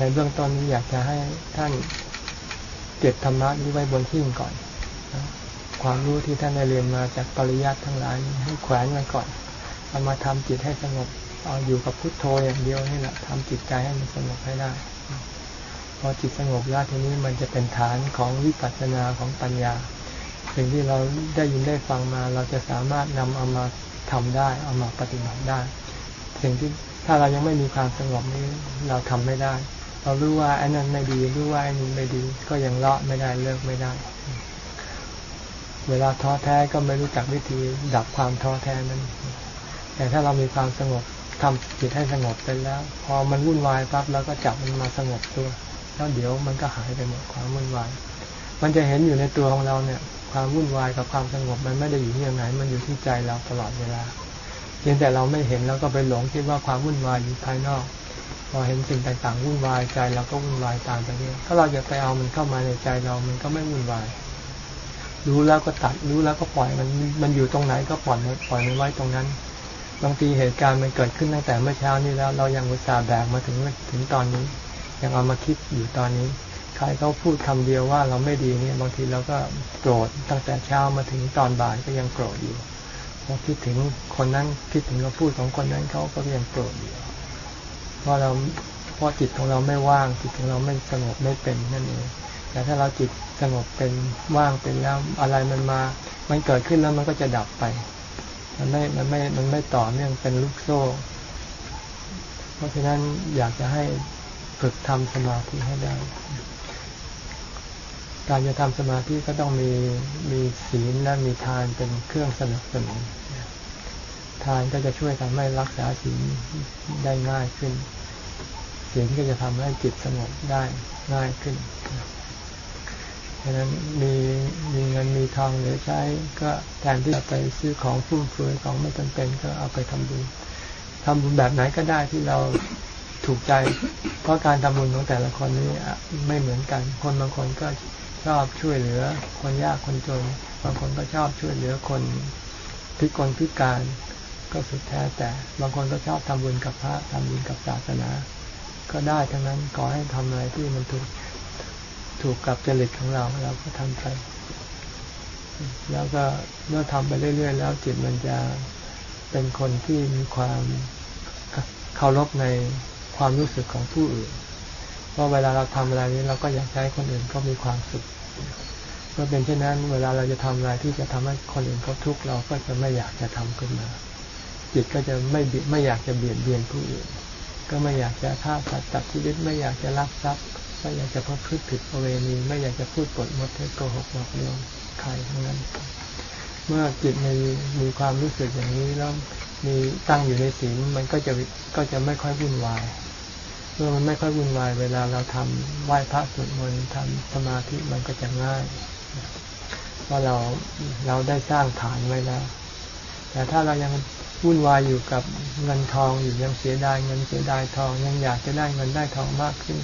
ในเบื้องต้นนี้อยากจะให้ท่านเก็บธรรมะนี้ไว้บนที่ก่อน ความรู้ที่ท่านได้เรียนมาจากปริยัติทั้งหลายให้แขวนไว้ก่อนเอามาทำจิตให้สงบ เอาอยู่กับพุทโธอย่างเดียวนี่แหละทำจิตใจให้มันสงบให้ได้ พอจิตสงบแล้วทีนี้มันจะเป็นฐานของวิปัสสนาของปัญญา สิ่งที่เราได้ยินได้ฟังมา เราจะสามารถนำเอามาทำได้เอามาปฏิบัติได้ สิ่งที่ถ้าเรายังไม่มีความสงบนี้เราทำไม่ได้ เรารู้ว่าอ้นั้นไม่ดีรู้ว่าไอ้นี้ไม่ดี ก็ยังเลาะไม่ได้เลิกไม่ได้ เวลาท้อแท้ก็ไม่รู้จักวิธีดับความท้อแท้นั้นแต่ถ้าเรามีความสงบ ทำจิตให้สงบไปแล้ว พอมันวุ่นวายปั๊บเราก็จับมันมาสงบตัว แล้วเดี๋ยวมันก็หายไปหมดความวุ่นวาย มันจะเห็นอยู่ในตัวของเราเนี่ย ความวุ่นวายกับความสงบมันไม่ได้อยู่ที่ไหน มันอยู่ที่ใจเราตลอดเวลาเพียงแต่เราไม่เห็นแล้วก็ไปหลงคิดว่าความวุ่นวายอยู่ภายนอก พอเห็นสิ่งต่างๆวุ่นวายใจเราก็วุ่นวายตามไปเนี่ยถ้าเราจะไปเอามันเข้ามาในใจเรามันก็ไม่วุ่นวายรู้แล้วก็ตัดรู้แล้วก็ปล่อยมันมันอยู่ตรงไหนก็ปล่อยมันปล่อยมันไว้ตรงนั้น บางทีเหตุการณ์มันเกิดขึ้นตั้งแต่เมื่อเช้านี้แล้ว เรายังอุตส่าห์แบกมาถึงถึงตอนนี้ ยังเอามาคิดอยู่ตอนนี้ ใครเขาพูดคำเดียวว่าเราไม่ดีเนี่ยบางทีเราก็โกรธตั้งแต่เช้ามาถึงตอนบ่ายก็ยังโกรธอยู่พอคิดถึงคนนั้นคิดถึงคำพูดของคนนั้นเขาก็ยังโกรธอยู่เพราะเราเพราะจิตของเราไม่ว่างจิตของเราไม่สงบไม่เป็นนั่นเองแต่ถ้าเราจิตสงบเป็นว่างเป็นแล้วอะไรมันมา มันเกิดขึ้นแล้วมันก็จะดับไป มันไม่มันไม่มันไม่ต่อเนื่องเป็นลูกโซ่ เพราะฉะนั้นอยากจะให้ฝึกทำสมาธิให้ได้ การจะทำสมาธิก็ต้องมีมีศีลและมีทานเป็นเครื่องสนับสนุนทานก็จะช่วยทำให้รักษาศีลได้ง่ายขึ้นศีลก็จะทำให้จิตสงบได้ง่ายขึ้น ฉะนั้นมีมีเงินมีทองเหลือใช้ ก็แทนที่จะไปซื้อของฟุ่มเฟือยของไม่จำเป็นก็เอาไปทำบุญทำบุญแบบไหนก็ได้ที่เราถูกใจ เพราะการทำบุญของแต่ละคนนี้ไม่เหมือนกัน คนบางคนก็ชอบช่วยเหลือ คนยากคนจน บางคนก็ชอบช่วยเหลือคนพิกลพิการก็สุดแท้แต่บางคนก็ชอบทำบุญกับพระทำบุญกับศาสนา ก็ได้ทั้งนั้นขอให้ทำอะไรที่มันถูก ถูกกับจริตของเราเราก็ทำไป แล้วก็เมื่อทำไปเรื่อยๆ แล้วจิตมันจะเป็นคนที่มีความเคารพในความรู้สึกของผู้อื่นเพราะเวลาเราทำอะไรนี้เราก็อยากให้คนอื่นก็มีความสุขเมื่อเป็นเช่นนั้น เวลาเราจะทำอะไรที่จะทำให้คนอื่นเขาทุกข์เราก็จะไม่อยากจะทำขึ้นมา จิตก็จะไม่ไม่อยากจะเบียดเบียนผู้อื่น ก็ไม่อยากจะฆ่าสัตว์ตัดชีวิตไม่อยากจะลักทรัพย์ ไม่อยากจะพูดพฤติผิดประเวณีไม่อยากจะพูดปดมดเท็จโกหกหลอกลวงใครทั้งนั้น เมื่อจิตมีมีความรู้สึกอย่างนี้แล้วมีตั้งอยู่ในศีลมันก็จะก็จะไม่ค่อยวุ่นวาย เมื่อมันไม่ค่อยวุ่นวาย เวลาเราทำไหว้พระสวดมนต์ทำสมาธิมันก็จะง่ายเพราะเราเราได้สร้างฐานไว้แล้ว แต่ถ้าเรายังวุ่นวายอยู่กับเงินทองอยู่ยังเสียดายเงินเสียดายทองยังอยากจะได้เงินได้ทองมากขึ้น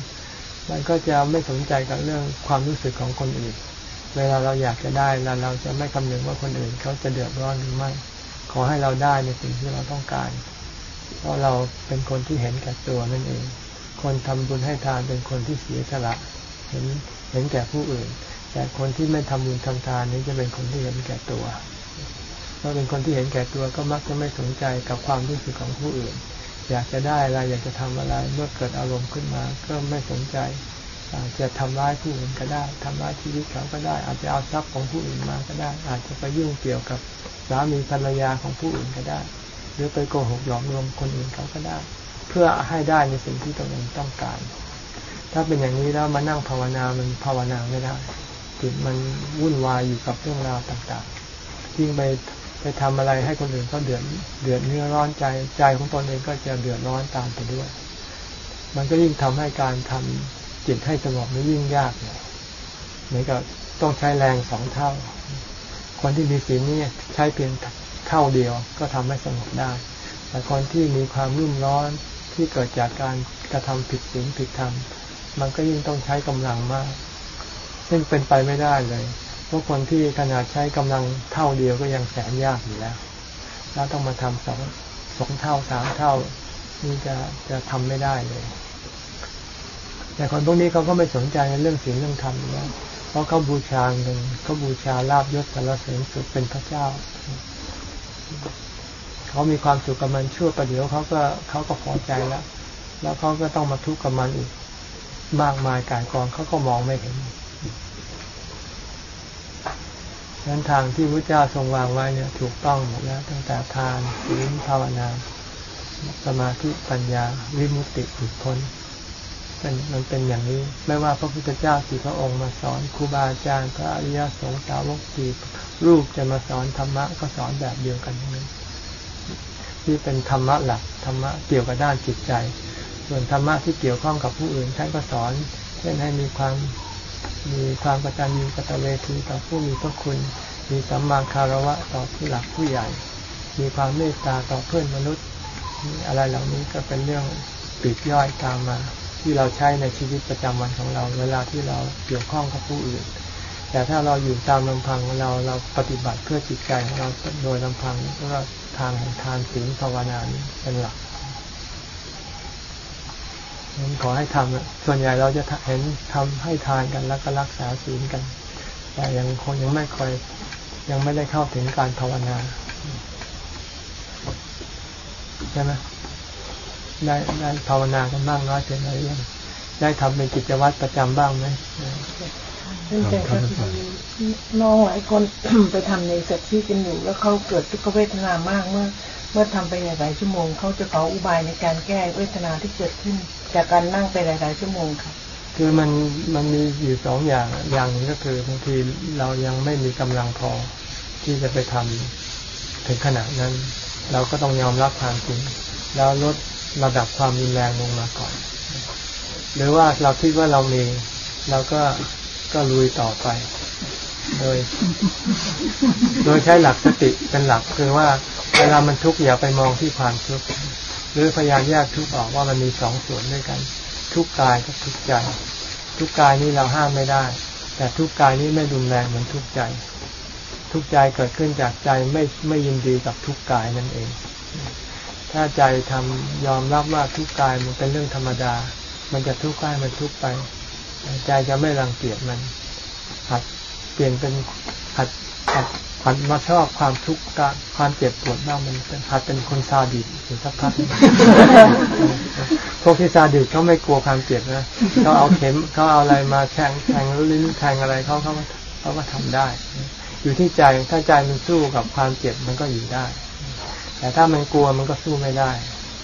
มันก็จะไม่สนใจกับเรื่องความรู้สึกของคนอื่น เวลาเราอยากจะได้แล้วเราจะไม่คำนึงว่าคนอื่น เขาจะเดือดร้อนหรือไม่ ขอให้เราได้ในสิ่งที่เราต้องการ เพราะเราเป็นคนที่เห็นแก่ตัวนั่นเอง คนทำบุญให้ทานเป็นคนที่เสียสละ เห็นเห็นแก่ผู้อื่น แต่คนที่ไม่ทำบุญทำทานนี้จะเป็นคนที่เห็นแก่ตัวเมื่อเป็นคนที่เห็นแก่ตัวก็มักจะไม่สนใจกับความรู้สึกของผู้อื่น อยากจะได้อะไรอยากจะทำอะไรเมื่อเกิดอารมณ์ขึ้นมา ก็ไม่สนใจอาจจะทำร้ายผู้อื่นก็ได้ทำร้ายชีวิตเขาก็ได้ อาจจะเอาทรัพย์ของผู้อื่นมาก็ได้ อาจจะไปยุ่งเกี่ยวกับสามีภรรยาของผู้อื่นก็ได้ หรือไปโกหกหลอกลวงคนอื่นเขาก็ได้ เพื่อให้ได้ในสิ่งที่ตนเองต้องการ ถ้าเป็นอย่างนี้แล้วมานั่งภาวนามันภาวนาไม่ได้จิตมันวุ่นวายอยู่กับเรื่องราวต่างๆยิ่งไป ไปทำอะไรให้คนอื่นเขาเดือดเดือดเนื้อร้อนใจใจของตนเองก็จะเดือดร้อนตามไปด้วย มันก็ยิ่งทำให้การทำจิตให้สงบนี่ยิ่งยากเลยเหมือนกับต้องใช้แรงสองเท่า คนที่มีศีลนี่ใช้เพียงเท่าเดียวก็ทำให้สงบได้ แต่คนที่มีความรุ่มร้อนที่เกิดจากการกระทำผิดศีลผิดธรรมมันก็ยิ่งต้องใช้กำลังมาก ซึ่งเป็นไปไม่ได้เลย พราะคนที่ขนาดใช้กำลังเท่าเดียวก็ยังแสนยากอยู่แล้ว แล้วต้องมาทำสองสองเท่าสามเท่า นี่จะจะทำไม่ได้เลย แต่คนพวกนี้เขาก็ไม่สนใจในเรื่องศีลเรื่องธรรมแล้วเพราะเขาบูชาเงินเขาบูชาลาบยศสารเสริญสุดเป็นพระเจ้า เขามีความสุขกับมันชั่วประเดี๋ยวเขาก็เขาก็พอใจแล้ว แล้วเขาก็ต้องมาทุกข์กับมันอีก มากมายกายกองเขาก็มองไม่เห็น ดังนั้นทางที่พระเจ้าทรงวางไว้เนี่ยถูกต้องหมดแล้วตั้งแต่ทานศีลภาวนา สมาธิปัญญาวิมุตติหลุดพ้นเป็นมันเป็นอย่างนี้ ไม่ว่าพระพุทธเจ้าสี่พระองค์มาสอนครูบาอาจารย์พระอริยสงฆ์สาวกสี่รูปจะมาสอนธรรมะก็สอนแบบเดียวกันทั้งนั้นที่เป็นธรรมะหลักธรรมะเกี่ยวกับด้านจิตใจ ส่วนธรรมะที่เกี่ยวข้องกับผู้อื่นท่านก็สอน เช่นให้มีความ มีความกตัญญูกตเวทีต่อผู้มีพระคุณ มีสัมมาคารวะต่อผู้หลักผู้ใหญ่ มีความเมตตาต่อเพื่อนมนุษย์อะไรเหล่านี้ก็เป็นเรื่องปีกย่อยตามมา ที่เราใช้ในชีวิตประจำวันของเรา เวลาที่เราเกี่ยวข้องกับผู้อื่น แต่ถ้าเราอยู่ตามลำพังเราเราปฏิบัติเพื่อจิตใจของเราโดยลำพังก็ทางแห่งทานศีลภาวนานเป็นหลัก นั้นขอให้ทำส่วนใหญ่เราจะเห็นทำให้ทานกันแล้วก็รักษาศีลกัน แต่ยังคงยังไม่ค่อยยังไม่ได้เข้าถึงการภาวนาใช่ไหมได้ได้ภาวนากันบ้างน้อยเพียงไรยังได้ทำเป็นกิจวัตรประจำบ้างไหมน้องหลายคนไปทำในเสร็จที่กันอยู่ แล้วเขาเกิดทุกขเวทนามากเมื่อ เมื่อทำไปหลายชั่วโมงเขาจะขออุบายในการแก้เวทนาที่เกิดขึ้น จากการนั่งไปหลายๆชั่วโมงค่ะคือมันมันมีอยู่สองอย่างอย่างหนึ่งก็คือบางทีเรายังไม่มีกำลังพอที่จะไปทำถึงขนาดนั้น เราก็ต้องยอมรับความจริงแล้วลดระดับความรุนแรงลงมาก่อน หรือว่าเราคิดว่าเรามีเราก็ก็ลุยต่อไป โดย โดยใช้หลักสติเป็นหลักคือว่าเวลามันทุกข์อย่าไปมองที่ความทุกข์ หรือพยายามแยกทุกข์ออกว่ามันมีสองส่วนด้วยกัน ทุกกายกับทุกใจ ทุกกายนี้เราห้ามไม่ได้ แต่ทุกกายนี้ไม่รุนแรงเหมือนทุกใจ ทุกใจเกิดขึ้นจากใจไม่ไม่ยินดีกับทุกกายนั่นเอง ถ้าใจทำยอมรับว่าทุกกายมันเป็นเรื่องธรรมดา มันจะทุกข์กายมันทุกข์ไป ใจจะไม่รังเกียจมันหัดเปลี่ยนเป็นหัดหัด หัดมาชอบความทุกข์กความเจ็บปวดบ้างมันเป็นหัดเป็นคนซาดิสอยู่สักพักพวกที่ซาดิสเขาไม่กลัวความเจ็บนะเขาเอาเข็มเขาเอาอะไรมาแทงแทงลิ้นแทงอะไรเขาเขาเขาก็ทำได้ อยู่ที่ใจถ้าใจมันสู้กับความเจ็บมันก็อยู่ได้ แต่ถ้ามันกลัวมันก็สู้ไม่ได้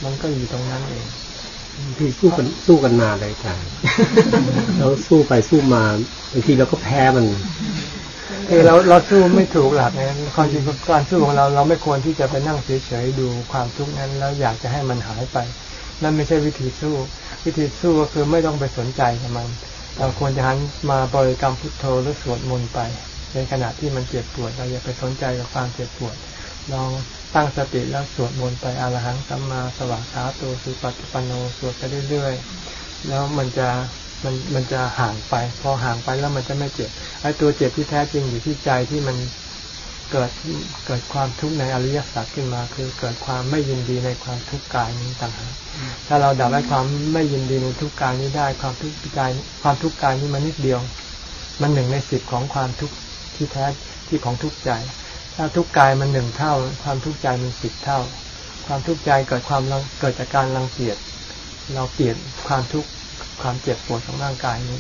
มันก็อยู่ตรงนั้นเองที่สู้กันสู้กันมาเลยค่ะเราสู้ไปสู้มาบางทีเราก็แพ้มัน คือเราเราสู้ไม่ถูกหลักไงความจริงการสู้ของเราเราไม่ควรที่จะไปนั่งเฉยๆดูความทุกข์นั้น แล้วอยากจะให้มันหายไป นั่นไม่ใช่วิธีสู้ วิธีสู้ก็คือไม่ต้องไปสนใจกับมัน เราควรจะหันมาบริกรรมพุทโธหรือสวดมนต์ไป ในขณะที่มันเจ็บปวด เราอย่าไปสนใจกับความเจ็บปวดลองตั้งสติแล้วสวดมนต์ไปอรหังสัมมาสวากขาโตสุปฏิปันโนสวดไปเรื่อยๆแล้วมันจะ มันมันจะห่างไป พอห่างไปแล้วมันจะไม่เจ็บไอ้ตัวเจ็บที่แท้จริงอยู่ที่ใจที่มันเกิดเกิดความทุกข์ในอริยสัจขึ้นมา คือเกิดความไม่ยินดีในความทุกข์กายนี้ต่างหากถ้าเราดับไอ้ความไม่ยินดีในทุกข์กายนี้ได้ความทุกข์กายความทุกข์กายนี้มันนิดเดียว มันหนึ่งในสิบของความทุกข์ที่แท้ที่ของทุกข์ใจ ถ้าทุกข์กายมันหนึ่งเท่า ความทุกข์ใจมันสิบเท่า ความทุกข์ใจเกิดความเกิดจากการรังเกียจเราเกลียดความทุกข์ ความเจ็บปวดของร่างกายนี้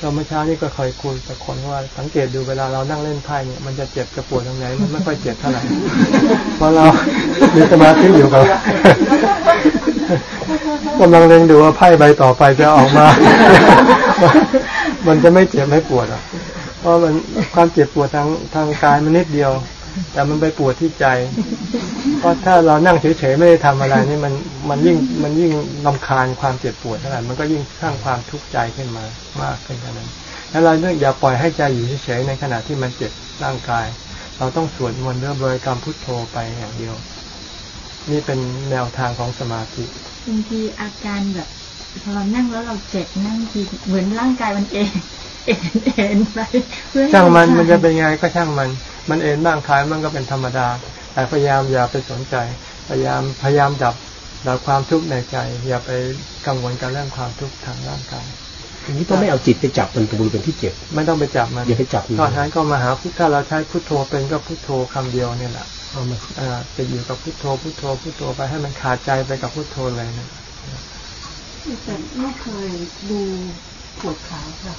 ก็เมื่อเช้านี้ก็เคยคุยกับคนว่าสังเกตดูเวลาเรานั่งเล่นไพ่เนี่ยมันจะเจ็บกระปวดตรงไหนมันไม่ค่อยเจ็บเท่าไหร่เพราะเรามีสมาธิอยู่กับกำลังเล็งดูว่าไพ่ใบต่อไปจะออกมา มันจะไม่เจ็บไม่ปวดอะเพราะมันความเจ็บปวดทางทางกายมันนิดเดียว แต่มันไปปวดที่ใจ เพราะถ้าเรานั่งเฉยๆไม่ได้ทำอะไรนี่มันมันยิ่งมันยิ่งลำคาญความเจ็บปวดเท่าไหร่มันก็ยิ่งสร้างความทุกข์ใจขึ้นมามากขึ้นเท่านั้นแล้วเราเนี่ยอย่าปล่อยให้ใจอยู่เฉยๆในขณะที่มันเจ็บร่างกาย เราต้องสวดมนต์เรื่อบริกรรมพุทโธไปอย่างเดียว นี่เป็นแนวทางของสมาธิบางทีอาการแบบพอเรานั่งแล้วเราเจ็บนั่งทีเหมือนร่างกายมันเอง เอ็นเอ็นไปเพื่อให้ช่างมันมันจะเป็นไงก็ช่างมัน มันเอ็นบ้างคลายมันก็เป็นธรรมดา แต่พยายามอย่าไปสนใจ พยายามพยายามดับดับความทุกข์ในใจ อย่าไปกังวลกับเรื่องความทุกข์ทางร่างกายทีนี้ต้องไม่เอาจิตไปจับมันตรงบริเวณที่เจ็บ ไม่ต้องไปจับมันอย่าไปจับมันตอนนั้นก็มาหาพุทธถ้าเราใช้พุทโธเป็นก็พุทโธคำเดียวเนี่ยแหละเอามาอ่าจะอยู่กับพุทโธพุทโธพุทโธไปให้มันขาดใจไปกับพุทโธเลยนะแต่ไม่เคยดูปวดขาค่ะ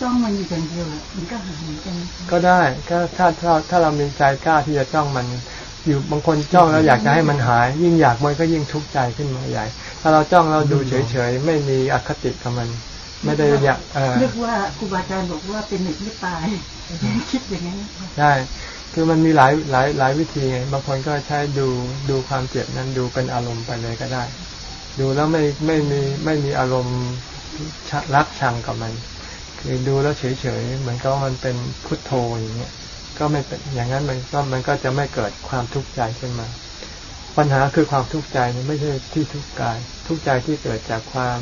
จ้องมันอยู่อย่างเดียวอะมันก็หายเหมือนกันนะคะก็ได้ก็ถ้าถ้าถ้าเรามีใจกล้าที่จะจ้องมันอยู่บางคนจ้องแล้วอยากจะให้มันหาย ยิ่งอยากมันก็ยิ่งทุกข์ใจขึ้นมาใหญ่ ถ้าเราจ้องเราดูเฉยๆไม่มีอคติกับมัน ไม่ได้อยากเออนึกว่าครูบาอาจารย์บอกว่าเป็นหนึ่งไม่ตายคิดอย่างนั้นนะคะใช่คือมันมีหลายหลายหลายวิธีไงบางคนก็ใช้ดูดูความเจ็บนั้นดูเป็นอารมณ์ไปเลยก็ได้ ดูแล้วไม่ไม่มีไม่มีอารมณ์ชะรักชังกับมัน คือดูแล้วเฉยๆเหมือนกับมันเป็นพุทโธอย่างเงี้ยก็ไม่เป็นอย่างนั้นมันก็มันก็จะไม่เกิดความทุกข์ใจขึ้นมา ปัญหาคือความทุกข์ใจนี่ไม่ใช่ที่ทุกข์กาย ทุกข์ใจที่เกิดจากความ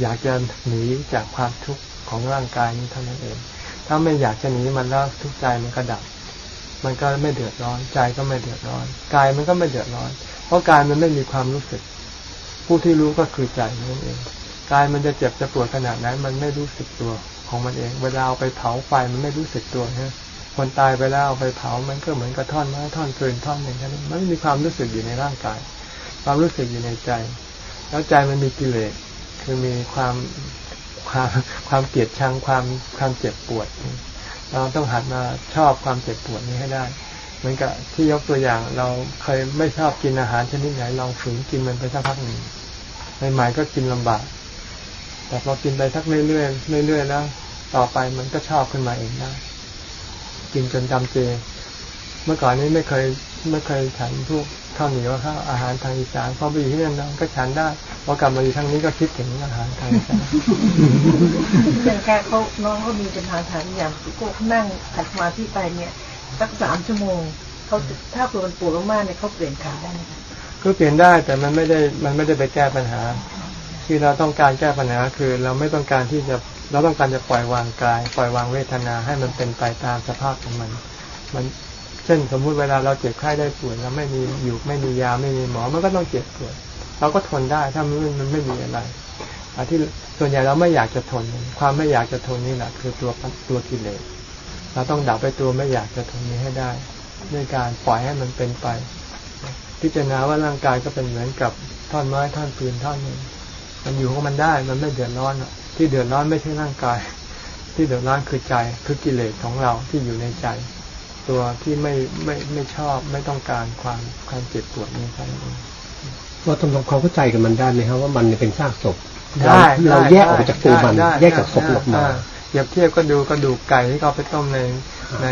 อยากจะหนีจากความทุกข์ของร่างกายนี้เท่านั้นเอง ถ้าไม่อยากจะหนีมันแล้วทุกข์ใจมันก็ดับ มันก็ไม่เดือดร้อนใจก็ไม่เดือดร้อนกายมันก็ไม่เดือดร้อน เพราะกายมันไม่มีความรู้สึก ผู้ที่รู้ก็คือใจนั่นเอง กายมันจะเจ็บจะปวดขนาดนั้นมันไม่รู้สึกตัวของมันเอง เวลาเอาไปเผาไฟมันไม่รู้สึกตัวนะคนตายไปแล้วเอาไปเผามันก็เหมือนกระท่อนไม้ท่อนฟืนท่อนหนึ่งแค่นั้นมันไม่มีความรู้สึกอยู่ในร่างกาย ความรู้สึกอยู่ในใจ แล้วใจมันมีกิเลสคือมีความความความเกลียดชังความความเจ็บปวด เราต้องหัดมาชอบความเจ็บปวดนี้ให้ได้ เหมือนกับที่ยกตัวอย่างเราเคยไม่ชอบกินอาหารชนิดไหนลองฝืนกินมันไปสักพักหนึ่งใหม่ๆก็กินลำบาก แต่พอกินไปสักเรื่อยๆเรื่อยๆแล้ว ต่อไปมันก็ชอบขึ้นมาเองได้กินจนจำเจ เมื่อก่อนนี้ไม่เคยไม่เคยฉันพวกข้าวเหนียวข้าวอาหารทางอีสานพอไปอยู่ที่นั่นนะก็ฉันได้พอกลับมาอยู่ทางนี้ก็คิดถึงอาหารทางอีสานอย่างแค่เขาน้องเขามีเป็นทางทางอย่างก็นั่งขัดสมาธิไปเนี่ยสักสามชั่วโมงเขาจะถ้าเผื่อมันปวดมากๆเนี่ยเขาเปลี่ยนขาได้ไหมคะก็เปลี่ยนได้แต่มันไม่ได้มันไม่ได้ไปแก้ปัญหา ที่เราต้องการแก้ปัญหาคือ เราไม่ต้องการที่จะเราต้องการจะปล่อยวางกาย ปล่อยวางเวทนาให้มันเป็นไปตามสภาพของมัน มันเช่นสมมุติเวลาเราเจ็บไข้ได้ป่วยแล้วไม่มีอยู่ไม่มียาไม่มีหมอมันก็ต้องเจ็บปวดเราก็ทนได้ถ้ามันมันไม่มีอะไรอที่ส่วนใหญ่เราไม่อยากจะทน ความไม่อยากจะทนนี่แหละคือตัวตัวกิเลสเราต้องดับไปตัวไม่อยากจะทนนี้ให้ได้ ด้วยการปล่อยให้มันเป็นไป พิจารณาว่าร่างกายก็เป็นเหมือนกับท่อนไม้ท่อนปืนท่อนหนึ่ง มันอยู่ของมันได้ มันไม่เดือดร้อนอะที่เดือดร้อนไม่ใช่ร่างกาย ที่เดือดร้อนคือใจคือกิเลสของเราที่อยู่ในใจ ตัวที่ไม่ไม่ไม่ชอบไม่ต้องการความความเจ็บปวดนี้เท่านั้นเองว่าทำความเข้าใจกับมันได้ไหมครับว่ามันเป็นซากศพได้เราเราแยกออกจากตัวมันได้แยกจากศพออกมาได้เปรียบเทียบก็ดูกระดูกไก่ที่เขาไปต้มใน ใน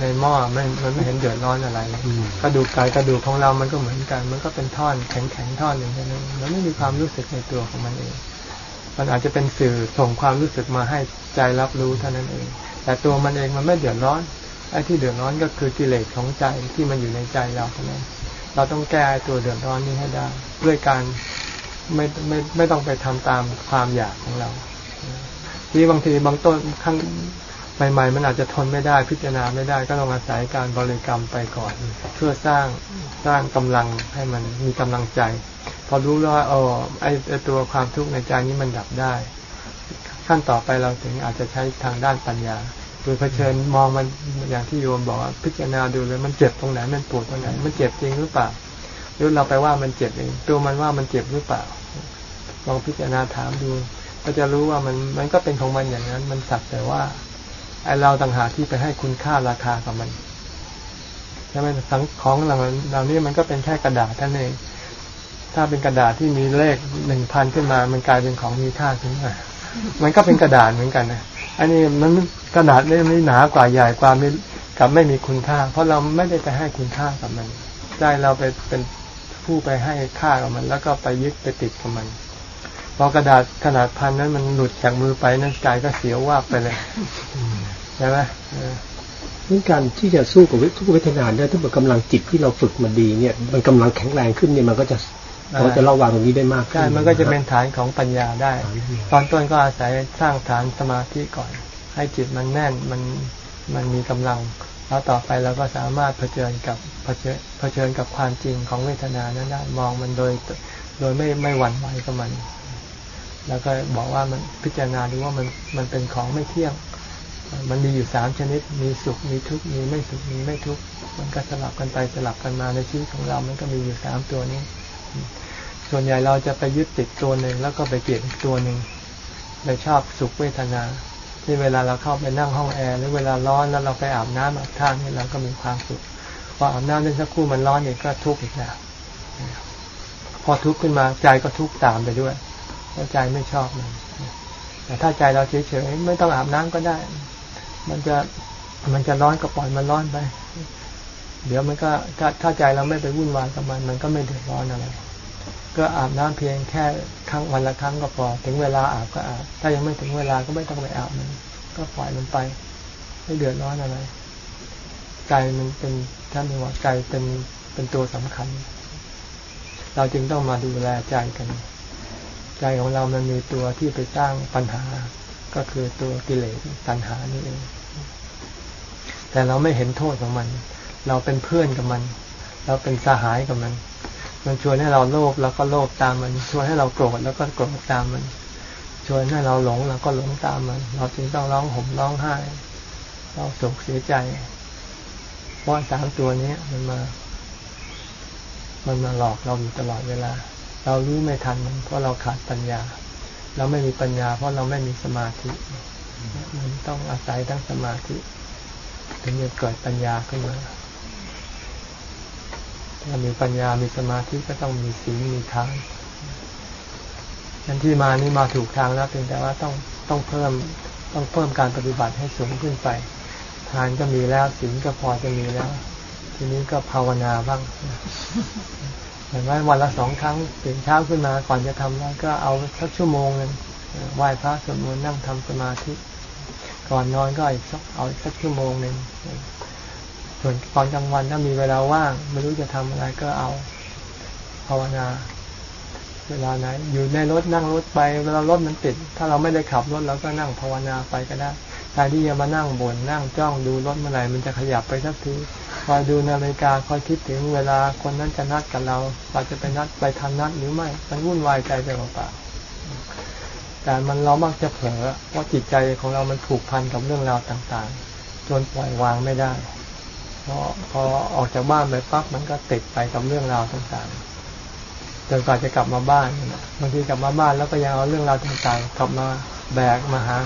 ในหม้อไม่มันไม่เห็นเดือดร้อนอะไรอืมกระดูกไก่กระดูกของเรามันก็เหมือนกัน มันก็เป็นท่อนแข็งๆท่อนหนึ่งแค่นั้นมันไม่มีความรู้สึกในตัวของมันเอง มันอาจจะเป็นสื่อส่งความรู้สึกมาให้ใจรับรู้เท่านั้นเอง แต่ตัวมันเองมันไม่เดือดร้อนไอ้ที่เดือดร้อนก็คือกิเลสของใจที่มันอยู่ในใจเราเท่านั้นเราต้องแก้ไอ้ตัวเดือดร้อนนี้ให้ได้ด้วยการไม่ไม่ไม่ต้องไปทำตามความอยากของเราที่บางทีบางต้นข้าง ใหม่ๆมันอาจจะทนไม่ได้พิจารณาไม่ได้ ก็ต้องอาศัยการบริกรรมไปก่อน เพื่อสร้างสร้างกำลังให้มันมีกำลังใจ พอรู้แล้วว่าอ๋อไอ้ไอตัวความทุกข์ในใจนี้มันดับได้ ขั้นต่อไปเราถึงอาจจะใช้ทางด้านปัญญาคือเผชิญมองมันอย่างที่โยมบอกพิจารณาดูเลยมันเจ็บตรงไหนมันปวดตรงไหน มันเจ็บจริงหรือเปล่าหรือเราไปว่ามันเจ็บเองตัวมันว่ามันเจ็บหรือเปล่าลองพิจารณาถามดู ก็จะรู้ว่ามันมันก็เป็นของมันอย่างนั้น มันสักแต่ว่า ไอเราต่างหากที่ไปให้คุณค่าราคากับมันใช่ไหมสังของเหล่านี้มันก็เป็นแค่กระดาษท่านเอง ถ้าเป็นกระดาษที่มีเลขหนึ่งพันขึ้นมา มันกลายเป็นของมีค่าขึ้นมามันก็เป็นกระดาษเหมือนกันนะอันนี้มันกระดาษนี่มันหนากว่าใหญ่กว่าไม่กับไม่มีคุณค่า เพราะเราไม่ได้ไปให้คุณค่ากับมันใจเราไปเป็นผู้ไปให้ค่ากับมัน แล้วก็ไปยึดไปติดกับมัน พอกระดาษขนาดพันนั้นมันหลุดจากมือไปนั้นใจก็เสียวว่าบไปเลยใช่ไหมเออเรื่องการที่จะสู้กับทุกเวทนาได้ถ้าเกิดกำลังจิตที่เราฝึกมาดีเนี่ย มันกำลังแข็งแรงขึ้นเนี่ยมันก็จะเขาจะระวังตรงนี้ได้มากขึ้นใช่มันก็จะเป็นฐานของปัญญาได้ ตอนต้นก็อาศัยสร้างฐานสมาธิก่อน ให้จิตมันแน่นมันมันมีกำลัง แล้วต่อไปเราก็สามารถเผชิญกับเผชิญเผชิญกับความจริงของเวทนานั้นได้มองมันโดยโดยไม่ไม่หวั่นไหวกับมัน แล้วก็บอกว่ามันพิจารณาดูว่ามันมันเป็นของไม่เที่ยง มันมีอยู่สามชนิด มีสุข มีทุกข์ มีไม่สุข มีไม่ทุกข์ มันก็สลับกันไปสลับกันมาในชีวิตของเรา มันก็มีอยู่สามตัวนี้ ส่วนใหญ่เราจะไปยึดติดตัวหนึ่งแล้วก็ไปเกลียดตัวหนึ่งไปชอบสุขเวทนาที่เวลาเราเข้าไปนั่งห้องแอร์หรือเวลาร้อนแล้วเราไปอาบน้ำอาบท่านี่เราก็มีความสุขพออาบน้ำได้สักครู่มันร้อนอีกก็ทุกข์อีกแล้วพอทุกข์ขึ้นมาใจก็ทุกข์ตามไปด้วย เพราใจไม่ชอบมัน แต่ถ้าใจเราเฉยๆไม่ต้องอาบน้ำก็ได้ มันจะมันจะร้อนก็ปล่อยมันร้อนไป เดี๋ยวมันก็ถ้าถ้าใจเราไม่ไปวุ่นวายกับมัน มันก็ไม่เดือดร้อนอะไร ก็อาบน้ำเพียงแค่ครั้งวันละครั้งก็พอ ถึงเวลาอาบก็อาบ ถ้ายังไม่ถึงเวลาก็ไม่ต้องไปอาบมัน ก็ปล่อยมันไป ไม่เดือดร้อนอะไร ใจมันเป็นท่านบอกว่าใจเป็นเป็นตัวสำคัญ เราจึงต้องมาดูแลใจกัน ใจของเรามันมีตัวที่ไปสร้างปัญหา ก็คือตัวกิเลสตัณหานี่เอง แต่เราไม่เห็นโทษของมัน เราเป็นเพื่อนกับมัน เราเป็นสหายกับมัน มันชวนให้เราโลภแล้วก็โลภตามมัน ชวนให้เราโกรธแล้วก็โกรธตามมัน ชวนให้เราหลงแล้วก็หลงตามมัน เราจึงต้องร้องห่มร้องไห้เราโศกเสียใจเพราะสามตัวนี้มันมา มันมาหลอกเราอยู่ตลอดเวลา เรารู้ไม่ทันมันเพราะเราขาดปัญญา เราไม่มีปัญญา เพราะเราไม่มีสมาธิ มันต้องอาศัยทั้งสมาธิ ถึงจะเกิดปัญญาขึ้นมาถ้ามีปัญญา มีสมาธิก็ต้องมีศีลมีทานยันที่มานี่มาถูกทางแล้วเพียงแต่ว่าต้องต้องเพิ่มต้องเพิ่มการปฏิบัติให้สูงขึ้นไป ทานก็มีแล้วศีลก็พอจะมีแล้ว ทีนี้ก็ภาวนาบ้าง เห็นไหมวันละสองครั้งตื่นเช้าขึ้นมาก่อนจะทำแล้วก็เอาสักชั่วโมงหนึ่งไหว้พระสวดมนต์นั่งทำสมาธิก่อนนอนก็อีกสักเอาสักชั่วโมงหนึ่งส่วนตอนกลางวันถ้ามีเวลาว่างไม่รู้จะทำอะไรก็เอาภาวนา เวลาไหนอยู่ในรถนั่งรถไป เวลารถมันติด ถ้าเราไม่ได้ขับรถเราก็นั่งภาวนาไปก็ได้ แทนที่จะมานั่งบนนั่งจ้องดูรถเมื่อไหร่มันจะขยับไปสักทีคอยดูนาฬิกาคอยคิดถึงเวลาคนนั้นจะนัดกับเรา เราจะไปนัดไปทันนัดหรือไม่ มันวุ่นวายใจไปเปล่าๆแต่มันเรามักจะเผลอเพราะจิตใจของเรามันผูกพันกับเรื่องราวต่างๆ จนปล่อยวางไม่ได้พอพอออกจากบ้านไปปั๊บมันก็ติดไปกับเรื่องราวต่างๆจนกว่าจะกลับมาบ้านบางทีกลับมาบ้านแล้วก็ยังเอาเรื่องราวต่างๆ กลับมาแบกมาหา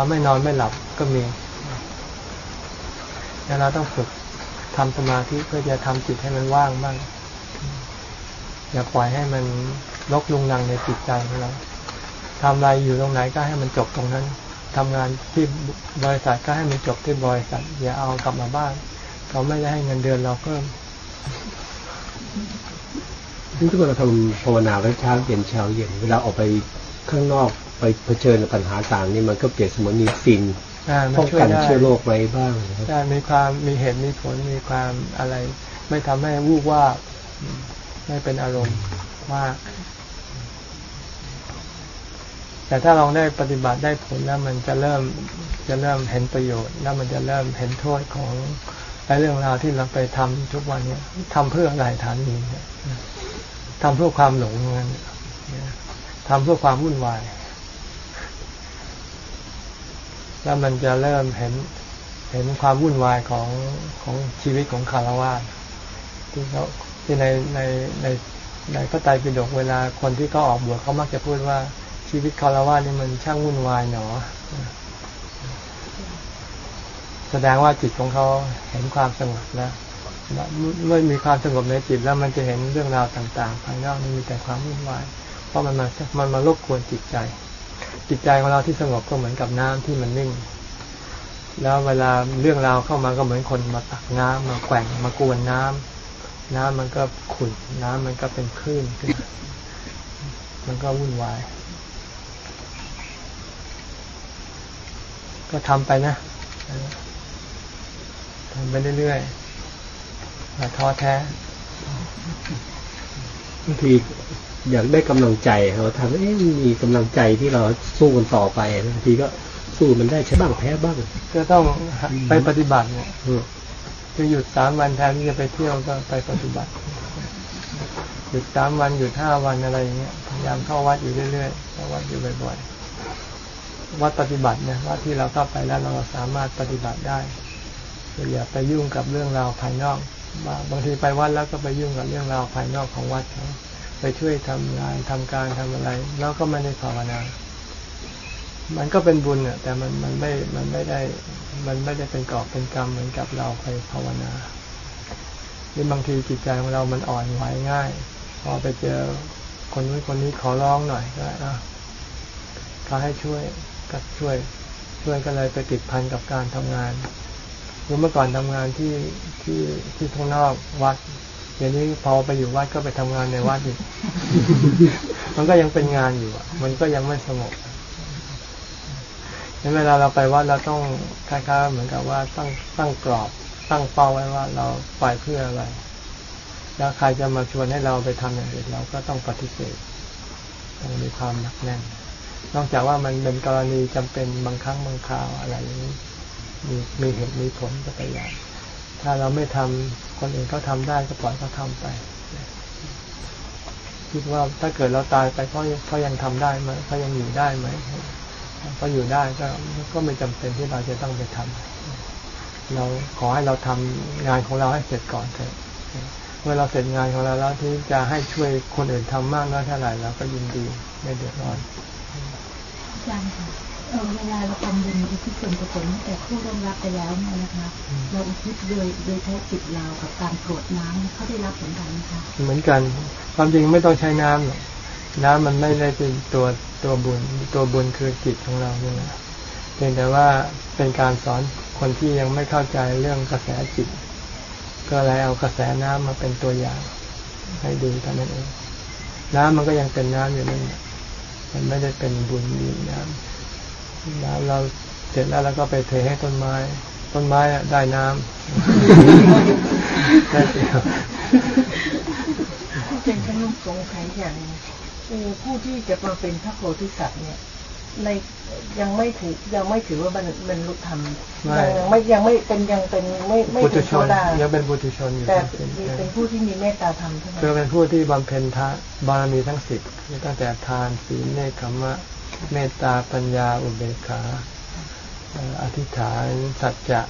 ทำให้นอนไม่หลับก็มีแล้วเราต้องฝึกทำสมาธิเพื่อจะทำจิตให้มันว่างบ้าง อย่าปล่อยให้มันลกลุงนังในจิตใจของเราทำอะไรอยู่ตรงไหนก็ให้มันจบตรงนั้นทำงานที่บริษัทก็ให้มันจบที่บริษัท อย่าเอากลับมาบ้านเขาไม่ได้ให้เงินเดือนเราเพิ่มนี่ถ้าเราทำภาวนาไว้เช้าเย็นเช้าเย็นเวลาออกไปข้างนอก ไปเผชิญกับปัญหาต่างนี่มันก็เปรียบเสมือนมีซินป้องกันเชื้อโรคไว้บ้างใช่มีความมีเหตุมีผลมีความอะไร ไม่ทำให้วูบว่าไม่เป็นอารมณ์มาก แต่ถ้าลองได้ปฏิบัติได้ผลแล้วมันจะเริ่มจะเริ่มเห็นประโยชน์ แล้วมันจะเริ่มเห็นโทษของไอ้เรื่องราวที่เราไปทำทุกวันเนี้ยทำเพื่ออะไรฐานนี้ทำเพื่อความหลงเงินทำเพื่อความวุ่นวาย แล้วมันจะเริ่มเห็นเห็นความวุ่นวายของของชีวิตของคารวะที่เขาที่ในในในในพระไตรปิฎกเวลาคนที่เขาออกบวชเขามักจะพูดว่าชีวิตคารวะนี่มันช่างวุ่นวายหนอ แสดงว่าจิตของเขาเห็นความสงบแล้วเมื่อมีความสงบในจิตแล้วมันจะเห็นเรื่องราวต่างๆภายนอกนี่มีแต่ความวุ่นวาย เพราะมันมามันมารบกวนจิตใจ จิตใจของเราที่สงบก็เหมือนกับน้ำที่มันนิ่ง แล้วเวลาเรื่องราวเข้ามาก็เหมือนคนมาตักน้ำมาแกว่งมากวนน้ำน้ำมันก็ขุ่นน้ำมันก็เป็นคลื่นขึ้นมันก็วุ่นวาย ก็ทำไปนะทำไปเรื่อยๆอย่าท้อแท้บางที อยากได้กำลังใจเราทำเอ๊ะมีกำลังใจที่เราสู้กันต่อไปบางทีก็สู้มันได้ใช่บ้างแพ้บ้าง ก็ต้องไปปฏิบัติเนี่ยอืมคือหยุดสามวันแทนที่จะไปเที่ยวก็ไปปฏิบัติหยุดสามวันหยุดห้าวันอะไรอย่างเงี้ยพยายามเข้าวัดอยู่เรื่อยๆเข้าวัดอยู่บ่อยๆวัดปฏิบัติเนี่ยวัดที่เราเข้าไปแล้วเราสามารถปฏิบัติได้คืออย่าไปยุ่งกับเรื่องราวภายนอกบางบางทีไปวัดแล้วก็ไปยุ่งกับเรื่องราวภายนอกของวัดเขา ไปช่วยทำงานทำการทำอะไร แล้วก็ไม่ได้ภาวนา มันก็เป็นบุญอะ แต่มันมันไม่มันไม่ได้ มันไม่ได้เป็นกอบเป็นกรรมเหมือนกับเราไปภาวนาหรือบางทีจิตใจของเรามันอ่อนไหวง่าย พอไปเจอคนนู้นคนนี้ขอร้องหน่อยก็อะเขาให้ช่วยก็ช่วย ช่วยก็เลยไปติดพันกับการทำงานหรือเมื่อก่อนทำงานที่ที่ที่ข้างนอกวัด เดี๋ยวนี้พอไปอยู่วัดก็ไปทำงานในวัดอีกมันก็ยังเป็นงานอยู่อะมันก็ยังไม่สงบงั้นเวลาเราไปวัดเราต้องคล้ายๆเหมือนกับว่าตั้งตั้งกรอบ ตั้งเป้าไว้ว่าเราไปเพื่ออะไร แล้วใครจะมาชวนให้เราไปทำอย่างอื่นเราก็ต้องปฏิเสธต้องมีความหนักแน่น นอกจากว่ามันเป็นกรณีจำเป็นบางครั้งบางคราวอะไรอย่างนี้มีมีเหตุมีผลก็ไปอย่าง ถ้าเราไม่ทำคนอื่นเขาทาได้ก็ปล่อยเขาทาไปคิดว่าถ้าเกิดเราตายไปเขาเขายังทำได้ไหมเขายังอยู่ได้ไหมเขาอยู่ได้ก็ก็ไม่จำเป็นที่เราจะต้องไปทำเราขอให้เราทำงานของเราให้เสร็จก่อนเถอะเมื่อเราเสร็จงานของเราแล้วที่จะให้ช่วยคนอื่นทำมากน้อยเท่าไหร่เราก็ยินดีไม่เดือดร้อนอาจารย์ค่ะ เอ่อเวลาเราทำบุญอุทิศส่วนกุศลให้แต่ผู้ร่วมรับไปแล้วเนี่ยนะคะ เราอุทิศโดยโดยใช้จิตเรากับการกรวดน้ำเขาได้รับผลกันไหมคะเหมือนกันความจริงไม่ต้องใช้น้ำหรอกน้ำมันไม่ได้เป็นตัวตัวบุญตัวบุญคือจิตของเราเนี่ยนะเพียงแต่ว่าเป็นการสอนคนที่ยังไม่เข้าใจเรื่องกระแสจิต ก็เลยเอากระแสน้ำมาเป็นตัวอย่างให้ดูเท่านั้นเองน้ำมันก็ยังเป็นน้ำอยู่นั่นแหละมันไม่ได้เป็นบุญมีน้ำ น้ำเราเสร็จแล้วเราก็ไปเทให้ต้นไม้ ต้นไม้อะได้น้ำได้เดียวเป็นขนมสงสัยอย่างหนึ่งเออผู้ที่จะมาเป็นพระโพธิสัตว์เนี่ยในยังไม่ถือยังไม่ถือว่ามันมันรุธรรมไม่ยังไม่ยังไม่เป็นยังเป็นไม่ไม่ปุถึถุงชโซนดายังเป็นปุถุชนอยู่แต่เป็นมีเป็นผู้ที่มีเมตตาธรรมใช่ไหมคือเป็นผู้ที่บำเพ็ญทะบารมีทั้งสิบตั้งแต่ทานศีลเนคขมะ เมตตาปัญญาอุเบกขาเอ่ออธิษฐานสัจจะ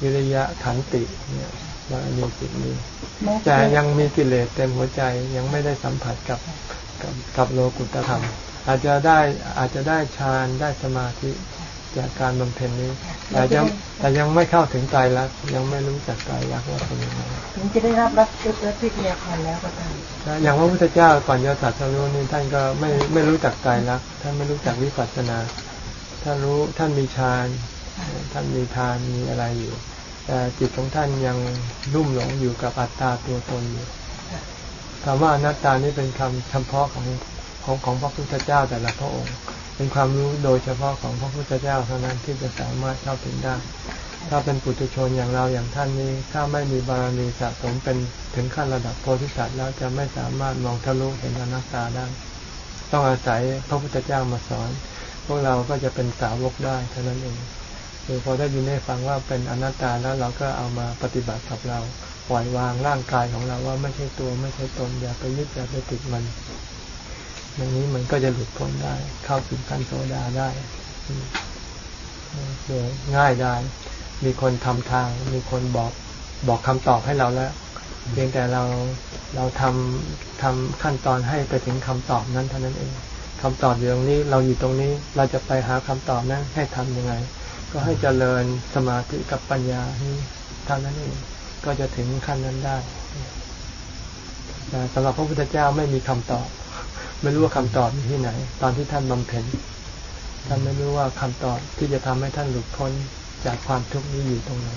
วิริยะขันติเนี่ยบารมีสิบนี้แม้แต่ยังมีกิเลสเต็มหัวใจยังไม่ได้สัมผัสกับกับกับโลกุตธรรม อาจจะได้อาจจะได้ฌานได้สมาธิ จากการบำเพ็ญนี้แต่ยังแต่ยังไม่เข้าถึงใจรักษณ์ยังไม่รู้จักใจรักษณ์ว่าเป็นยังไงถึงจะได้รับรับรับพิทยาคารแล้วก็ตามนะอย่างพระพุทธเจ้าก่อนจะตรัสรู้นี่ท่านก็ไม่ไม่รู้จักใจรักษณ์ท่านไม่รู้จักวิปัสสนาท่านรู้ท่านมีฌานท่านมีทานมีอะไรอยู่ แต่จิตของท่านยังรุ่มหลงอยู่กับอัตตาตัวตนอยู่คำว่าอนัตตานี่เป็นคำเฉพาะของ ของของพระพุทธเจ้าแต่ละพระองค์ เป็นความรู้โดยเฉพาะของพระพุทธเจ้าเท่านั้นที่จะสามารถเข้าถึงได้ ถ้าเป็นปุถุชนอย่างเราอย่างท่านนี้ ถ้าไม่มีบารมีสะสมเป็นถึงขั้นระดับโพธิสัตว์แล้วจะไม่สามารถมองทะลุเห็นอนัตตาได้ ต้องอาศัยพระพุทธเจ้ามาสอน พวกเราก็จะเป็นสาวกได้เท่านั้นเองคือพอได้ยินได้ฟังว่าเป็นอนัตตาแล้วเราก็เอามาปฏิบัติกับเรา ปล่อยวางร่างกายของเราว่าไม่ใช่ตัวไม่ใช่ตนอย่าไปยึดอย่าไปติดมัน อย่างนี้มันก็จะหลุดพ้นได้ เข้าถึงขั้นโสดาได้อืมโดยง่ายได้ มีคนทำทาง มีคนบอกบอกคำตอบให้เราแล้ว เพียงแต่เราเราทำทำขั้นตอนให้ไปถึงคำตอบนั้นเท่านั้นเองคำตอบอยู่ตรงนี้ เราอยู่ตรงนี้ เราจะไปหาคำตอบนั้นให้ทำยังไง ก็ให้เจริญสมาธิกับปัญญานี้เท่านั้นเอง ก็จะถึงขั้นนั้นได้แต่สำหรับพระพุทธเจ้าไม่มีคำตอบ ไม่รู้ว่าคำตอบอยู่ที่ไหน ตอนที่ท่านบำเพ็ญท่านไม่รู้ว่าคำตอบที่จะทำให้ท่านหลุดพ้นจากความทุกข์นี้อยู่ตรงไหน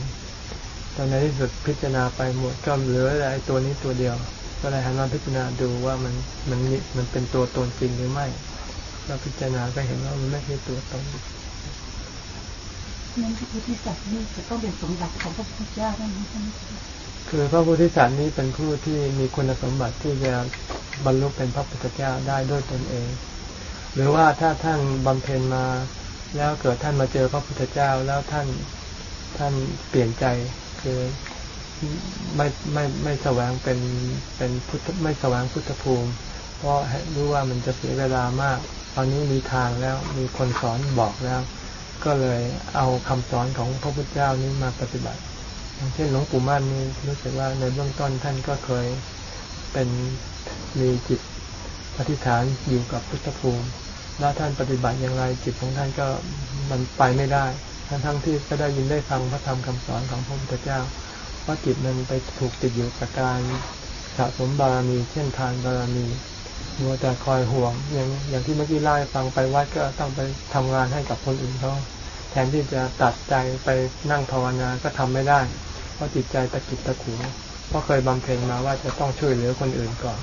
ตอนในที่สุดพิจารณาไปหมดก็เหลือแต่ไอ้ตัวนี้ตัวเดียว ก็เลยหันมาพิจารณาดูว่ามันมันมีมันเป็นตัวตนจริงหรือไม่เราพิจารณาก็เห็นว่ามันไม่ใช่ตัวตนนั้นพระโพธิสัตว์นี่จะต้องเป็นสมบัติของพระพุทธเจ้าเท่านั้นใช่ไหมคะคือพระโพธิสัตว์นี้เป็นผู้ที่มีคุณสมบัติที่จะ บรรลุเป็นพระพุทธเจ้าได้ด้วยตนเอง หรือว่าถ้าท่านบำเพ็ญมาแล้วเกิดท่านมาเจอพระพุทธเจ้าแล้วท่านท่านเปลี่ยนใจคือไม่ไม่ไม่แสวงเป็นเป็นพุทธไม่แสวงพุทธภูมิ เพราะรู้ว่ามันจะเสียเวลามาก ตอนนี้มีทางแล้วมีคนสอนบอกแล้ว ก็เลยเอาคำสอนของพระพุทธเจ้านี้มาปฏิบัติอย่างเช่นหลวงปู่มั่นนี่รู้สึกว่าในเบื้องต้นท่านก็เคยเป็น มีจิตอธิษฐานอยู่กับพุทธภูมิ แล้วท่านปฏิบัติอย่างไรจิตของท่านก็มันไปไม่ได้ ทั้งทั้งที่ก็ได้ยินได้ฟังพระธรรมคำสอนของพระพุทธเจ้าเพราจิตมันไปถูกติดอยู่กับการสะสมบารมีเช่นทานบารมีมัวแต่คอยห่วง อย่างอย่างที่เมื่อกี้เล่าฟังไปวัดก็ต้องไปทำงานให้กับคนอื่นเขาแทนที่จะตัดใจไปนั่งภาวนาก็ทำไม่ได้ เพราะจิตใจตะกิดตะขวง เพราะเคยบำเพ็ญมาว่าจะต้องช่วยเหลือคนอื่นก่อน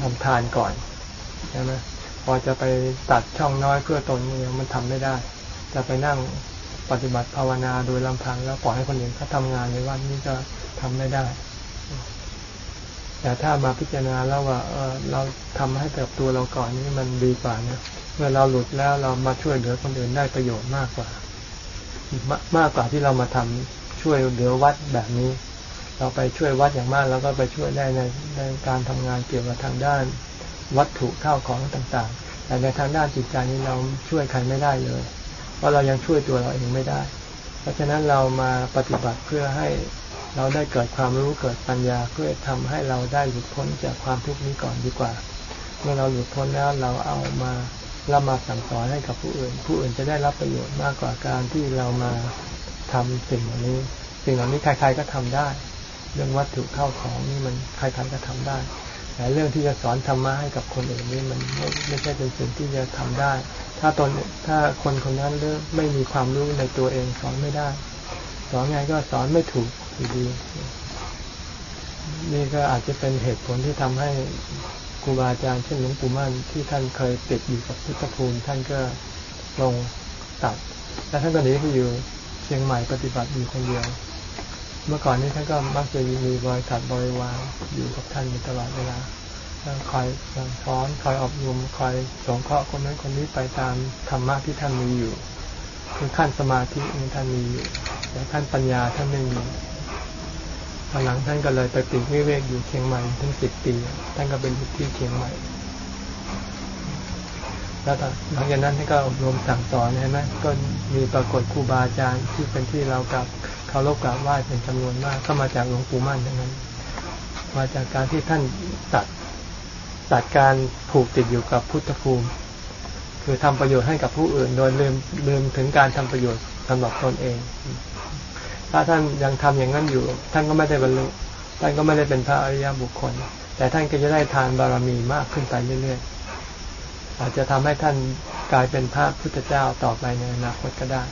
ทำทานก่อนใช่ไหมพอจะไปตัดช่องน้อยเพื่อตนเนี่ยมันทำไม่ได้ จะไปนั่งปฏิบัติภาวนาโดยลำพังแล้วปล่อยให้คนอื่นเขาทางานในวันนี้ก็ทำไม่ได้ แต่ถ้ามาพิจารณาแล้วว่าเออเราทำให้กับตัวเราก่อนนี่มันดีกว่านะเมื่อเราหลุดแล้วเรามาช่วยเหลือคนอื่นได้ประโยชน์มากกว่า มากกว่าที่เรามาทำช่วยเหลือวัดแบบนี้ เราไปช่วยวัดอย่างมากแล้วก็ไปช่วยได้ในในการทำงานเกี่ยวกับทางด้านวัตถุข้าวของต่างๆ แต่ในทางด้านจิตใจนี้เราช่วยใครไม่ได้เลย เพราะเรายังช่วยตัวเราเองไม่ได้ เพราะฉะนั้นเรามาปฏิบัติเพื่อให้เราได้เกิดความรู้เกิดปัญญาเพื่อทำให้เราได้หลุดพ้นจากความทุกข์นี้ก่อนดีกว่า เมื่อเราหลุดพ้นแล้วเราเอามาเรามาสั่งสอนให้กับผู้อื่น ผู้อื่นจะได้รับประโยชน์มากกว่าการที่เรามาทำสิ่งเหล่านี้ สิ่งเหล่านี้ใครๆก็ทำได้ เรื่องวัตถุเข้าของนี่มันใครๆก็ทำได้ แต่เรื่องที่จะสอนธรรมะให้กับคนอื่นนี่มันไม่ไม่ใช่เป็นสิ่งที่จะทำได้ ถ้าตนถ้าคนคนนั้นเรื่องไม่มีความรู้ในตัวเองสอนไม่ได้ สอนไงก็สอนไม่ถูกอยู่ดีนี่ก็อาจจะเป็นเหตุผลที่ทำให้ครูบาอาจารย์เช่นหลวงปู่มั่นที่ท่านเคยติดอยู่กับพุทธภูมิ ท่านก็ลงตัด และท่านตอนนี้ก็อยู่เชียงใหม่ปฏิบัติอยู่คนเดียว เมื่อก่อนนี้ท่านก็มักจะมีบริษัทบริวารอยู่กับท่านอยู่ตลอดเวลาคอยสอนคอยอบรมคอยสงเคราะห์คนนั้นคนนี้ไปตามธรรมะที่ท่านมีอยู่คือขั้นสมาธินี้ท่านมีอยู่แต่ขั้นปัญญาท่านไม่มีตอนหลังท่านก็เลยไปปีกวิเวกอยู่เชียงใหม่ถึงสิบปี ท่านก็เป็นที่เชียงใหม่ แล้วหลังจากนั้นท่านก็อบรมสั่งสอนใช่ไหมก็มีปรากฏครูบาอาจารย์ที่เป็นที่เรากับ เคารพกราบไหว้เป็นจำนวนมากก็มาจากหลวงปู่มั่นทั้งนั้น มาจากการที่ท่านตัดตัดการผูกติดอยู่กับพุทธภูมิ คือทำประโยชน์ให้กับผู้อื่น โดยลืมลืมถึงการทำประโยชน์สำหรับตนเอง ถ้าท่านยังทำอย่างนั้นอยู่ ท่านก็ไม่ได้บรรลุท่านก็ไม่ได้เป็นพระอริยบุคคล แต่ท่านก็จะได้ทานบารมีมากขึ้นไปเรื่อยๆอาจจะทำให้ท่านกลายเป็นพระพุทธเจ้าต่อไปในอนาคตก็ได้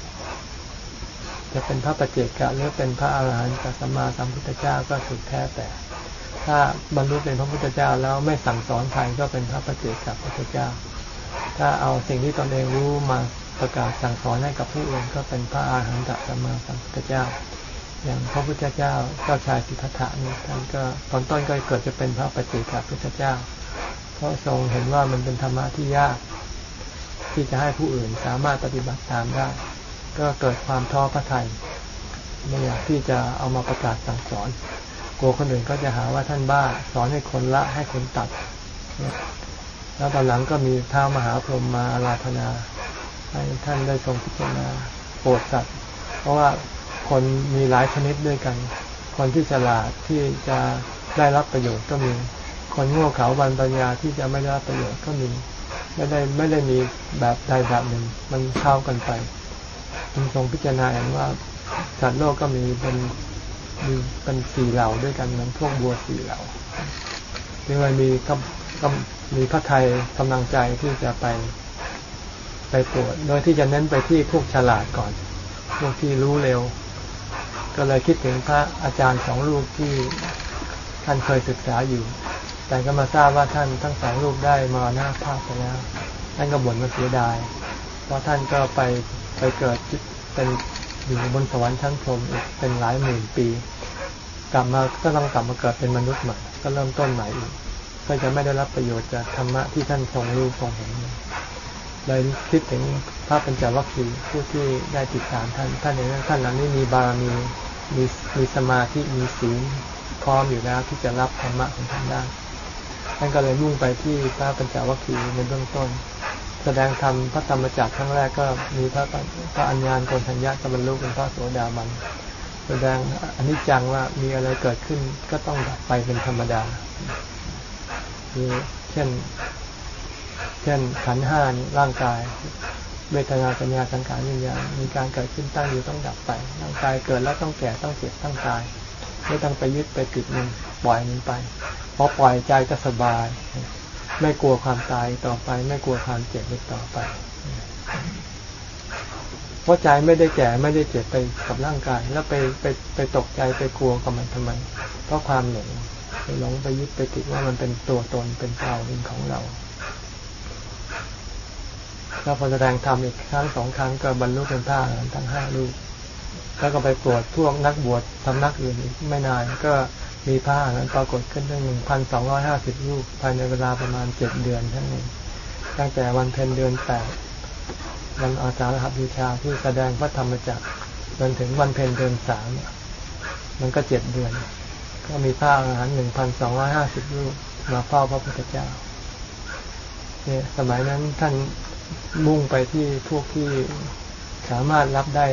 จะเป็นพระปัจเจกะหรือเป็นพระอาหารหันต์สัมมาสัมพุทธเจ้าก็สุดแท้แต่ ถ้าบรรลุเป็นพระพุทธเจ้าแล้วไม่สั่งสอนใครก็เป็นพระปัจเจกะพุทธเจ้า ถ้าเอาสิ่งที่ตนเองรู้มาประกาศสั่งสอนให้กับผู้อื่นก็เป็นพระอาหารหันต์สัมมาสัมพุทธเจ้า อย่างพระพุทธเจ้าเจ้าชายสิทธัตถะนี่ท่านก็ตอนต้นก็เกิดจะเป็นพระปัจเจกะพุทธเจ้า เพราะทรงเห็นว่ามันเป็นธรรมะที่ยาก ที่จะให้ผู้อื่นสามารถปฏิบัติตามได้ ก็เกิดความท้อพระทัยไม่อยากที่จะเอามาประกาศสั่งสอน กลัวคนอื่นก็จะหาว่าท่านบ้า สอนให้คนละให้คนตัด แล้วตอนหลังก็มีท้ามหาพรหมมาอาราธนา ให้ท่านได้ทรงพิจารณาโปรดสัตว์ เพราะว่าคนมีหลายชนิดด้วยกัน คนที่ฉลาดที่จะได้รับประโยชน์ก็มี คนโง่เขลาบันปัญญาที่จะไม่ได้รับประโยชน์ก็มี ไม่ได้ไม่ได้มีแบบใดแบบหนึ่ง มันเข้ากันไป ทรงพิจารณาเห็นว่าสัตว์โลกก็มีเป็นมีเป็นสี่เหล่าด้วยกันเหมือนพวกบัวสี่เหล่าจึงเลยมีกำมีพระไทยกำลังใจที่จะไปไปตรวจโดยที่จะเน้นไปที่พวกฉลาดก่อนพวกที่รู้เร็ว ก็เลยคิดถึงพระอาจารย์สองรูปที่ท่านเคยศึกษาอยู่ แต่ก็มาทราบว่าท่านทั้งสองรูปได้มาหน้าภาพไปแล้ว ท่านก็บ่นมาเสียดาย เพราะท่านก็ไป ไปเกิดเป็นอยู่บนสวรรค์ชั้นพรหมอีกเป็นหลายหมื่นปี กลับมาก็ต้องกลับมาเกิดเป็นมนุษย์ใหม่ก็เริ่มต้นใหม่อีกก็จะไม่ได้รับประโยชน์จากธรรมะที่ท่านทรงรู้ทรงเห็นเลยคิดถึงพระปัญจวัคคีย์ผู้ที่ได้ติดตามท่านท่านเองท่านเหล่านี้มีบารมีมีมีสมาธิมีศีลพร้อมอยู่แล้วที่จะรับธรรมะของท่านได้ท่านก็เลยมุ่งไปที่พระปัญจวัคคีย์ในเบื้องต้น แสดงธรรมพระธรรมจักรครั้งแรกก็มีพระพระอัญญาณโกนทัญญาตบรรลุเป็นพระโสดาบันแสดงอนิจจังว่ามีอะไรเกิดขึ้นก็ต้องดับไปเป็นธรรมดาคือเช่น เช่นขันห้าร่างกาย เวทนาสัญญาสังขารวิญญาณมีการเกิดขึ้นตั้งอยู่ต้องดับไป ร่างกายเกิดแล้วต้องแก่ต้องเจ็บต้องตายไม่ต้องไปยึดไปติดมันปล่อยมันไปพอปล่อยใจก็สบาย ไม่กลัวความตายต่อไป ไม่กลัวความเจ็บอีกต่อไป เพราะใจไม่ได้แก่ไม่ได้เจ็บไปกับร่างกาย แล้วไปไปไปตกใจไปกลัวกับมันทำไม เพราะความหลงไปหลงไปยึดไปติดว่ามันเป็นตัวตนเป็นเราเป็นของเราแล้วพอแสดงธรรมอีกครั้งสองครั้งก็บรรลุเป็นพระทั้งห้าลูกแล้วก็ไปปวดพวกนักบวชทำนักอื่นอีกไม่นานก็ มีผ้านั้นปรากฏขึ้นได้หนึ่งพันสองร้อยห้าสิบรูปภายในเวลาประมาณเจ็ดเดือนทั้งนี้ตั้งแต่วันเพ็ญเดือนแปดวันอาสาฬหบูชาที่แสดงพระธรรมจักรจนถึงวันเพ็ญเดือนสามมันก็เจ็ดเดือน ก็มีผ้าอาหารหนึ่งพันสองร้อยห้าสิบรูปมาเฝ้าพระพุทธเจ้าเนี่ยสมัยนั้นท่านมุ่งไปที่พวกที่สามารถรับได้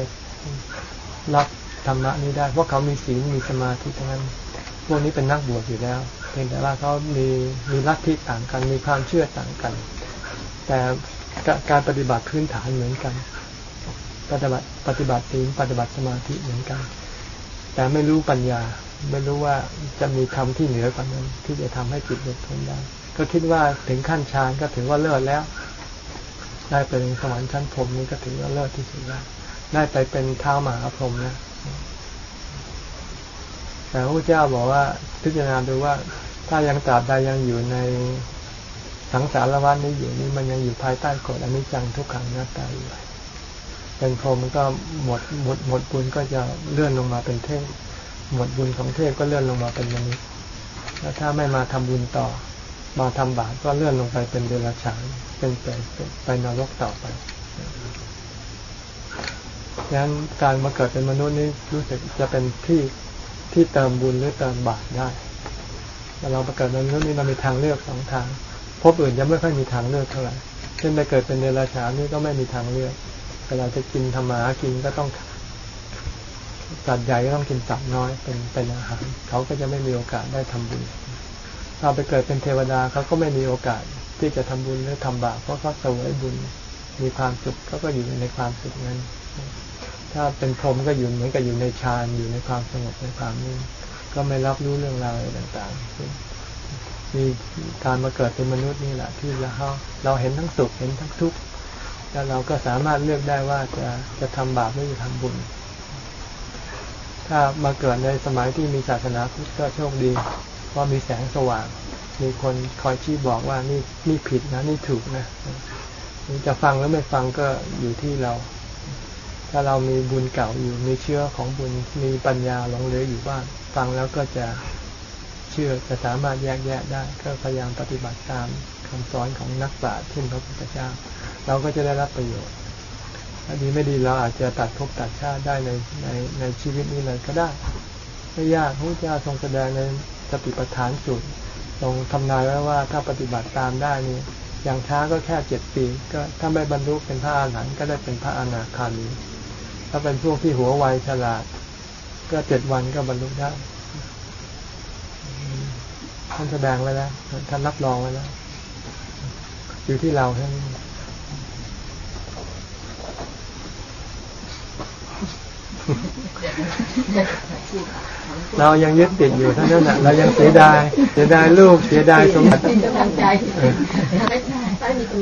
รับธรรมะนี้ได้เพราะเขามีศีลมีสมาธิทั้งนั้น พวกนี้เป็นนักบวชอยู่แล้วเพียงแต่ว่าเขามีมีลัทธิต่างกัน มีความเชื่อต่างกัน แต่การปฏิบัติพื้นฐานเหมือนกัน ปฏิบัติปฏิบัติศีลปฏิบัติสมาธิเหมือนกัน แต่ไม่รู้ปัญญาไม่รู้ว่าจะมีธรรมที่เหนือกว่านั้น ที่จะทำให้จิตหลุดพ้นได้ก็คิดว่าถึงขั้นฌานก็ถือว่าเลิศแล้ว ได้ไปเป็นสวรรค์ชั้นพรมนี่ก็ถือว่าเลิศที่สุดแล้วได้ไปเป็นเท้ามหาพรหมนะ แต่พระเจ้าบอกว่าพิจารณาดูว่าถ้ายังตราบใดยังอยู่ในสังสารวัฏนี้อยู่นี้มันยังอยู่ภายใต้กฎอนิจจังทุกขังหน้าตาอยู่เป็นพรหมก็หมดหมดหมดบุญก็จะเลื่อนลงมาเป็นเทพหมดบุญของเทพก็เลื่อนลงมาเป็นมนุษย์แล้วถ้าไม่มาทำบุญต่อ มาทำบาปก็เลื่อนลงไปเป็นเดรัจฉานเป็นไปไปนรกต่อไปดังนั้นการมาเกิดเป็นมนุษย์นี่รู้สึกจะเป็นที่ ที่เติมบุญหรือเติมบาปได้แต่เราประกาศนั้นนี่เรามีทางเลือกสองทางพบอื่นจะไม่ค่อยมีทางเลือกเท่าไหร่เช่นไปเกิดเป็นเดรัจฉานนี่ก็ไม่มีทางเลือกเวลาจะกินธรรมากินก็ต้องสัตว์ใหญ่ก็ต้องกินสัตว์น้อยเป็นเป็นอาหาร เขาก็จะไม่มีโอกาสได้ทำบุญถ้าไปเกิดเป็นเทวดาเขาก็ไม่มีโอกาสที่จะทำบุญหรือทำบาปเพราะเขาเสวยบุญมีความสุขเขาก็อยู่ในความสุขนั้น ถ้าเป็นพรหมก็อยู่เหมือนกับอยู่ในฌานอยู่ในความสงบในความนิ่งก็ไม่รับรู้เรื่องราวอะไรต่างๆ มีการมาเกิดเป็นมนุษย์นี่แหละ ที่เราเราเห็นทั้งสุขเห็นทั้งทุกข์แล้วเราก็สามารถเลือกได้ว่าจะจะทำบาปหรือจะทำบุญ ถ้ามาเกิดในสมัยที่มีศาสนาพุทธก็โชคดีว่ามีแสงสว่าง มีคนคอยชี้บอกว่านี่นี่ผิดนะนี่ถูกนะจะฟังหรือไม่ฟังก็อยู่ที่เรา ถ้าเรามีบุญเก่าอยู่มีเชื่อของบุญมีปัญญาหลงเหลืออยู่บ้างฟังแล้วก็จะเชื่อจะสามารถแยกแยะได้ ก็พยายามปฏิบัติตามคำสอนของนักปราชญ์ที่พระพุทธเจ้า เราก็จะได้รับประโยชน์ถ้าดีไม่ดีเราอาจจะตัดภพตัดชาติได้ในในในชีวิตนี้เลยก็ได้ไม่ยากพระเจ้าทรงแสดงในสติปัฏฐานสูตรทรงทำนายไว้ว่าถ้าปฏิบัติตามได้นี่อย่างช้าก็แค่เจ็ดปี ก็ถ้าไม่บรรลุเป็นพระอาหารหันต์ก็ได้เป็นพระอนาคามี ถ้าเป็นพวกที่หัวไวฉลาด ก็เจ็ดวันก็บรรลุได้ท่านแสดงไว้แล้วท่านรับรองไว้แล้วอยู่ที่เราท่าน เรายังยึดติดอยู่เท่านั้นแหละเรายังเสียดายเสียดายลูกเสียดายสมบัติ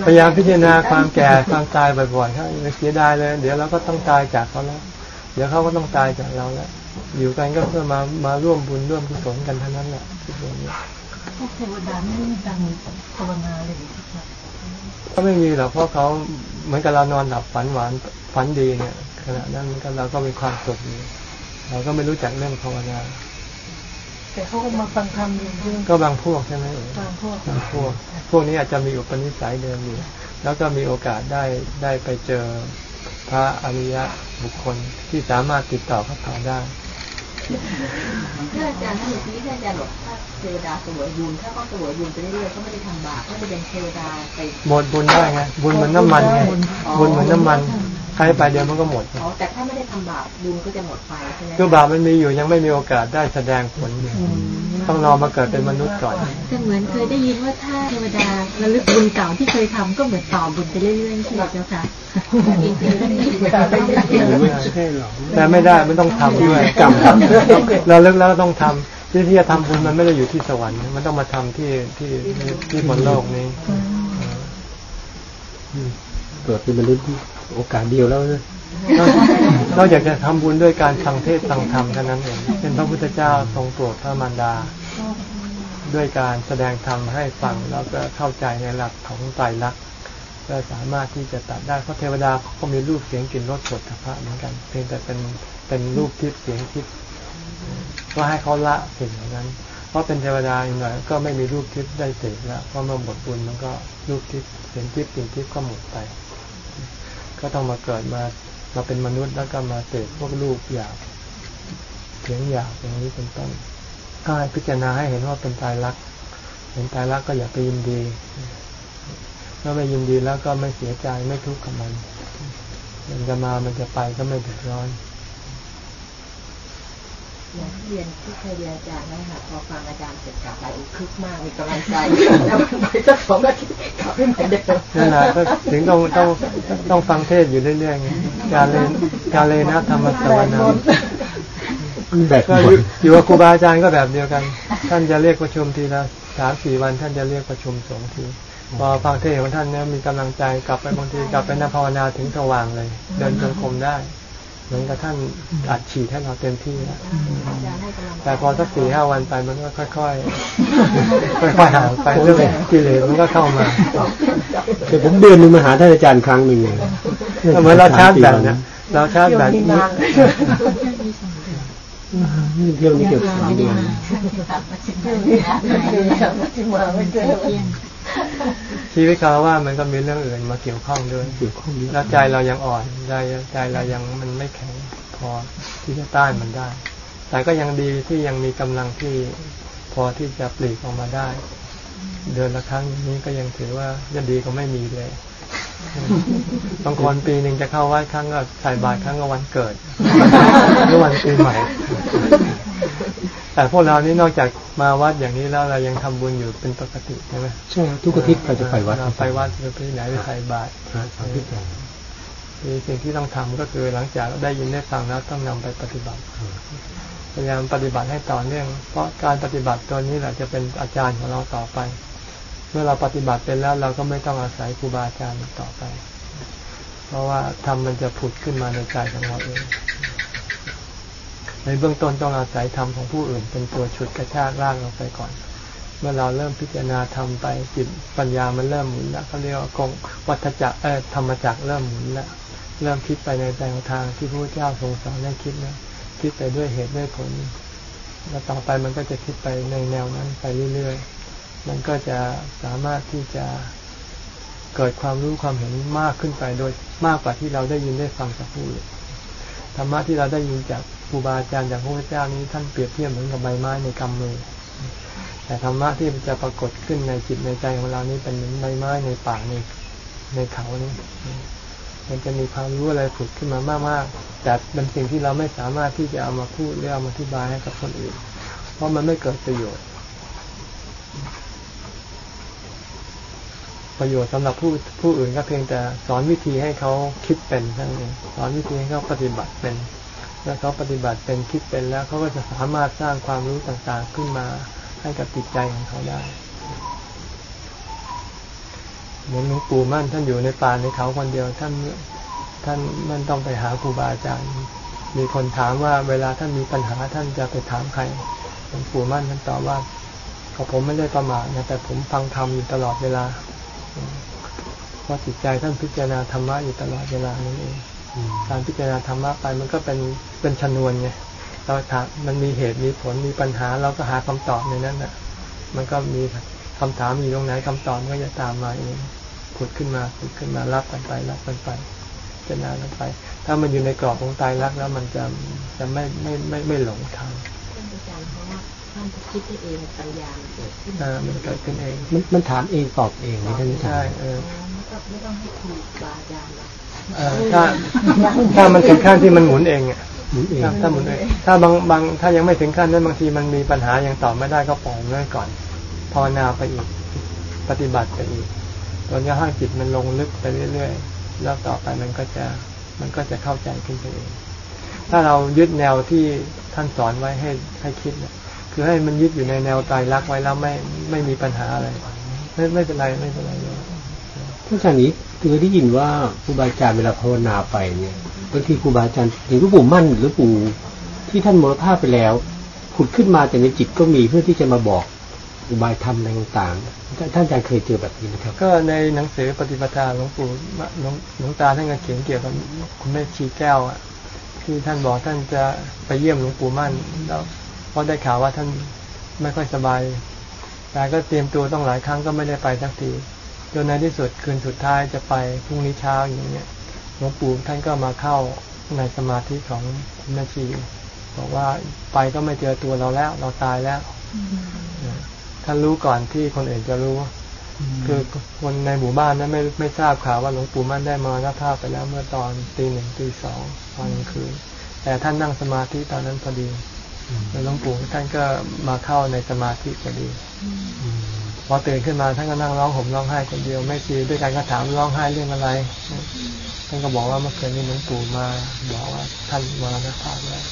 พยายามพิจารณาความแก่ความตายบ่อยๆเขาเสียดายเลย เดี๋ยวเราก็ต้องตายจากเขาแล้ว เดี๋ยวเขาก็ต้องตายจากเราแล้ว อยู่กันก็เพื่อมามาร่วมบุญร่วมกุศลกันเท่านั้นแหละที่ตรงนี้เทวดาไม่มีดังภาวนาเลยก็ไม่มีหรอกเพราะเขาเหมือนกับเรานอนหลับฝันหวานฝันดีเนี่ย ขณะนั้นก็เราก็มีความสุขอยู่เราก็ไม่รู้จักเรื่องภาวนาแต่เขาก็มาฟังธรรมอยู่ด้วยก็บางพวกใช่ไหมเอ่ยบางพวกบางพวก พวกนี้อาจจะมีอุปนิสัยเดิมอยู่ แล้วก็มีโอกาสได้ได้ไปเจอพระอริยะบุคคลที่สามารถติดต่อกับเขาได้ถ้าอาจารย์ถ้าอย่างนี้ถ้าอาจารย์บอกถ้าเทวดาเสวยบุญถ้าเขาเสวยบุญไปเรื่อยๆก็ไม่ได้ทำบาปก็จะเป็นเทวดาไปหมดบุญได้ไงบุญเหมือนน้ำมันไงบุญเหมือนน้ำมัน ใช้ไปเดียวมันก็หมดอ๋อแต่ถ้าไม่ได้ทำบาปบุญก็จะหมดไปใช่ไหมคือบาปมันมีอยู่ยังไม่มีโอกาสได้แสดงผลอยู่ต้องรอมาเกิดเป็นมนุษย์ก่อนแต่เหมือนเคยได้ยินว่าถ้าเทวดาระลึกบุญเก่าที่เคยทำก็เหมือนต่อบุญไปเรื่อยๆใช่ไหมเจ้าค่ะจริงๆแล้วนี่ไม่ใช่หรอกแต่ไม่ได้มันต้องทำด้วยกรรมทำด้วยเราเลิกแล้วก็ต้องทำที่ที่จะทำบุญมันไม่ได้อยู่ที่สวรรค์ มันต้องมาทำที่ที่ที่บนโลกนี้เกิดเป็นมนุษย์ โอกาสเดียวแล้วนะเราเราอยากจะทำบุญด้วยการฟังเทศน์ฟังธรรมเท่านั้นเองเป็นพระพุทธเจ้าทรงโปรดพระมารดา ด้วยการแสดงธรรมให้ฟังแล้วก็เข้าใจในหลักของไตรลักษณ์ก็สามารถที่จะตัดได้เพราะเทวดาเขาก็มีรูปเสียงกลิ่นรสสดกับพระเหมือนกัน เพียงแต่เป็นเป็นรูปทิพย์เสียงทิพย์ก็ให้เขาละสิ่งเหล่านั้น เพราะเป็นเทวดาอีกหน่อยก็ไม่มีรูปทิพย์ได้เสกแล้วเพราะเมื่อหมดบุญมันก็รูปทิพย์เสียงทิพย์กลิ่นทิพย์ก็หมดไป ก็ต้องมาเกิดมามาเป็นมนุษย์แล้วก็มาเสพพวกลูกอยากเสียงอยากอย่างนี้เป็นต้นก็ให้พิจารณาให้เห็นว่าเป็นตายรักเห็นตายรักก็อย่าไปยินดีเมื่อไม่ยินดีแล้วก็ไม่เสียใจไม่ทุกข์กับมันมันจะมามันจะไปก็ไม่เดือดร้อน อย่างที่เรียนที่เคยเรียนอาจารย์นะคะพอฟังอาจารย์เสร็จกลับไปอุ๊ยคึกมากมีกำลังใจแล้วมันไปสักสองอาทิตย์กลับไม่เหมือนเดิมนั่นแหละก็ถึงต้องต้องต้องฟังเทศน์อยู่เรื่อยๆไงการเรียนการเรียนนะธรรมสวนาแบกก็หมอดยู่อยู่กับครูบาอาจารย์ก็แบบเดียวกัน ท่านจะเรียกประชุมทีละสามสี่วัน ท่านจะเรียกประชุมสองทีพอฟังเทศน์ของท่านเนี่ยมีกำลังใจกลับไปบางทีกลับไปนั่งภาวนาถึงสว่างเลย เดินจงกรมได้เห มือนกับท่านอัดฉีดให้เราเต็มที่แล้วอาจารย์ให้กำลังใจแต่พอสักสี่ห้าวันไปมันก็ค่อยๆค่อยๆห่างไปเรื่องกิเลสมันก็เข้ามาแต่ผมเดือนหนึงมาหาท่านอาจารย์ครั้งหนึ่งเลยเหมือนเราชาร์จแบตนะเราชาร์จแบตนานนี่เที่ยวนี้เกือบสามเดือนที่มาไม่เจอ ชีวิตเขาว่ามันก็มีเรื่องอื่นมาเกี่ยวข้องด้วยเกี่ยวข้องนี้แล้วใจเรายังอ่อนใจใจเรายังมันไม่แข็งพอที่จะต้านมันได้ แต่ก็ยังดีที่ยังมีกำลังที่พอที่จะปลีกออกมาได้ เดือนละครั้งนี้ก็ยังถือว่าจะดีกว่าไม่มีเลยบางคนปีหนึ่งจะเข้าวัดครั้งก็ใส่บาตรครั้งก็วันเกิดหรือวันปีใหม่ แต่พวกเรานี่นอกจากมาวัดอย่างนี้แล้วเรายังทำบุญอยู่เป็นปกติใช่ไหมใช่ครับทุกอาทิตย์เราจะไปวัดเราไปวัดหรือไปไหนไปใส่บาตรพระสามทิตย์มีสิ่งที่ต้องทำก็คือหลังจากได้ยินได้ฟังแล้วต้องนำไปปฏิบัติพยายามปฏิบัติให้ต่อเนื่อง เพราะการปฏิบัติตัวนี้แหละจะเป็นอาจารย์ของเราต่อไป เมื่อเราปฏิบัติเป็นแล้วเราก็ไม่ต้องอาศัยครูบาอาจารย์อีกต่อไป เพราะว่าธรรมมันจะผุดขึ้นมาในใจของเราเอง ในเบื้องต้นต้องอาศัยธรรมของผู้อื่น เป็นตัวฉุดกระชากร่างเราไปก่อน เมื่อเราเริ่มพิจารณาทำไปจิตปัญญามันเริ่มหมุนแล้วเขาเรียกว่ากงวัฏจักรเออธรรมจักรเริ่มหมุนแล้วเริ่มคิดไปในแนวทางที่พระเจ้าทรงสอนให้คิดแล้วคิดไปด้วยเหตุด้วยผล แล้วต่อไปมันก็จะคิดไปในแนวนั้นไปเรื่อยๆ มันก็จะสามารถที่จะเกิดความรู้ความเห็นมากขึ้นไปโดยมากกว่าที่เราได้ยินได้ฟังจากผู้อื่นธรรมะที่เราได้ยินจาก รูบาอาจารย์จากพระพุทธเจ้านี้ท่านเปรียบเทียบเหมือนกับใบไม้ในกำมือ แต่ธรรมะที่จะปรากฏขึ้นในจิตในใจของเรานี้เป็นเหมือนใบไม้ในป่าในในเขานี่มันจะมีความรู้อะไรผุดขึ้นมามากๆ แต่เป็นสิ่งที่เราไม่สามารถที่จะเอามาพูดหรือเอามาอธิบายให้กับคนอื่น เพราะมันไม่เกิดประโยชน์ ประโยชน์สำหรับผู้ผู้อื่นก็เพียงแต่สอนวิธีให้เขาคิดเป็นเท่านั้นสอนวิธีให้เขาปฏิบัติเป็น แล้วเขาปฏิบัติเป็นคิดเป็นแล้วเขาก็จะสามารถสร้างความรู้ต่างๆขึ้นมาให้กับจิตใจของเขาได้เหมือนหลวงปู่มั่นท่านอยู่ในป่าในเขาคนเดียวท่านท่านมันต้องไปหาครูบาอาจารย์ มีคนถามว่าเวลาท่านมีปัญหาท่านจะไปถามใครหลวงปู่มั่นท่านตอบว่าก็ผมไม่ได้ประมาทนะแต่ผมฟังธรรมอยู่ตลอดเวลาเพราะจิตใจท่านพิจารณาธรรมะอยู่ตลอดเวลานั่นเอง การพิจารณาธรรมะไปมันก็เป็นเป็นชนวนไงเราถามมันมีเหตุมีผลมีปัญหาเราก็หาคำตอบในนั้นน่ะ มันก็มีคำถามอยู่ตรงไหนคำตอบก็จะตามมาเองผุดขึ้นมาผุดขึ้นมารับกันไปรับกันไปจะนานกันไป ถ้ามันอยู่ในกรอบของตายรักแล้วมันจะจะไม่ไม่ไม่ไม่หลงทางท่านอาจารย์เพราะว่าท่านจะคิดได้เองปัญญามันเกิดขึ้นอ่ามันเกิดขึ้นเองมันมันถามเองตอบเองนี่ท่านอาจาใช่รย์เออไม่ต้องไม่ต้องให้ครูบาอาจารย์หรอกเออ ถ้าถ้ามันถึงขั้นที่มันหมุนเองอะหมุนเองถ้าถ้าหมุนเอง ถ้าบางบางถ้ายังไม่ถึงขั้นนั้นบางทีมันมีปัญหายังตอบไม่ได้ก็ปล่อยไว้ก่อนภาวนาไปอีกปฏิบัติไปอีกจนกระทั่งจิตมันลงลึกไปเรื่อยๆแล้วต่อไปมันก็จะมันก็จะเข้าใจขึ้นไปเองถ้าเรายึดแนวที่ท่านสอนไว้ให้ให้คิดเนี่ยคือให้มันยึดอยู่ในแนวตายรักไว้แล้วไม่ไม่มีปัญหาอะไรไม่ไม่เป็นไรไม่เป็นไรเลยท่าน อาจารย์นี้คือได้ยินว่าครูบาอาจารย์เวลาภาวนาไปเนี่ยบางทีครูบาอาจารย์อย่างหลวงปู่มั่นหรือปู่ที่ท่านมรณภาพไปแล้วผุดขึ้นมาแต่ในจิตก็มีเพื่อที่จะมาบอกอุบายธรรมอะไรต่างๆท่านอาจารย์เคยเจอแบบนี้ไหมครับ ก็ในหนังสือปฏิปทาหลวงปู่หลวงหลวงตาท่านก็เขียนเกี่ยวกับคุณแม่ชีแก้วอะที่ท่านบอกท่านจะไปเยี่ยมหลวงปู่มั่นแล้วเพราะได้ข่าวว่าท่านไม่ค่อยสบายแต่ก็เตรียมตัวต้องหลายครั้งก็ไม่ได้ไปสักที จนในที่สุดคืนสุดท้ายจะไปพรุ่งนี้เช้าอย่างเงี้ยหลวงปู่ท่านก็มาเข้าในสมาธิของคุณแม่ชีบอกว่าไปก็ไม่เจอตัวเราแล้ว เราตายแล้วท่านรู้ก่อนที่คนอื่นจะรู้ คือคนในหมู่บ้านนั้นไม่ไม่ทราบข่าวว่าหลวงปู่มั่นได้มรณภาพไปแล้วเมื่อตอนตีหนึ่งตีสองตอนกลางคืนแต่ท่านนั่งสมาธิตอนนั้นพอดีแล้วหลวงปู่ท่านก็มาเข้าในสมาธิพอดี พอตื่นขึ้นมาท่านก็นั่งร้องห่มร้องไห้คนเดียวไม่ชีด้วยกันก็ถามร้องไห้เรื่องอะไรท่านก็บอกว่าเมื่อคืนนี้หลวงปู่มาบอกว่าท่านมรณภาพแล้ว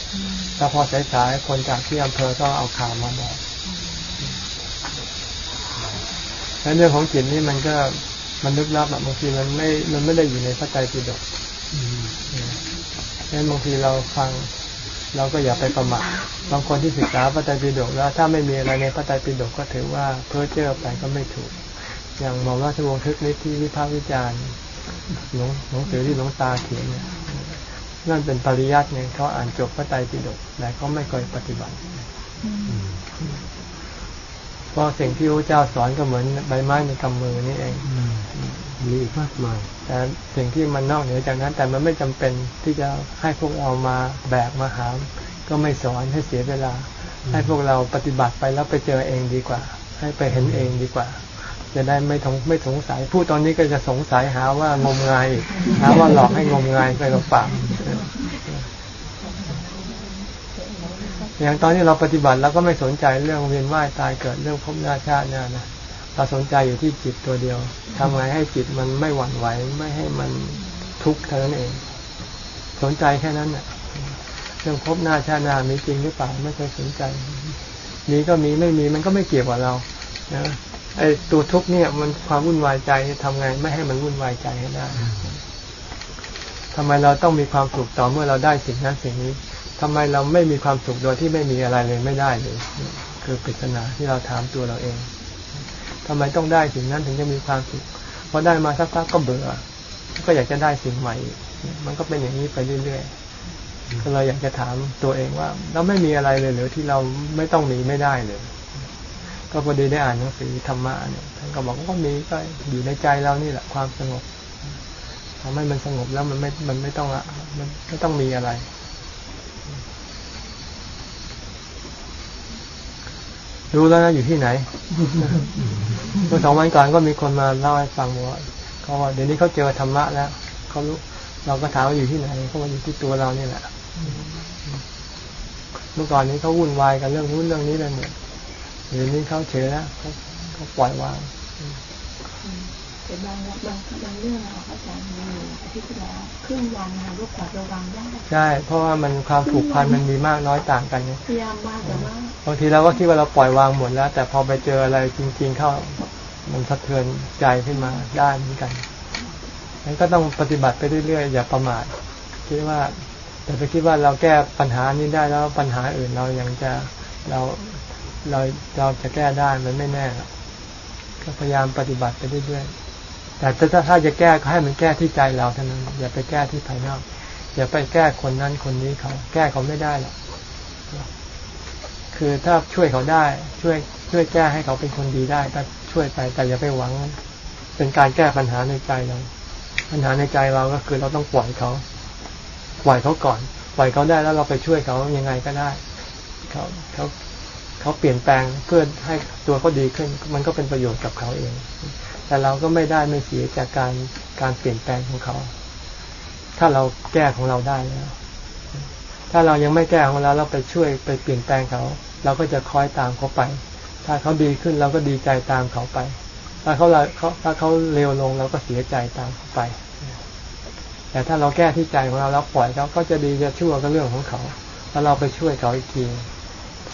แล้วพอสายๆคนจากที่อำเภอก็เอาข่าวมาบอกแล้วเรื่องของจิตนี่มันก็มันลึกลับอะบางทีมันไม่มันไม่ได้อยู่ในพระไตรปิฎกงั้นบางทีเราฟัง เราก็อย่าไปประมาทบางคนที่ศึกษาพระไตรปิฎกแล้ว ถ้าไม่มีอะไรในพระไตรปิฎกก็ถือว่าเพ้อเจ้อไปก็ไม่ถูก อย่างหมอมราชวงศ์ทึกฤทธิ์ที่วิพากษ์วิจารณ์หลวงหลวงสือที่หลวงตาเขียนเนี่ยนั่นเป็นปริยัติเนี่ยเขาอ่านจบพระไตรปิฎกแต่เขาไม่เคยปฏิบัติเพราะสิ่งที่พระเจ้าสอนก็เหมือนใบไม้ในกำมือนี่เอง มีอีกมากมาย แต่สิ่งที่มันนอกเหนือจากนั้น แต่มันไม่จำเป็นที่จะให้พวกเรามาแบกมาหาม ก็ไม่สอนให้เสียเวลา ให้พวกเราปฏิบัติไปแล้วไปเจอเองดีกว่า ให้ไปเห็นเองดีกว่า จะได้ไม่ทงไม่สงสัยพูดตอนนี้ก็จะสงสัยหาว่างมงายหาว่าหลอกให้งมงายไปเปล่ากอย่างตอนนี้เราปฏิบัติแล้วก็ไม่สนใจเรื่องเวียนว่ายตายเกิดเรื่องภพหน้าชาติหน้านะ เราสนใจอยู่ที่จิตตัวเดียวทำไงให้จิตมันไม่หวั่นไหวไม่ให้มันทุกข์เท่านั้นเอง สนใจแค่นั้นน่ะเรื่องภพหน้าชาติหน้ามีจริงหรือเปล่าไม่เคยสนใจมีก็มีไม่มีมันก็ไม่เกี่ยวกับเรานะไอ้ตัวทุกข์เนี่ย มันความวุ่นวายใจทำไง ไม่ให้มันวุ่นวายใจให้ได้ทำไมเราต้องมีความสุขต่อเมื่อเราได้สิ่งนั้นสิ่งนี้ทำไมเราไม่มีความสุขโดยที่ไม่มีอะไรเลยไม่ได้เลยคือปริศนาที่เราถามตัวเราเอง ทำไมต้องได้สิ่งนั้นถึงจะมีความสุขพอได้มาสักพักก็เบื่อ ก็อยากจะได้สิ่งใหม่ มันก็เป็นอย่างนี้ไปเรื่อยๆก็เราอยากจะถามตัวเองว่า เราไม่มีอะไรเลยหรือที่เราไม่ต้องมีไม่ได้เลย ก็พอดีได้อ่านหนังสือธรรมะเนี่ยท่านก็บอกว่ามีก็อยู่ในใจเรานี่แหละความสงบทำให้มันสงบแล้วมันไม่ มันไม่ต้องละมันไม่ต้องมีอะไร รู้แล้วนะอยู่ที่ไหนเมื่อสองวันก่อนก็มีคนมาเล่าให้ฟังว่าเขาว่าเดี๋ยวนี้เขาเจอธรรมะแล้วเขารู้เราก็ถามว่าอยู่ที่ไหนเขาว่าอยู่ที่ตัวเรานี่แหละเมื่อก่อนนี้เขาวุ่นวายกันเรื่องนู้นเรื่องนี้เลยหมดเดี๋ยวนี้เขาเฉยแล้วเขาปล่อยวาง แต่บางบางบางเรื่องเราอาจารย์มีอาทิตย์ที่แล้วเครื่องยานมาลูกขอระวังได้ใช่ เพราะว่ามันความผูกพันมันมีมากน้อยต่างกันไงพยายามว่าแต่ว่าบางทีเราก็คิดว่าเราปล่อยวางหมดแล้ว แต่พอไปเจออะไรจริง ๆ เข้ามันสะเทือนใจขึ้นมาได้เหมือนกันงั้นก็ต้องปฏิบัติไปเรื่อยๆอย่าประมาทคิดว่า แต่ไปคิดว่าเราแก้ปัญหานี้ได้แล้วปัญหาอื่นเรายังจะเราเราเราจะแก้ได้มันไม่แน่หรอกก็พยายามปฏิบัติไปเรื่อยๆ แต่ถ้าถ้าจะแก้ก็ให้มันแก้ที่ใจเราเท่านั้น อย่าไปแก้ที่ภายนอก อย่าไปแก้คนนั้นคนนี้เขา แก้เขาไม่ได้หรอกคือถ้าช่วยเขาได้ ช่วย ช่วยแก้ให้เขาเป็นคนดีได้ก็ช่วยไป แต่อย่าไปหวัง เป็นการแก้ปัญหาในใจเรา ปัญหาในใจเราก็คือเราต้องปล่อยเขา ปล่อยเขาก่อน ปล่อยเขาได้แล้วเราไปช่วยเขายังไงก็ได้ เขาเขาเขาเปลี่ยนแปลงเพื่อให้ตัวเขาดีขึ้น มันก็เป็นประโยชน์กับเขาเอง แต่เราก็ไม่ได้ไม่เสียจากการการเปลี่ยนแปลงของเขา ถ้าเราแก้ของเราได้แล้ว ถ้าเรายังไม่แก้ของเราเราไปช่วยไปเปลี่ยนแปลงเขา เราก็จะคอยตามเขาไป ถ้าเขาดีขึ้นเราก็ดีใจตามเขาไป ถ้าเขาเขาถ้าเขาเร็วลงเราก็เสียใจตามเขาไป แต่ถ้าเราแก้ที่ใจของเราแล้วปล่อยเขาก็จะดีจะชั่วก็เรื่องของเขาแล้วเราไปช่วยเขาอีกที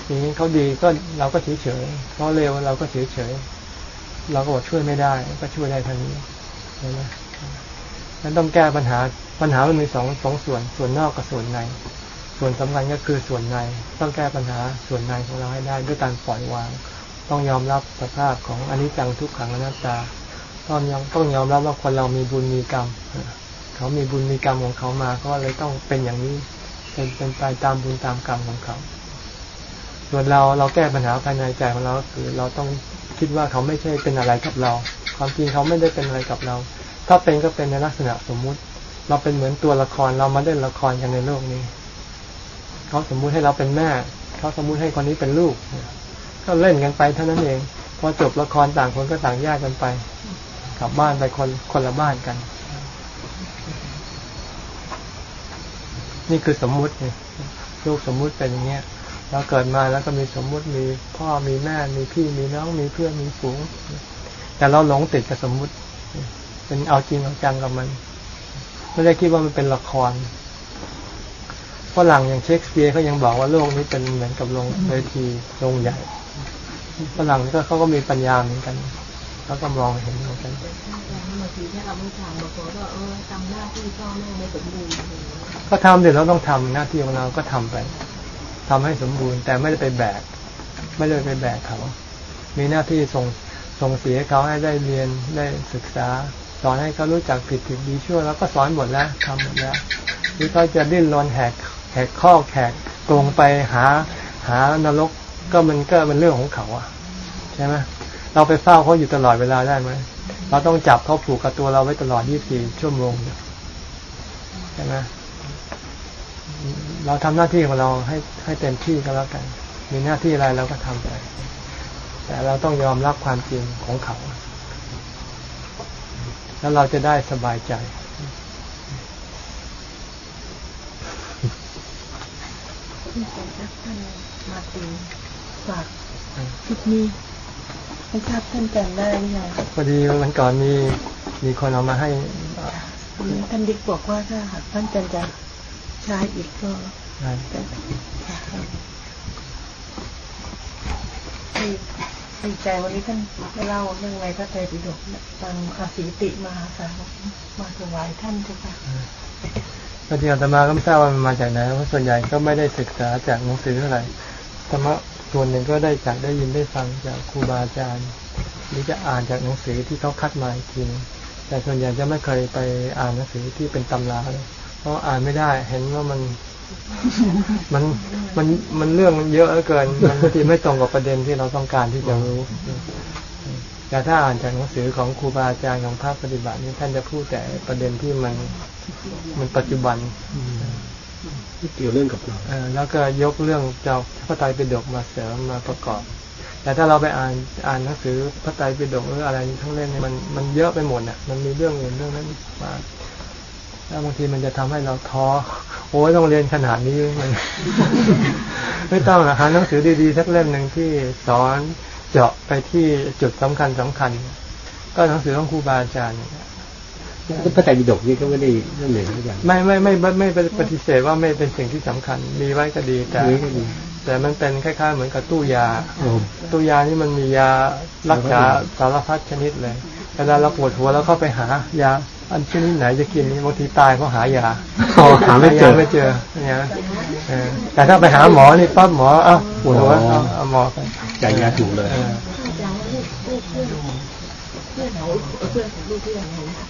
ทีนี้เขาดีก็เราก็เฉยเฉยเขาเร็วเราก็เฉยเฉย เราก็บอกช่วยไม่ได้ ก็ช่วยได้ทางนี้เห็นไหมนั้นต้องแก้ปัญหาปัญหามันมีสองสองส่วน ส่วนนอกกับส่วนใน ส่วนสำคัญก็คือส่วนใน ต้องแก้ปัญหาส่วนในของเราให้ได้ ด้วยการปล่อยวาง ต้องยอมรับสภาพของอนิจจังทุกขังอนัตตา ต้องยอมต้องยอมรับว่าคนเรามีบุญมีกรรม เขามีบุญมีกรรมของเขามา ก็เลยต้องเป็นอย่างนี้ เป็นเป็นไปตามบุญตามกรรมของเขา ส่วนเราเราแก้ปัญหาภายในใจของเราคือเราต้อง คิดว่าเขาไม่ใช่เป็นอะไรกับเรา ความจริงเขาไม่ได้เป็นอะไรกับเรา ถ้าเป็นก็เป็นในลักษณะสมมุติ เราเป็นเหมือนตัวละครเรามาเล่นละครกันในโลกนี้ เขาสมมุติให้เราเป็นแม่ เขาสมมุติให้คนนี้เป็นลูก ก็เล่นกันไปเท่านั้นเอง พอจบละครต่างคนก็ต่างแยกกันไป กลับบ้านไปคนคนละบ้านกัน นี่คือสมมุติเนี่ยลูกสมมุติเป็นอย่างเงี้ย เราเกิดมาแล้วก็มีสมมุติมีพ่อมีแม่มีพี่มีน้องมีเพื่อนมีฝูง แต่เราหลงติดกับสมมุติ เป็นเอาจริงเอาจังกับมันไม่ได้คิดว่ามันเป็นละครฝรั่งอย่างเชคสเปียร์เขายังบอกว่าโลกนี้เป็นเหมือนกับโรงเวทีโรงใหญ่ฝรั่งก็เขาก็มีปัญญาเหมือนกันเขาก็มองเห็นเหมือนกันบางทีถ้าเราไม่ทำบางคนก็เออทำหน้าที่พ่อแม่ไม่สมบูรณ์ก็ทำเดี๋ยวเราต้องทำหน้าที่ของเราก็ทำไป ทำให้สมบูรณ์ แต่ไม่ได้ไปแบก ไม่ได้ไปแบกเขา มีหน้าที่ส่งส่งเสียเขาให้ได้เรียนได้ศึกษา สอนให้เขารู้จักผิดผิดดีชั่วแล้วก็สอนหมดแล้วทำหมดแล้วที่เขาจะดิ้นรนแหกแหกข้อแหกตรงไปหาหานรกก็มันก็เป็นเรื่องของเขาอะใช่ไหมเราไปเฝ้าเขาอยู่ตลอดเวลาได้ไหมเราต้องจับเขาผูกกับตัวเราไว้ตลอด 24 ชั่วโมงใช่ไหม เราทำหน้าที่ของเราให้ให้เต็มที่ก็แล้วกัน มีหน้าที่อะไรเราก็ทำไป แต่เราต้องยอมรับความจริงของเขา แล้วเราจะได้สบายใจท่านมาตินฝากคลิปนี้ไม่ทราบท่านจำได้หรือยังพอดีวันก่อนมีมีคนเอามาให้ท่านดิกบอกว่าถ้าหากท่านจันจะ ใช้อีกก็ได้ดีใจวันนี้ท่านได้เล่าเรื่องในพระไตรปิฎกฟังอาศิติมาสาวกมาถวายท่านจ้าค่ะพอดีอาตมาก็ไม่ทราบว่ามันมาจากไหนเพราะส่วนใหญ่ก็ไม่ได้ศึกษาจากหนังสือเท่าไหร่ธรรมะส่วนหนึ่งก็ได้จากได้ยินได้ฟังจากครูบาอาจารย์หรือจะอ่านจากหนังสือที่เขาคัดมาอีกทีนึงแต่ส่วนใหญ่จะไม่เคยไปอ่านหนังสือที่เป็นตำราเลย ราะอ่านไม่ได้ เห็นว่ามันมันมันมันเรื่องมันเยอะเหลือเกิน มันบางทีไม่ตรงกับประเด็นที่เราต้องการที่จะรู้แต่ถ้าอ่านจากหนังสือของครูบาอาจารย์ของภาคปฏิบัตินี่ท่านจะพูดแต่ประเด็นที่มันมันปัจจุบันที่เกี่ยวเรื่องกับเราเออแล้วก็ยกเรื่องเจ้าพระไตรปิฎกมาเสริมมาประกอบ แต่ถ้าเราไปอ่านอ่านหนังสือพระไตรปิฎกหรืออะไรทั้งเล่มเนี่ยมันมันเยอะไปหมดอะ มันมีเรื่องอื่นเรื่องนั้นมา แล้วบางทีมันจะทำให้เราท้อโอ้ยต้องเรียนขนาดนี้มันไม่ต้องหรอกหาหนังสือดีๆสักเล่มหนึ่งที่สอนเจาะไปที่จุดสำคัญสำคัญ ก็หนังสือของครูบาอาจารย์เนี่ยพระไตรปิฎกนี่ก็ไม่ได้เรื่องหนึ่งทุกอย่างไม่ไม่ไม่ไม่ไม่ปฏิเสธว่าไม่เป็นสิ่งที่สำคัญ มีไว้ก็ดีแต่นี่ก็ดีแต่มันเป็นคล้ายๆเหมือนกับตู้ยาโอ้ตู้ยานี่มันมียารักษาสารพัดชนิดเลยเวลาเราปวดหัวแล้วเข้าไปหายา อันชนิดไหนจะกินนี่บางทีตายเพราะหายาพอหาไม่เจอยไม่เจอเนี่ยเออแต่ถ้าไปหาหมอนี่ปั๊บหมอเอ้าปวดหัวเอาเอาหมอไปจ่ายยาถูกเลยเอออาจารย์ลูกลูกเพื่อนเพื่อนของเพื่อนของลูกเพื่อนนะคะ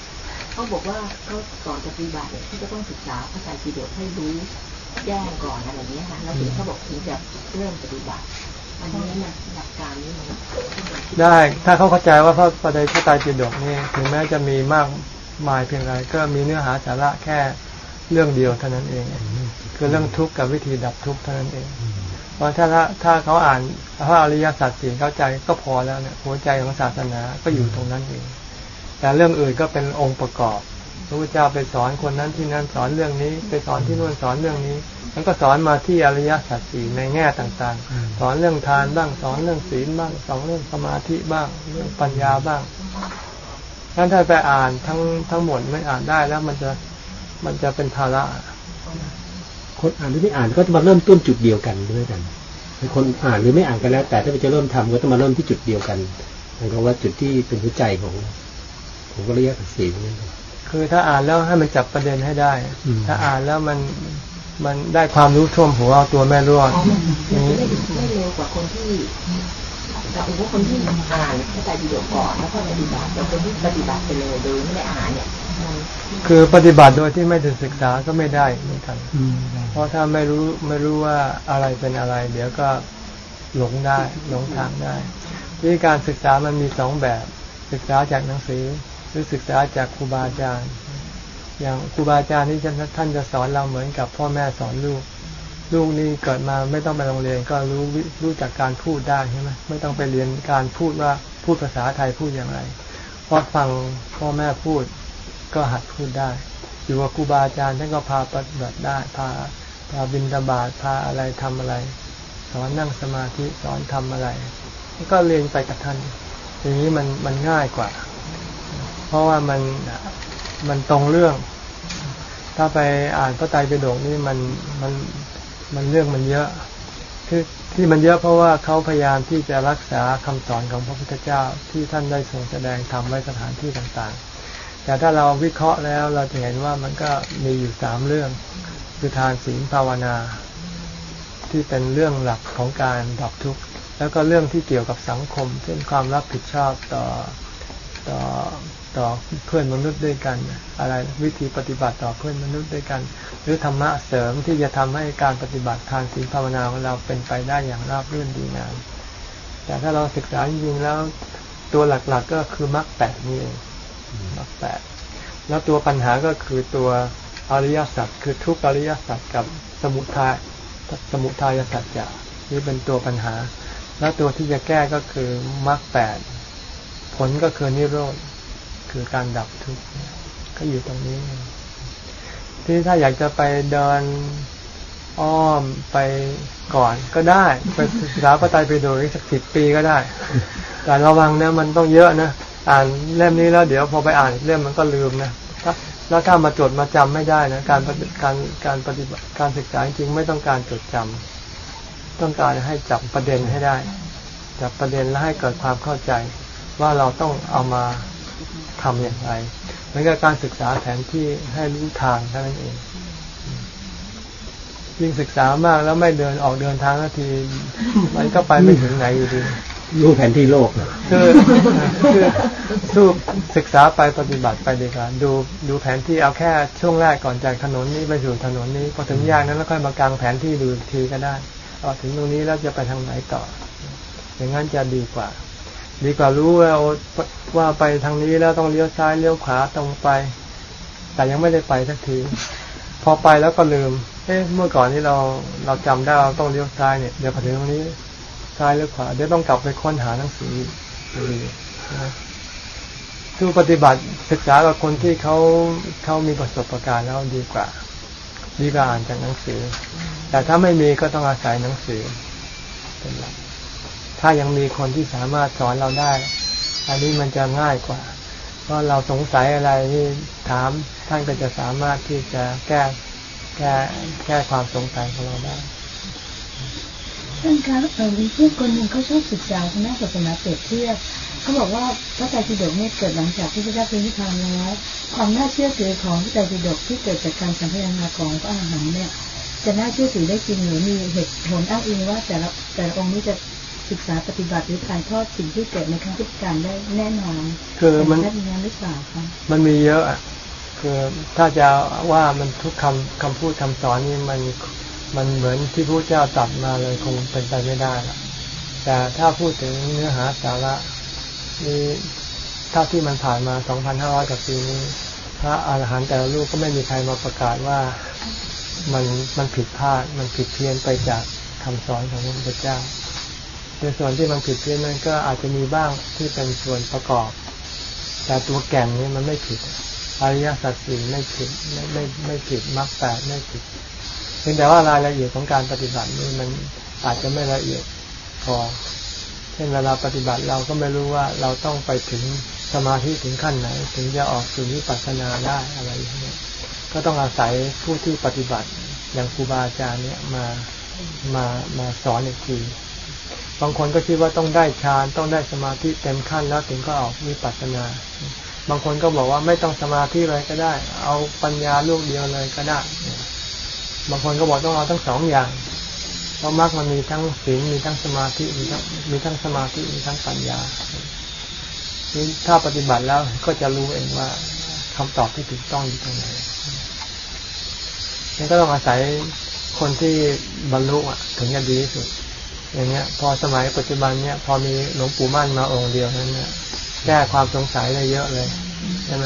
เขาบอกว่าเขาก่อนจะปฏิบัติเนี่ยที่จะต้องศึกษาพระไตรปิฎกให้รู้แจ้งก่อนอะไรอย่างเงี้ยค่ะแล้วถึงเขาบอกถึงจะเริ่มปฏิบัติอันนี้เนี่ยหลักการนี้มันได้ถ้าเขาเข้าใจว่าพระปฏิพระไตรปิฎกนี่ถึงแม้จะมีมาก มายเพียงไรก็มีเนื้อหาสาระแค่เรื่องเดียวเท่านั้นเอง คือเรื่องทุกข์กับวิธีดับทุกข์เท่านั้นเองเพราะถ้าถ้าเขาอ่านพระอริยสัจสี่เข้าใจก็พอแล้วเนี่ยหัวใจของศาสนาก็อยู่ตรงนั้นเอง แต่เรื่องอื่นก็เป็นองค์ประกอบพระพุทธเจ้าไปสอนคนนั้นที่นั้นสอนเรื่องนี้ ไปสอนที่นู่นสอนเรื่องนี้มันก็สอนมาที่อริยสัจสี่ในแง่ต่างๆ สอนเรื่องทานบ้าง สอนเรื่องศีลบ้าง สอนเรื่องสมาธิบ้าง เรื่องปัญญาบ้าง งั้นถ้าไปอ่านทั้งทั้งหมดไม่อ่านได้แล้วมันจะมันจะเป็นภาระคนอ่านหรือไม่อ่านก็จะมาเริ่มต้นจุดเดียวกันด้วยกันคนอ่านหรือไม่อ่านกันแล้ว แต่ถ้าจะเริ่มทำก็ต้องมาเริ่มที่จุดเดียวกันหมายความว่าจุดที่เป็นหัวใจของของอริยสัจสี่นี่คือถ้าอ่านแล้วให้มันจับประเด็นให้ได้อืมถ้าอ่านแล้วมันมันได้ความรู้ท่วมหัวเอาตัวแม่ร่วงอ๋อมันมันนี้จะไม่ไม่เร็วกว่าคนที่ แต่ว่าคนที่อ่านพระไตรปิฎกก่อนแล้วก็ปฏิบัติแต่คนที่ปฏิบัติไปเลยโดยไม่ได้อ่านเนี่ยคือปฏิบัติโดยที่ไม่ได้ศึกษาก็ไม่ได้เหมือนกันเพราะถ้าไม่รู้ไม่รู้ว่าอะไรเป็นอะไร เดี๋ยวก็หลงได้หลงทางได้วิธีการศึกษามันมีสองแบบ ศึกษาจากหนังสือ หรือศึกษาจากครูบาอาจารย์ อย่างครูบาอาจารย์ที่ท่านจะสอนเราเหมือนกับพ่อแม่สอนลูก ลูกนี่เกิดมาไม่ต้องไปโรงเรียนก็รู้รู้จากการพูดได้ใช่ไหมไม่ต้องไปเรียนการพูดว่าพูดภาษาไทยพูดอย่างไรเพราะฟังพ่อแม่พูดก็หัดพูดได้ อยู่กับครูบาอาจารย์ท่านก็พาปฏิบัติได้ พาพาบินตบาตพาอะไรทำอะไร สอนนั่งสมาธิสอนทำอะไร ก็เรียนไปกับท่านอย่างนี้มันมันง่ายกว่า เพราะว่ามันมันตรงเรื่อง ถ้าไปอ่านพระไตรปิฎกนี่มันมัน มันเรื่องมันเยอะคือที่มันเยอะเพราะว่าเขาพยายามที่จะรักษาคำสอนของพระพุทธเจ้าที่ท่านได้ทรงแสดงทำไว้สถานที่ต่างๆ แต่ถ้าเราวิเคราะห์แล้วเราจะเห็นว่ามันก็มีอยู่สามเรื่องคือทานศีลภาวนา ที่เป็นเรื่องหลักของการดับทุกข์แล้วก็เรื่องที่เกี่ยวกับสังคม เช่นความรับผิดชอบต่อต่อ ต่อเพื่อนมนุษย์ด้วยกัน อะไรวิธีปฏิบัติต่อเพื่อนมนุษย์ด้วยกัน หรือธรรมะเสริมที่จะทำให้การปฏิบัติทานศีลภาวนาของเราเป็นไปได้อย่างราบรื่นดีงามแต่ถ้าเราศึกษาจริงๆแล้วตัวหลักๆก็คือมรรคแปดนี่เองมรรคแปดแล้วตัวปัญหาก็คือตัวอริยสัจคือทุกอริยสัจกับสมุทัยสมุทัยสัจจะนี่เป็นตัวปัญหา แล้วตัวที่จะแก้ก็คือมรรคแปดผลก็คือนิโรธ คือการดับทุกข์ก็อยู่ตรงนี้ ที่ถ้าอยากจะไปเดินอ้อมไปก่อนก็ได้ ไปศึกษาพระไตรปิฎกสักสิบปีก็ได้ แต่ระวังนะมันต้องเยอะนะอ่านเล่มนี้แล้วเดี๋ยวพอไปอ่านอีกเล่มมันก็ลืมนะแล้วถ้ามาจดมาจำไม่ได้นะการปฏิการการปฏิบัติการศึกษาจริงไม่ต้องการจดจำต้องการให้จับประเด็นให้ได้ จับประเด็นแล้วให้เกิดความเข้าใจว่าเราต้องเอามา ทำอย่างไรเหมือนกับการศึกษาแผนที่ให้รู้ทางเท่านั้นเอง ยิ่งศึกษามากแล้วไม่เดินออกเดินทางนาที มันก็ไปไม่ถึงไหนอยู่ดีรู้แผนที่โลกคือคือสู้ศึกษาไปปฏิบัติไปดีกว่าดูดูแผนที่เอาแค่ช่วงแรกก่อนจากถนนนี้ไปสู่ถนนนี้พอถึงแยกนั้นแล้วค่อยมากางแผนที่ดูอีกทีก็ได้เอาถึงตรงนี้แล้วจะไปทางไหนต่อ อย่างนั้นจะดีกว่า ดีกว่ารู้ว่าว่าไปทางนี้แล้วต้องเลี้ยวซ้ายเลี้ยวขวาตรงไป แต่ยังไม่ได้ไปสักที พอไปแล้วก็ลืม เอ๊ะเมื่อก่อนนี้เราเราจำได้เราต้องเลี้ยวซ้ายเนี่ยเดี๋ยวพอถึงตรงนี้ซ้ายหรือขวาเดี๋ยวต้องกลับไปค้นหาหนังสืออยู่ดีนะคือปฏิบัติศึกษากับคนที่เขาเขามีประสบการณ์แล้วดีกว่า ดีกว่าอ่านจากหนังสือ แต่ถ้าไม่มีก็ต้องอาศัยหนังสือเป็นหลัก ถ้ายังมีคนที่สามารถสอนเราได้ อันนี้มันจะง่ายกว่า เพราะเราสงสัยอะไรนี่ถามท่านก็จะสามารถที่จะแก้แก้แก้ความสงสัยของเราได้ท่านคะเออมีเพื่อนคนหนึ่งเขาชอบศึกษาทางด้านศาสนาเปรียบเทียบเขาบอกว่าพระไตรปิฎกเนี่ยเกิดหลังจากที่พระเจ้าเป็นนิพพานแล้วความน่าเชื่อถือของพระไตรปิฎกที่เกิดจากการสัมพยานาของพระอรหันต์เนี่ย จะน่าเชื่อถือได้จริงหรือมีเหตุผลอ้างอิงว่าแต่ละแต่ละองค์นี้จะ ศึกษาปฏิบัติหรือถ่ายทอดสิ่งที่เกิดในครั้งพุทธกาลได้แน่นอนคือมันเป็นแบบนั้นหรือเปล่าคะมันมีเยอะอะคือถ้าจะว่ามันทุกคำคำพูดคำสอนนี่มันมันเหมือนที่พระเจ้าตรัดมาเลยคงเป็นไปไม่ได้ละแต่ถ้าพูดถึงเนื้อหาสาระนี่ถ้าที่มันผ่านมา 2,500 กว่าปีนี้ พระอาหารหันต์แต่ละรูปก็ไม่มีใครมาประกาศว่ามันมันผิดพลาด มันผิดเพี้ยนไปจากคำสอนของพระพุทธเจ้า ในส่วนที่มันผิดเพี้ยนนั้นก็อาจจะมีบ้างที่เป็นส่วนประกอบ แต่ตัวแก่นนี้มันไม่ผิดอริยสัจสี่ไม่ผิดไม่ไม่ไม่ผิดมรรคแปดไม่ผิดเพียงแต่ว่ารายละเอียดของการปฏิบัตินี่มันอาจจะไม่ละเอียดพอเช่นเวลาปฏิบัติเราก็ไม่รู้ว่าเราต้องไปถึงสมาธิถึงขั้นไหน ถึงจะออกสู่วิปัสสนาได้อะไรอย่างเงี้ยก็ต้องอาศัยผู้ที่ปฏิบัติอย่างครูบาอาจารย์เนี่ยมามามาสอนอีกที บางคนก็คิดว่าต้องได้ฌานต้องได้สมาธิเต็มขั้นแล้วถึงก็ออกวิปัสสนา บางคนก็บอกว่าไม่ต้องสมาธิเลยก็ได้ เอาปัญญาลูกเดียวเลยก็ได้ บางคนก็บอกต้องเอาทั้งสองอย่างเพราะมรรคมันมีทั้งศีลมีทั้งสมาธิมีทั้งมีทั้งสมาธิมีทั้งปัญญาถ้าปฏิบัติแล้วก็จะรู้เองว่าคำตอบที่ถูกต้องอยู่ตรงไหนนี่ก็ต้องอาศัยคนที่บรรลุอะ ถึงจะดีที่สุด อย่างเงี้ย พอสมัยปัจจุบันเนี้ยพอมีหลวงปู่มั่นมาองค์เดียวนั้นเนี่ยแก้ความสงสัยได้เยอะเลยใช่ไหม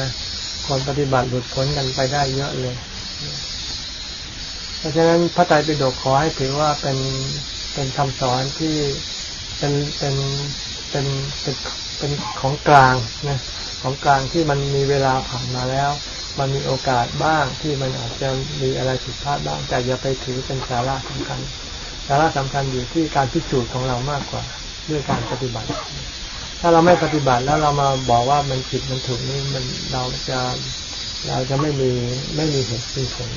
คนปฏิบัติหลุดพ้นกันไปได้เยอะเลย เพราะฉะนั้นพระไตรปิฎกขอให้ถือว่าเป็นเป็นคำสอนที่เป็นเป็นเป็นเป็นเป็นของกลางนะของกลางที่มันมีเวลาผ่านมาแล้ว มันมีโอกาสบ้างที่มันอาจจะมีอะไรผิดพลาดบ้างแต่อย่าไปถือเป็นสาระสำคัญ สาระสำคัญอยู่ที่การพิสูจน์ของเรามากกว่าด้วยการปฏิบัติ ถ้าเราไม่ปฏิบัติแล้วเรามาบอกว่ามันผิดมันถูกนี่มันเราจะเราจะไม่มีไม่มีเหตุมีผล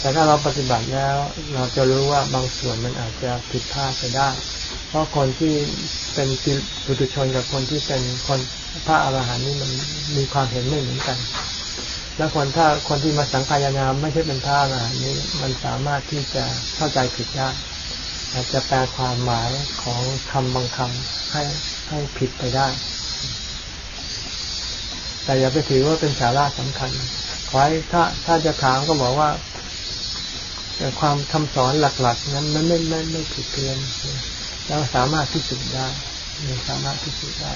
แต่ถ้าเราปฏิบัติแล้ว เราจะรู้ว่าบางส่วนมันอาจจะผิดพลาดไปได้ เพราะคนที่เป็นปุถุชนกับคนที่เป็นคนพระอรหันต์นี่มันมีความเห็นไม่เหมือนกัน แล้วคนถ้าคนที่มาสังขายนามไม่ใช่เป็นพระนต์นี่มันสามารถที่จะเข้าใจผิดได้อาจจะแปลความหมายของคำบางคำให้ให้ผิดไปได้ แต่อย่าไปถือว่าเป็นสาระสำคัญขอให้ถ้าถ้าจะถามก็บอกว่าแต่ความคำสอนหลักๆ นั้นมันไม่ไม่ไม่ผิดเพี้ยนเราสามารถพิสูจน์ได้สามารถพิสูจน์ได้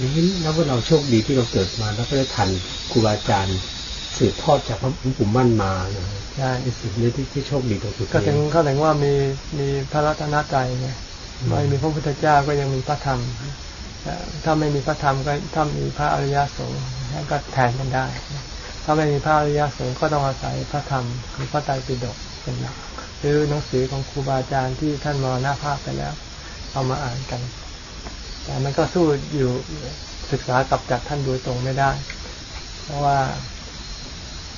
นี้นับว่าเราโชคดีที่เราเกิดมาแล้วก็ได้ทันครูบาอาจารย์สืบทอดจากพระปู่มั่นมานะใช่สิ่งนี้ที่ที่โชคดีตรงจุดก็ถึงเขาถึงว่ามีมีพระรัตนตรัยไงไม่มีพระพุทธเจ้าก็ยังมีพระธรรมถ้าไม่มีพระธรรมก็ถ้ามีพระอริยสงฆ์ก็แทนกันได้ ถ้าไม่มีพระอริยสงฆ์ก็ต้องอาศัยพระธรรมคือพระไตรปิฎกเป็นหลักหรือหนังสือของครูบาอาจารย์ที่ท่านมรณภาพไปแล้ว เอามาอ่านกัน แต่มันก็สู้อยู่ศึกษากับจากท่านโดยตรงไม่ได้ เพราะว่า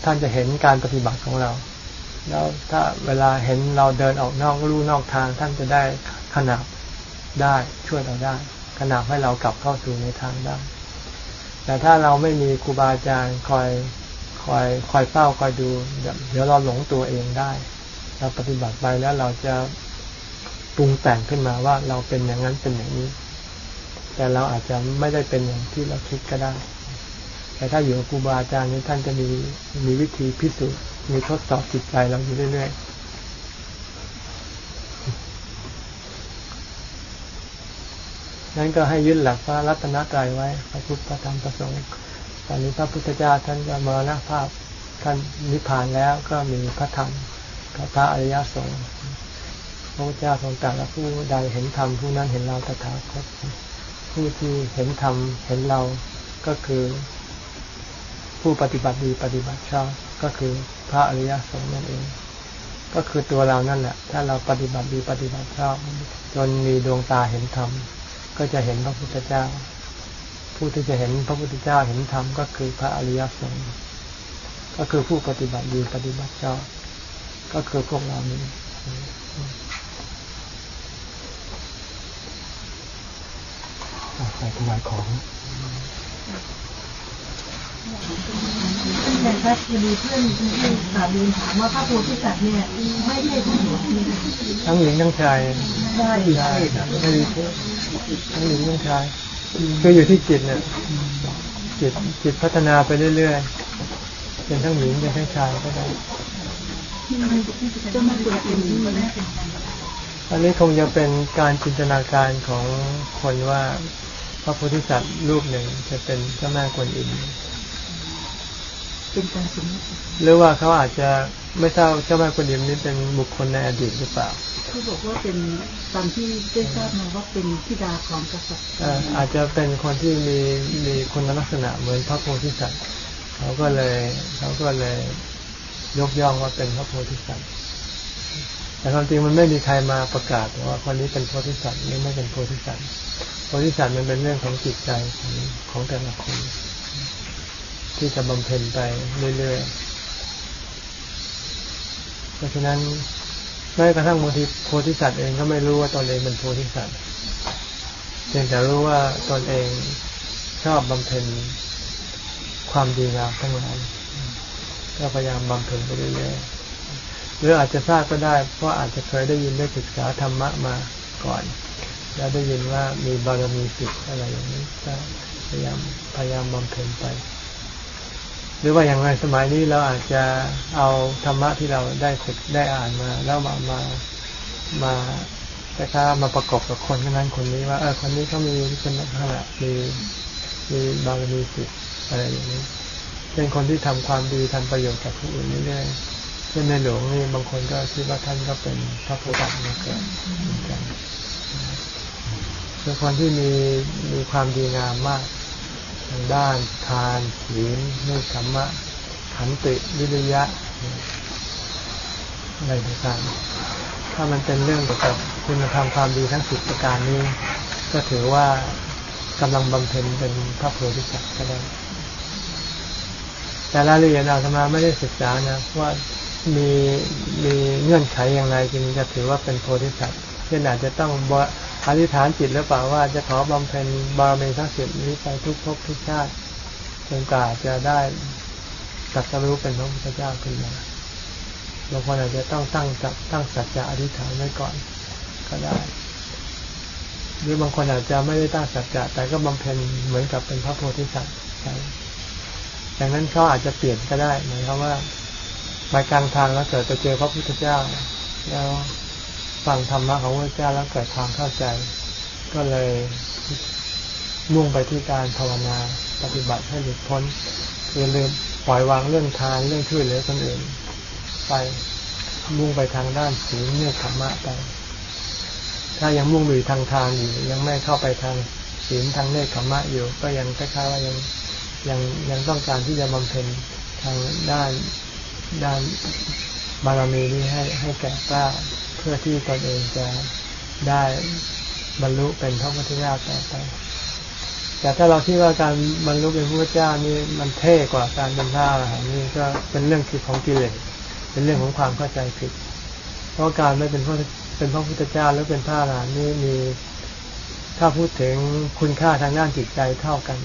ท่านจะเห็นการปฏิบัติของเรา แล้วถ้าเวลาเห็นเราเดินออกนอกลู่นอกทาง ท่านจะได้ขนาบได้ช่วยเราได้ ขนาบให้เรากลับเข้าสู่ในทางได้ แต่ถ้าเราไม่มีครูบาอาจารย์คอยคอยคอยเฝ้าคอยดูเดี๋ยวเราหลงตัวเองได้ เราปฏิบัติไปแล้วเราจะปรุงแต่งขึ้นมาว่าเราเป็นอย่างนั้นเป็นอย่างนี้ แต่เราอาจจะไม่ได้เป็นอย่างที่เราคิดก็ได้ แต่ถ้าอยู่กับครูบาอาจารย์นี้ท่านจะมีมีวิธีพิสูจน์มีทดสอบจิตใจเราอยู่เรื่อยๆนั้นก็ให้ยึดหลักพระรัตนตรัยไว้พระพุทธพระธรรมพระสงฆ์ตอนนี้พระพุทธเจ้าท่านก็มรณภาพท่านนิพพานแล้วก็มีพระธรรมกับพระอริยสงฆ์พระเจ้าทรงตรัสว่าผู้ใดเห็นธรรมผู้นั้นเห็นเราตถาคต ผู้ที่เห็นธรรมเห็นเราก็คือ ผู้ปฏิบัติดีปฏิบัติชอบก็คือพระอริยสงฆ์นั่นเอง ก็คือตัวเรานั่นแหละ ถ้าเราปฏิบัติดีปฏิบัติชอบจนมีดวงตาเห็นธรรมก็จะเห็นพระพุทธเจ้า ผู้ที่จะเห็นพระพุทธเจ้าเห็นธรรมก็คือพระอริยสงฆ์ก็คือผู้ปฏิบัติดีปฏิบัติชอบก็คือพวกเรานี้ ใส่ถวายของแต่ถ้าคือดีเพื่อนที่สามีถามว่าพระโพธิสัตว์เนี่ยไม่ใช่ผู้หญิงทั้งหญิงทั้งชายได้ได้ไม่ดีทั้งหญิงทั้งชายคืออยู่ที่จิตเนี่ยจิตจิตพัฒนาไปเรื่อยๆเป็นทั้งหญิงเป็นทั้งชายก็ได้เจ้าแม่กุณอิมก็ได้เป็นอันนี้คงจะเป็นการจินตนาการของคนว่า พระโพธิสัตว์รูปหนึ่งจะเป็นเจ้าแม่กวนอิมเป็นการสมมติหรือว่าเขาอาจจะไม่ทราบเจ้าแม่กวนอิมนี้เป็นบุคคลในอดีตหรือเปล่าเขาบอกว่าเป็นตามที่ได้ทราบมาว่าเป็นธิดาของกษัตริย์เอ่ออาจจะเป็นคนที่มีมีคุณลักษณะเหมือนพระโพธิสัตว์เขาก็เลยเขาก็เลยยกย่องว่าเป็นพระโพธิสัตว์ แต่ความจริงมันไม่มีใครมาประกาศว่าคนนี้เป็นโพธิสัตว์หรือไม่เป็นโพธิสัตว์โพธิสัตว์มันเป็นเรื่องของจิตใจของของแต่ละคนที่จะบำเพ็ญไปเรื่อยๆเพราะฉะนั้นแม้กระทั่งบางทีโพธิสัตว์เองก็ไม่รู้ว่าตนเองเป็นโพธิสัตว์เพียงแต่รู้ว่าตนเองชอบบำเพ็ญความดีงามทั้งหลายก็พยายามบำเพ็ญไปเรื่อยๆ หรืออาจจะทราบก็ได้ เพราะอาจจะเคยได้ยินได้ศึกษาธรรมะมาก่อน แล้วได้ยินว่ามีบารมีสิทธิ์อะไรอย่างนี้ก็พยายามพยายามบำเพ็ญไป หรือว่าอย่างไรสมัยนี้เราอาจจะเอาธรรมะที่เราได้ศึกได้อ่านมา แล้วมามามาแต่ถ้ามาประกอบกับคนคนนั้นคนนี้ว่าเออคนนี้เขามีคุณลักษณะมีมีบารมีสิทธิ์อะไรอย่างนี้เป็นคนที่ทำความดีทำประโยชน์กับผู้อื่นเรื่อยๆ ช่นในหลวงนี่บางคนก็คิดว่าท่านก็เป็นพระโพธิสัตว์มาเกิดเหมือนกันเป็นคนที่มีมีความดีงามมากทางด้านทานศีลเนคขมมะขันติวิริยะอะไรต่างๆถ้ามันเป็นเรื่องเกี่ยวกับคุณธรรมความดีทั้งสิบประการนี้ ก็ถือว่ากำลังบำเพ็ญเป็นพระโพธิสัตว์ก็ได้แต่รายละเอียดอาตมาไม่ได้ศึกษานะว่า มีมีเงื่อนไขอย่างไรจึงจะถือว่าเป็นโพธิสัตว์เช่นอาจจะต้องบอธิษฐานจิตหรือเปล่าว่าจะขอบำเพ็ญบารมีทั้งสิบนี้ไปทุกภพทุกชาติจนกว่าจะได้ตรัสรู้เป็นพระพุทธเจ้าขึ้นมาบางคนอาจจะต้องตั้งจับตั้งสัจจะอธิษฐานไว้ก่อนก็ได้ หรือบางคนอาจจะไม่ได้ตั้งสัจจะแต่ก็บำเพ็ญเหมือนกับเป็นพระโพธิสัตว์ดังนั้นเขาอาจจะเปลี่ยนก็ได้หมายความว่า ไปกลางทางแล้วเกิดไปเจอพระพุทธเจ้า แล้วฟังธรรมะของพระเจ้าแล้วเกิดความเข้าใจ ก็เลยมุ่งไปที่การภาวนาปฏิบัติให้หลุดพ้นคือลืมปล่อยวางเรื่องทานเรื่องช่วยเหลือคนอื่น ไปมุ่งไปทางด้านศีลเนคขมะไป ถ้ายังมุ่งไปทางทานอยู่ยังไม่เข้าไปทางศีลทางเนคขมะอยู่ ก็ยังคล้ายๆว่ายังยังยังต้องการที่จะบำเพ็ญทางด้าน ด้านบารมีนี้ให้ให้แก่กล้าเพื่อที่ตนเองจะได้บรรลุเป็นพระพุทธเจ้าต่อไป แต่ถ้าเราคิดว่าการบรรลุเป็นพระพุทธเจ้านี่มันเท่กว่าการเป็นพระอรหันต์นี่ก็เป็นเรื่องคิดของกิเลสเป็นเรื่องของความเข้าใจผิด เพราะการไม่เป็นพระเป็นพระพุทธเจ้าแล้วเป็นพระอรหันต์นี่มีถ้าพูดถึงคุณค่าทางด้านจิตใจเท่ากัน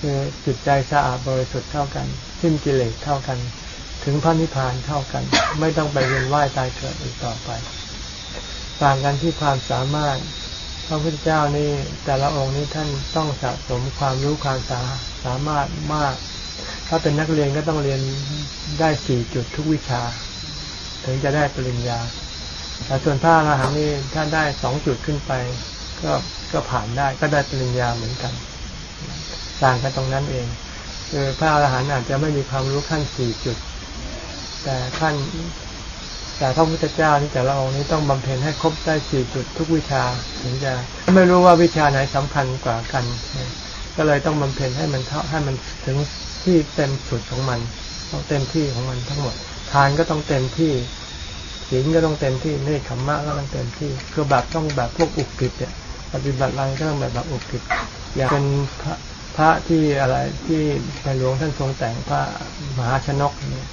คือจิตใจสะอาดบริสุทธิ์เท่ากันสิ้นกิเลสเท่ากัน ถึงพระนิพพานเท่ากัน ไม่ต้องไปเวียนว่ายตายเกิดอีกต่อไป ต่างกันที่ความสามารถพระพุทธเจ้านี่แต่ละองค์นี้ท่านต้องสะสมความรู้ความสาสามารถมาก ถ้าเป็นนักเรียนก็ต้องเรียนได้สี่จุดทุกวิชา ถึงจะได้ปริญญา แต่ส่วนพระอรหันต์นี่ถ้าได้สองจุดขึ้นไป ก็ก็ผ่านได้ก็ได้ปริญญาเหมือนกัน ต่างกันตรงนั้นเองคือพระอรหันต์อาจจะไม่มีความรู้ขั้นสี่จุด แต่ขั้นแต่พระพุทธเจ้านี่แต่ละองค์นี้ต้องบำเพ็ญให้ครบได้สี่จุดทุกวิชาถึงจะไม่รู้ว่าวิชาไหนสำคัญกว่ากัน ก็เลยต้องบำเพ็ญให้มันเท่าให้มันถึงที่เต็มสุดของมัน ต้องเต็มที่ของมันทั้งหมด ทานก็ต้องเต็มที่ศีลก็ต้องเต็มที่เนคขมมะก็ต้องเต็มที่ คือแบบต้องแบบพวกอุกิจเนี่ยปฏิบัติอะไรก็ต้องแบบแบบอุกิจอยากเป็นพระพระที่อะไรที่ในหลวงท่านทรงแต่งพระมหาชนกเนี่ย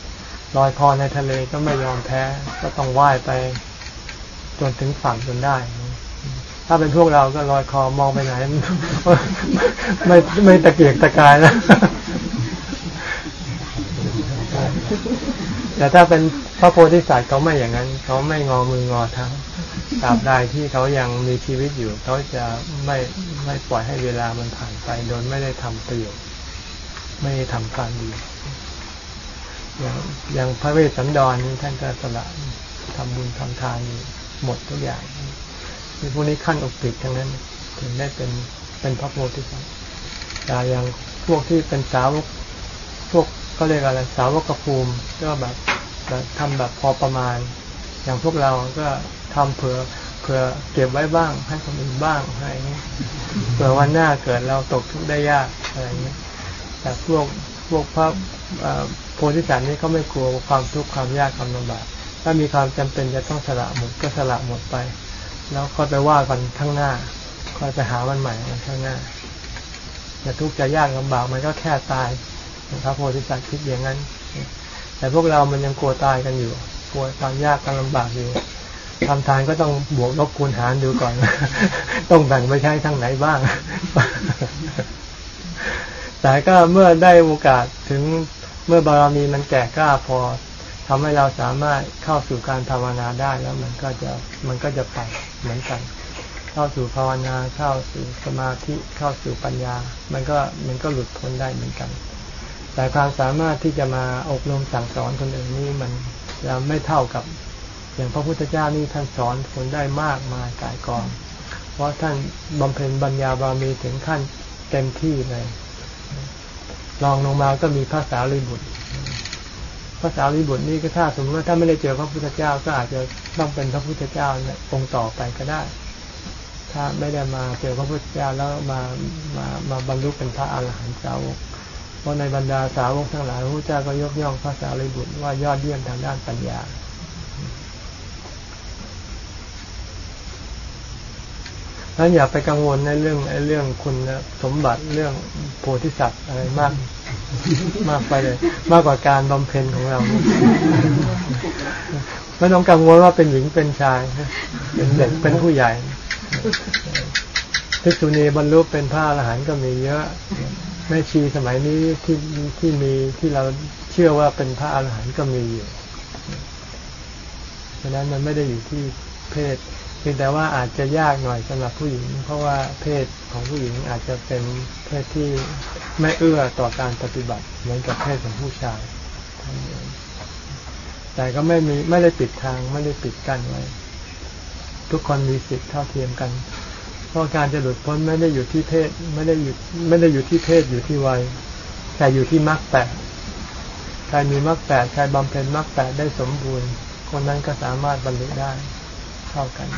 ลอยคอในทะเลก็ไม่ยอมแพ้ ก็ต้องว่ายไปจนถึงฝั่งจนได้ ถ้าเป็นพวกเราก็ลอยคอมองไปไหน ไม่ไม่ตะเกียกตะกายนะแต่ถ้าเป็นพระโพธิสัตว์เขาไม่อย่างนั้น เขาไม่งอมืองอเท้าตราบใดที่เขายังมีชีวิตอยู่ เขาจะไม่ไม่ปล่อยให้เวลามันผ่านไป โดยไม่ได้ทำประโยชน์ไม่ได้ทำการดี อย่างอย่างพระเวสสันดรนี่ท่านก็สละทำบุญทำทานหมดทุกอย่างมีพวกนี้ขั้นอกติดทั้งนั้น ถึงได้เป็นเป็นพระโพธิสัตว์แต่อย่างพวกที่เป็นสาวกพวกก็เรียกอะไรสาวกภูมิก็แบบแบบทำแบบพอประมาณ อย่างพวกเราก็ทำเผื่อเผื่อเก็บไว้บ้าง ให้คนอื่นบ้างอะไรเงี้ยเผื่อวันหน้าเกิดเราตกทุกข์ได้ยากอะไรเงี้ยแต่พวกพวกพระ พธิสัตว์นี่เขาไม่กลัวความทุกข์ความยากความลำบากถ้ามีความจำเป็นจะต้องสละหมดก็สละหมดไป แล้วค่อยไปว่ากันข้างหน้าค่อยไปหาวันใหม่ข้างหน้าจะทุกข์จะยากลำบากมันก็แค่ตายพระโพธิสัตว์คิดอย่างนั้น แต่พวกเรามันยังกลัวตายกันอยู่กลัวความยากความลำบากอยู่ทำทานก็ต้องบวกลบคูณหารดูก่อน ต้องแบ่งไปใช้ทางไหนบ้าง แต่ก็เมื่อได้โอกาสถึง เมื่อบารมีมันแก่กล้าพอทำให้เราสามารถเข้าสู่การภาวนาได้แล้วมันก็จะมันก็จะไปเหมือนกัน เข้าสู่ภาวนาเข้าสู่สมาธิเข้าสู่ปัญญา มันก็มันก็หลุดพ้นได้เหมือนกัน แต่ความสามารถที่จะมาอบรมสั่งสอนคนอื่นนี่มันจะไม่เท่ากับอย่างพระพุทธเจ้านี่ท่านสอนคนได้มากมายกายกอง เพราะท่านบำเพ็ญบัญญาบารมีถึงขั้นเต็มที่เลย ลองลงมาก็มีภาษาลิบุตรภาษาลิบุตรนี่ก็ถ้าสมมติว่าถ้าไม่ได้เจอพระพุทธเจ้าก็อาจจะต้องเป็นพระพุทธเจ้าเนี่ยองค์ต่อไปก็ได้ ถ้าไม่ได้มาเจอพระพุทธเจ้าแล้วมามามาบรรลุเป็นพระอาหารหันต์สาวกเพราะในบรรดาสาวกทั้งหลายพระพุทธเจ้าก็ยกย่องภาษาลิบุตรว่ายอดเยี่ยมทางด้านปัญญา นั้นอย่าไปกังวลในเรื่องในเรื่องคุณสมบัติเรื่องโพธิสัตว์อะไรมากมากไปเลย มากกว่าการบำเพ็ญของเราไม่ต้องกังวลว่าเป็นหญิงเป็นชายเป็นเด็กเป็นผู้ใหญ่ทิกษุณีบรรลุเป็นพระอรหันต์ก็มีเยอะแม่ชีสมัยนี้ที่ที่มีที่เราเชื่อว่าเป็นพระอรหันต์ก็มีอยู่ฉะนั้นมันไม่ได้อยู่ที่เพศ เพียงแต่ว่าอาจจะยากหน่อยสำหรับผู้หญิง เพราะว่าเพศของผู้หญิงอาจจะเป็นเพศที่ไม่เอื้อต่อการปฏิบัติเหมือนกับเพศของผู้ชาย แต่ก็ไม่มีไม่ได้ปิดทางไม่ได้ปิดกั้นไว้ ทุกคนมีสิทธิ์เท่าเทียมกัน เพราะการจะหลุดพ้นไม่ได้อยู่ที่เพศไม่ได้อยู่ไม่ได้อยู่ที่เพศอยู่ที่วัย แต่อยู่ที่มรรคแปดใครมีมรรคแปดใครบำเพ็ญมรรคแปดได้สมบูรณ์ คนนั้นก็สามารถบรรลุได้ เท่ากัน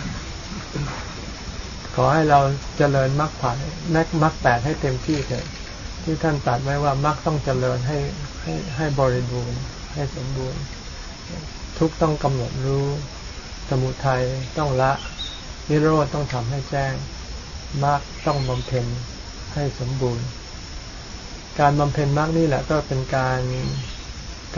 ขอให้เราเจริญมรรคผลแม็กมรรคแปดให้เต็มที่เถิดที่ท่านตัดไว้ว่ามรรคต้องเจริญให้ให้ให้บริบูรณ์ให้สมบูรณ์ ทุกต้องกำหนดรู้ สมุทัยต้องละ นิโรธต้องทำให้แจ้งมรรคต้องบำเพ็ญให้สมบูรณ์ การบำเพ็ญมรรคนี่แหละก็เป็นการ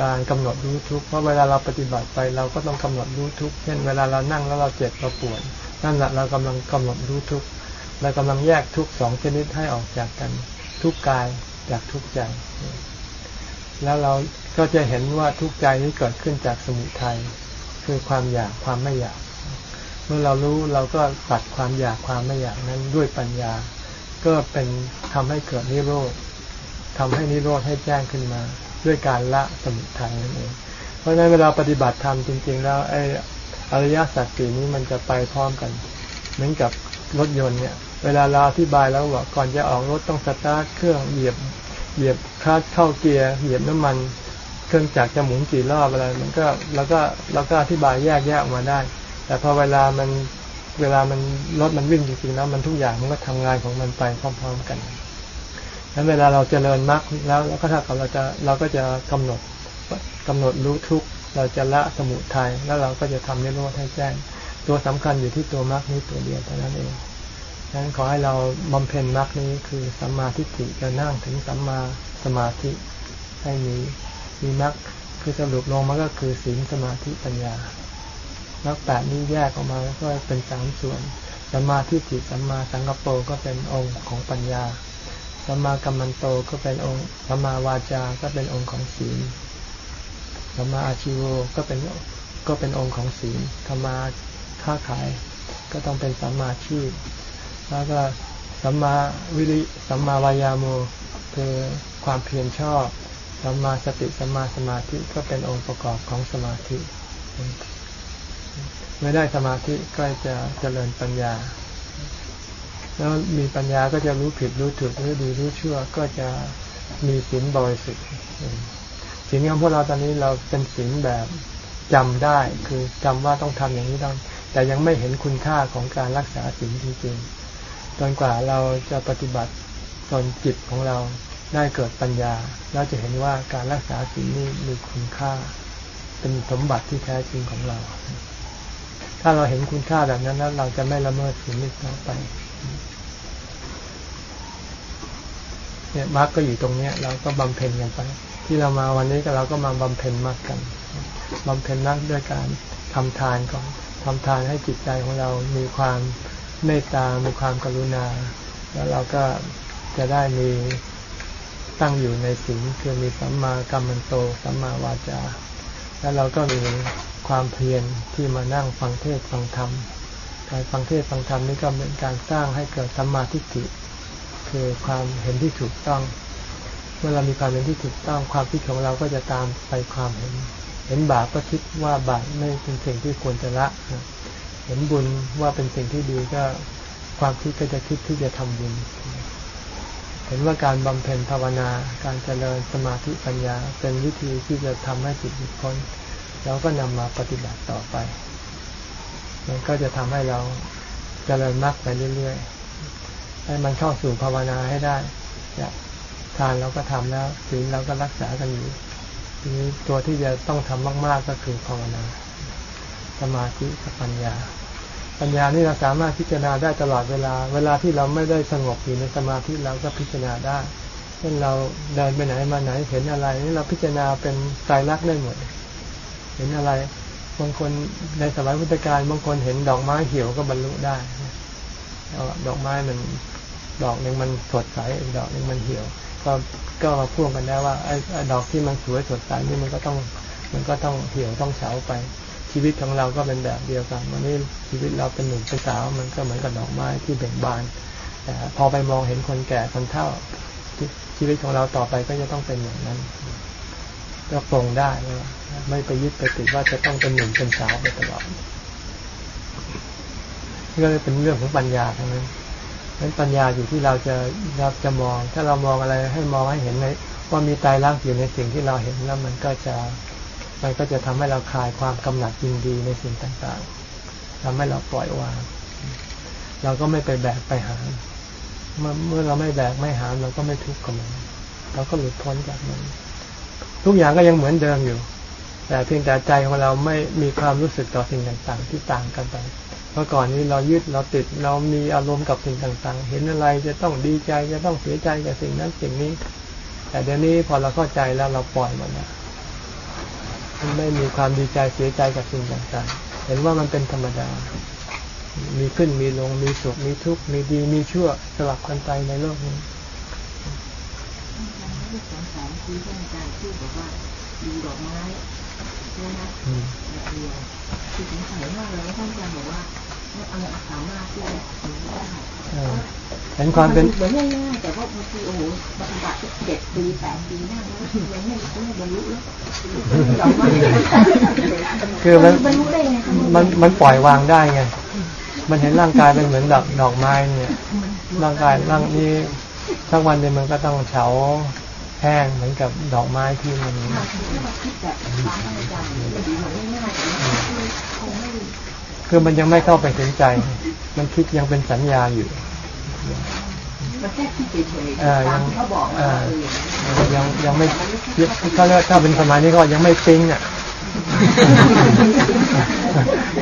การกำหนดรู้ทุกข์เพราะเวลาเราปฏิบัติไปเราก็ต้องกำหนดรู้ทุกข์เช่นเวลาเรานั่งแล้วเราเจ็บเราปวดนั่นแหละเรากำลังกำหนดรู้ทุกข์เรากำลังแยกทุกข์สองชนิดให้ออกจากกัน ทุกกายจากทุกใจ แล้วเราก็จะเห็นว่าทุกใจนี้เกิดขึ้นจากสมุทัยคือความอยากความไม่อยาก เมื่อเรารู้เราก็ตัดความอยากความไม่อยากนั้นด้วยปัญญา ก็เป็นทำให้เกิดนิโรธทำให้นิโรธให้แจ้งขึ้นมา ด้วยการละสมุทัยนั่นเอง เพราะฉะนั้นเวลาปฏิบัติธรรมจริง ๆ แล้วไอ้อริยสัจสี่นี้มันจะไปพร้อมกัน เหมือนกับรถยนต์เนี่ย เวลาเราอธิบายแล้วว่าก่อนจะออกรถต้องสตาร์ทเครื่องเหยียบเหยียบคลัตช์เข้าเกียร์เหยียบน้ำมันเครื่องจักรจะหมุนกี่รอบอะไร มันก็แล้วก็เราก็อธิบายแยกแยกออกมาได้ แต่พอเวลามันเวลามันรถมันวิ่งจริงๆแล้วมันทุกอย่างมันก็ทำงานของมันไปพร้อม ๆ กัน นั้นเวลาเราเจริญมรรคแล้วเราก็ถ้ากับเราจะเราก็จะกำหนดกำหนดรู้ทุกเราจะละสมุทัยแล้วเราก็จะทำนิโรธให้แจ้ง ตัวสำคัญอยู่ที่ตัวมรรคนี้ตัวเดียวเท่านั้นเองดังนั้นขอให้เราบำเพ็ญมรรคนี้คือสัมมาทิฏฐิจะนั่งถึงสัมมาสมาธิให้มีมีมรรคคือสรุปลงมันก็คือศีลสมาธิปัญญามรรคแปดนี้แยกออกมาก็เป็นสามส่วนสัมมาทิฏฐิสัมมาสังกปรก็เป็นองค์ของปัญญา สัมมากัมมันโตก็เป็นองค์สัมมาวาจา ก็เป็นองค์ของศีลสัมมาอาชิโวก็เป็นก็เป็นองค์ของศีลธรรมาค้าขาย ก็ต้องเป็นสัมมาชีพ แล้วก็สัมมาวิริสัมมาวายาโมคือความเพียรชอบสัมมาสติสัมมาสมาธิก็เป็นองค์ประกอบของสมาธิเมื่อได้สมาธิก็จะเจริญปัญญา แล้วมีปัญญาก็จะรู้ผิดรู้ถูกรู้ดีรู้ชั่ว ก็จะมีศีลบริสุทธิ์ศีลของพวกเราตอนนี้เราเป็นศีลแบบจำได้คือจำว่าต้องทำอย่างนี้ต้อง แต่ยังไม่เห็นคุณค่าของการรักษาศีลจริงๆจนกว่าเราจะปฏิบัติจนจิตของเราได้เกิดปัญญาเราจะเห็นว่าการรักษาศีลนี้มีคุณค่า เป็นสมบัติที่แท้จริงของเรา ถ้าเราเห็นคุณค่าแบบนั้นแล้วเราจะไม่ละเมิดศีลอีกต่อไป เนี่ยมรรคก็อยู่ตรงเนี้ยเราก็บำเพ็ญกันไป ที่เรามาวันนี้ก็เราก็มาบำเพ็ญมรรคกันบำเพ็ญมรรคด้วยการทำทานก่อนทำทานให้จิตใจของเรามีความเมตตา มีความกรุณา แล้วเราก็จะได้มีตั้งอยู่ในสิ่งคือมีสัมมากัมมันโต สัมมาวาจา แล้วเราก็มีความเพียรที่มานั่งฟังเทศฟังธรรม การฟังเทศฟังธรรมนี่ก็เป็นการสร้างให้เกิดสัมมาทิฏฐิ คือความเห็นที่ถูกต้อง เมื่อเรามีความเห็นที่ถูกต้อง ความคิดของเราก็จะตามไปความเห็น เห็นบาปก็คิดว่าบาปไม่เป็นสิ่งที่ควรจะละเห็นบุญว่าเป็นสิ่งที่ดีก็ความคิดก็จะคิดที่จะทำบุญ เห็นว่าการบำเพ็ญภาวนา การเจริญสมาธิปัญญา เป็นวิธีที่จะทำให้จิตหลุดพ้นเราก็นำมาปฏิบัติต่อไป มันก็จะทำให้เราเจริญมรรคไปเรื่อยๆ ให้มันเข้าสู่ภาวนาให้ได้จะทานเราก็ทำแล้วศีลเราก็รักษากันอยู่ทีนี้ตัวที่จะต้องทำมาก ๆ ก็คือภาวนา สมาธิกับปัญญา ปัญญานี่เราสามารถพิจารณาได้ตลอดเวลา เวลาที่เราไม่ได้สงบอยู่ในสมาธิเราก็พิจารณาได้เช่นเราเดินไปไหนมาไหนเห็นอะไรนี่เราพิจารณาเป็นใจรักได้หมด เห็นอะไร บางคนในสมัยพุทธกาลบางคนเห็นดอกไม้เหี่ยวก็บรรลุได้ดอกไม้มัน ดอกหนึ่งมันสดใสอีกดอกหนึ่งมันเหี่ยว ก็ก็มาพ่วงกันได้ว่าไอ้ดอกที่มันสวยสดใสนี่มันก็ต้อง มันก็ต้องเหี่ยวต้องเฉาไป ชีวิตของเราก็เป็นแบบเดียวกันวันนี้ชีวิตเราเป็นหนุ่มเป็นสาวมันก็เหมือนกับดอกไม้ที่เบ่งบานแต่พอไปมองเห็นคนแก่คนเฒ่าชีวิตของเราต่อไปก็จะต้องเป็นอย่างนั้นก็ปรงได้ไม่ไปยึดไปติดว่าจะต้องเป็นหนุ่มเป็นสาวไปตลอดนี่ก็เลยเป็นเรื่องของปัญญาทั้งนั้น ฉะนั้นปัญญาอยู่ที่เราจะเราจะมอง ถ้าเรามองอะไรให้มองให้เห็นในว่ามีตายรักอยู่ในสิ่งที่เราเห็นแล้วมันก็จะมันก็จะทำให้เราคลายความกำหนัดยินดีในสิ่งต่างๆทำให้เราปล่อยวาง เราก็ไม่ไปแบกไปหาเมื่อเมื่อเราไม่แบกไม่หาเราก็ไม่ทุกข์กับมันเราก็หลุดพ้นจากมัน ทุกอย่างก็ยังเหมือนเดิมอยู่ แต่เพียงแต่ใจของเราไม่มีความรู้สึกต่อสิ่งต่างๆ ที่ต่างกันไป เมื่อก่อนนี้เรายึดเราติดเรามีอารมณ์กับสิ่งต่างๆ เห็นอะไรจะต้องดีใจจะต้องเสียใจกับสิ่งนั้นสิ่งนี้ แต่เดี๋ยวนี้พอเราเข้าใจแล้วเราปล่อยมันแล้วไม่มีความดีใจเสียใจกับสิ่งต่างๆ เห็นว่ามันเป็นธรรมดา มีขึ้นมีลงมีสุขมีทุกข์มีดีมีชั่วสลับกันไปในโลกนี้สงสัยคือเรื่องการที่บอกว่าดูดอกไม้นะแบบเดียวคือสงสัยมากเลยว่าท่านอาจารย์บอกว่า เอาสามารถที่จะดูได้เห็นความเป็นเหมือนง่ายๆแต่ว่าบางทีโอ้โหปฏิบัติเจ็ดปีแปดปีนั่งแล้วยังไม่ไม่บรรลุแล้วคือมันมันมันปล่อยวางได้ไง มันเห็นร่างกายเป็นเหมือนดอกดอกไม้เนี่ย ร่างกายร่างนี้สักวันหนึ่งมันก็ต้องเฉาแห้งเหมือนกับดอกไม้ที่มัน คือมันยังไม่เข้าไปถึงใจ มันคิดยังเป็นสัญญาอยู่มันแค่คิดเฉยๆตามที่เขาบอกยังยังไม่ถ้าถ้าเป็นสมัยนี้ก็ยังไม่ปิ้งอะ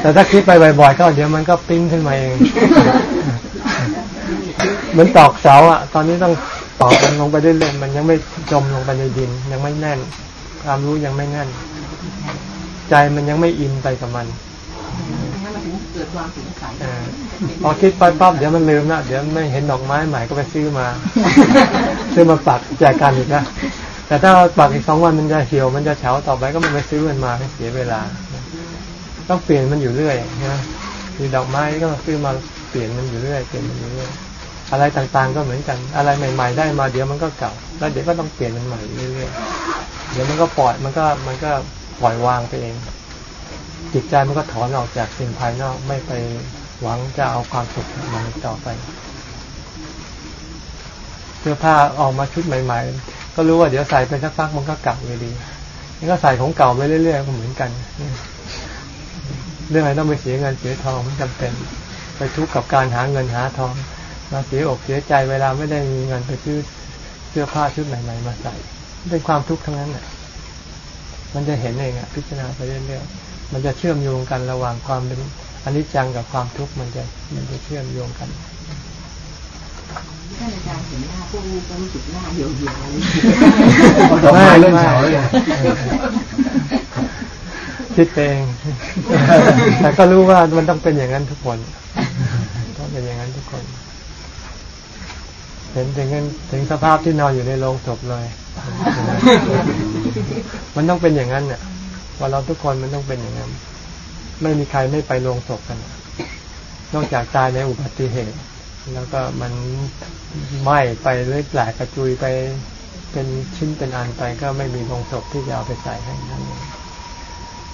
แต่ถ้าคิดไปบ่อยๆก็เดี๋ยวมันก็ปิ้งขึ้นมาเองเหมือนตอกเสาอะ ตอนนี้ต้องตอกมันลงไปเรื่อยๆมันยังไม่จมลงไปในดิน ยังไม่แน่น ความรู้ยังไม่แน่น ใจมันยังไม่อินไปกับมัน เกิดความสงสัยพอคิดไปปั๊บเดี๋ยวมันลืมนะเดี๋ยวไม่เห็นดอกไม้ใหม่ก็ไปซื้อมา ซื้อมาปักแจกกันอีกนะแต่ถ้าปักอีกสองวันมันจะเหี่ยวมันจะเฉาต่อไปก็มันไปซื้อมันมาให้เสียเวลา ต้องเปลี่ยนมันอยู่เรื่อยนะมีดอกไม้ก็ซื้อมาเปลี่ยนมันอยู่เรื่อยเปลี่ยนมันอยู่เรื่อยอะไรต่างๆก็เหมือนกัน อะไรใหม่ ๆ ได้มาเดี๋ยวมันก็เก่า แล้วเดี๋ยวก็ต้องเปลี่ยนมันใหม่เรื่อยๆเดี๋ยวมันก็ปล่อยมันก็มันก็ปล่อยวางไปเอง จิตใจมันก็ถอนออกจากสิ่งภายนอกไม่ไปหวังจะเอาความสุขมันต่อไป เสื้อผ้าออกมาชุดใหม่ ๆ ก็รู้ว่าเดี๋ยวใส่ไปสักพักมันก็กลับอยู่ดีนี่ก็ใส่ของเก่าไปเรื่อยๆก็เหมือนกัน เรื่องอะไรต้องไปเสียเงินเสียทองมันจำเป็น ไปทุกข์กับการหาเงินหาทองมาเสียอกเสียใจเวลาไม่ได้มีเงินไปซื้อเสื้อผ้าชุดใหม่ๆมาใส่เป็นความทุกข์ทั้งนั้นแหละมันจะเห็นเองอะพิจารณาไปเรื่อยๆ มันจะเชื่อมโยงกันระหว่างความเป็นอนิจจังกับความทุกข์มันจะมันจะเชื่อมโยงกันท่านอาจารย์เห็นหน้าพวกนี้ก็รู้สึกหน้าเหี่ยวเหี่ยวไม่เรื่องเฉาเลยคิดเองแต่ก็รู้ว่ามันต้องเป็นอย่างนั้นทุกคนต้องเป็นอย่างนั้นทุกคน เห็นถึงถึงสภาพที่นอนอยู่ในโรงศพเลย มันต้องเป็นอย่างนั้นเนี่ย ว่าเราทุกคนมันต้องเป็นอย่างนั้นไม่มีใครไม่ไปโรงศพกัน นอกจากตายในอุบัติเหตุ แล้วก็มันไหม้ไปเลือดแหลกกระจุยไปเป็นชิ้นเป็นอันไปก็ไม่มีโรงศพที่จะเอาไปใส่ให้นั่นเอง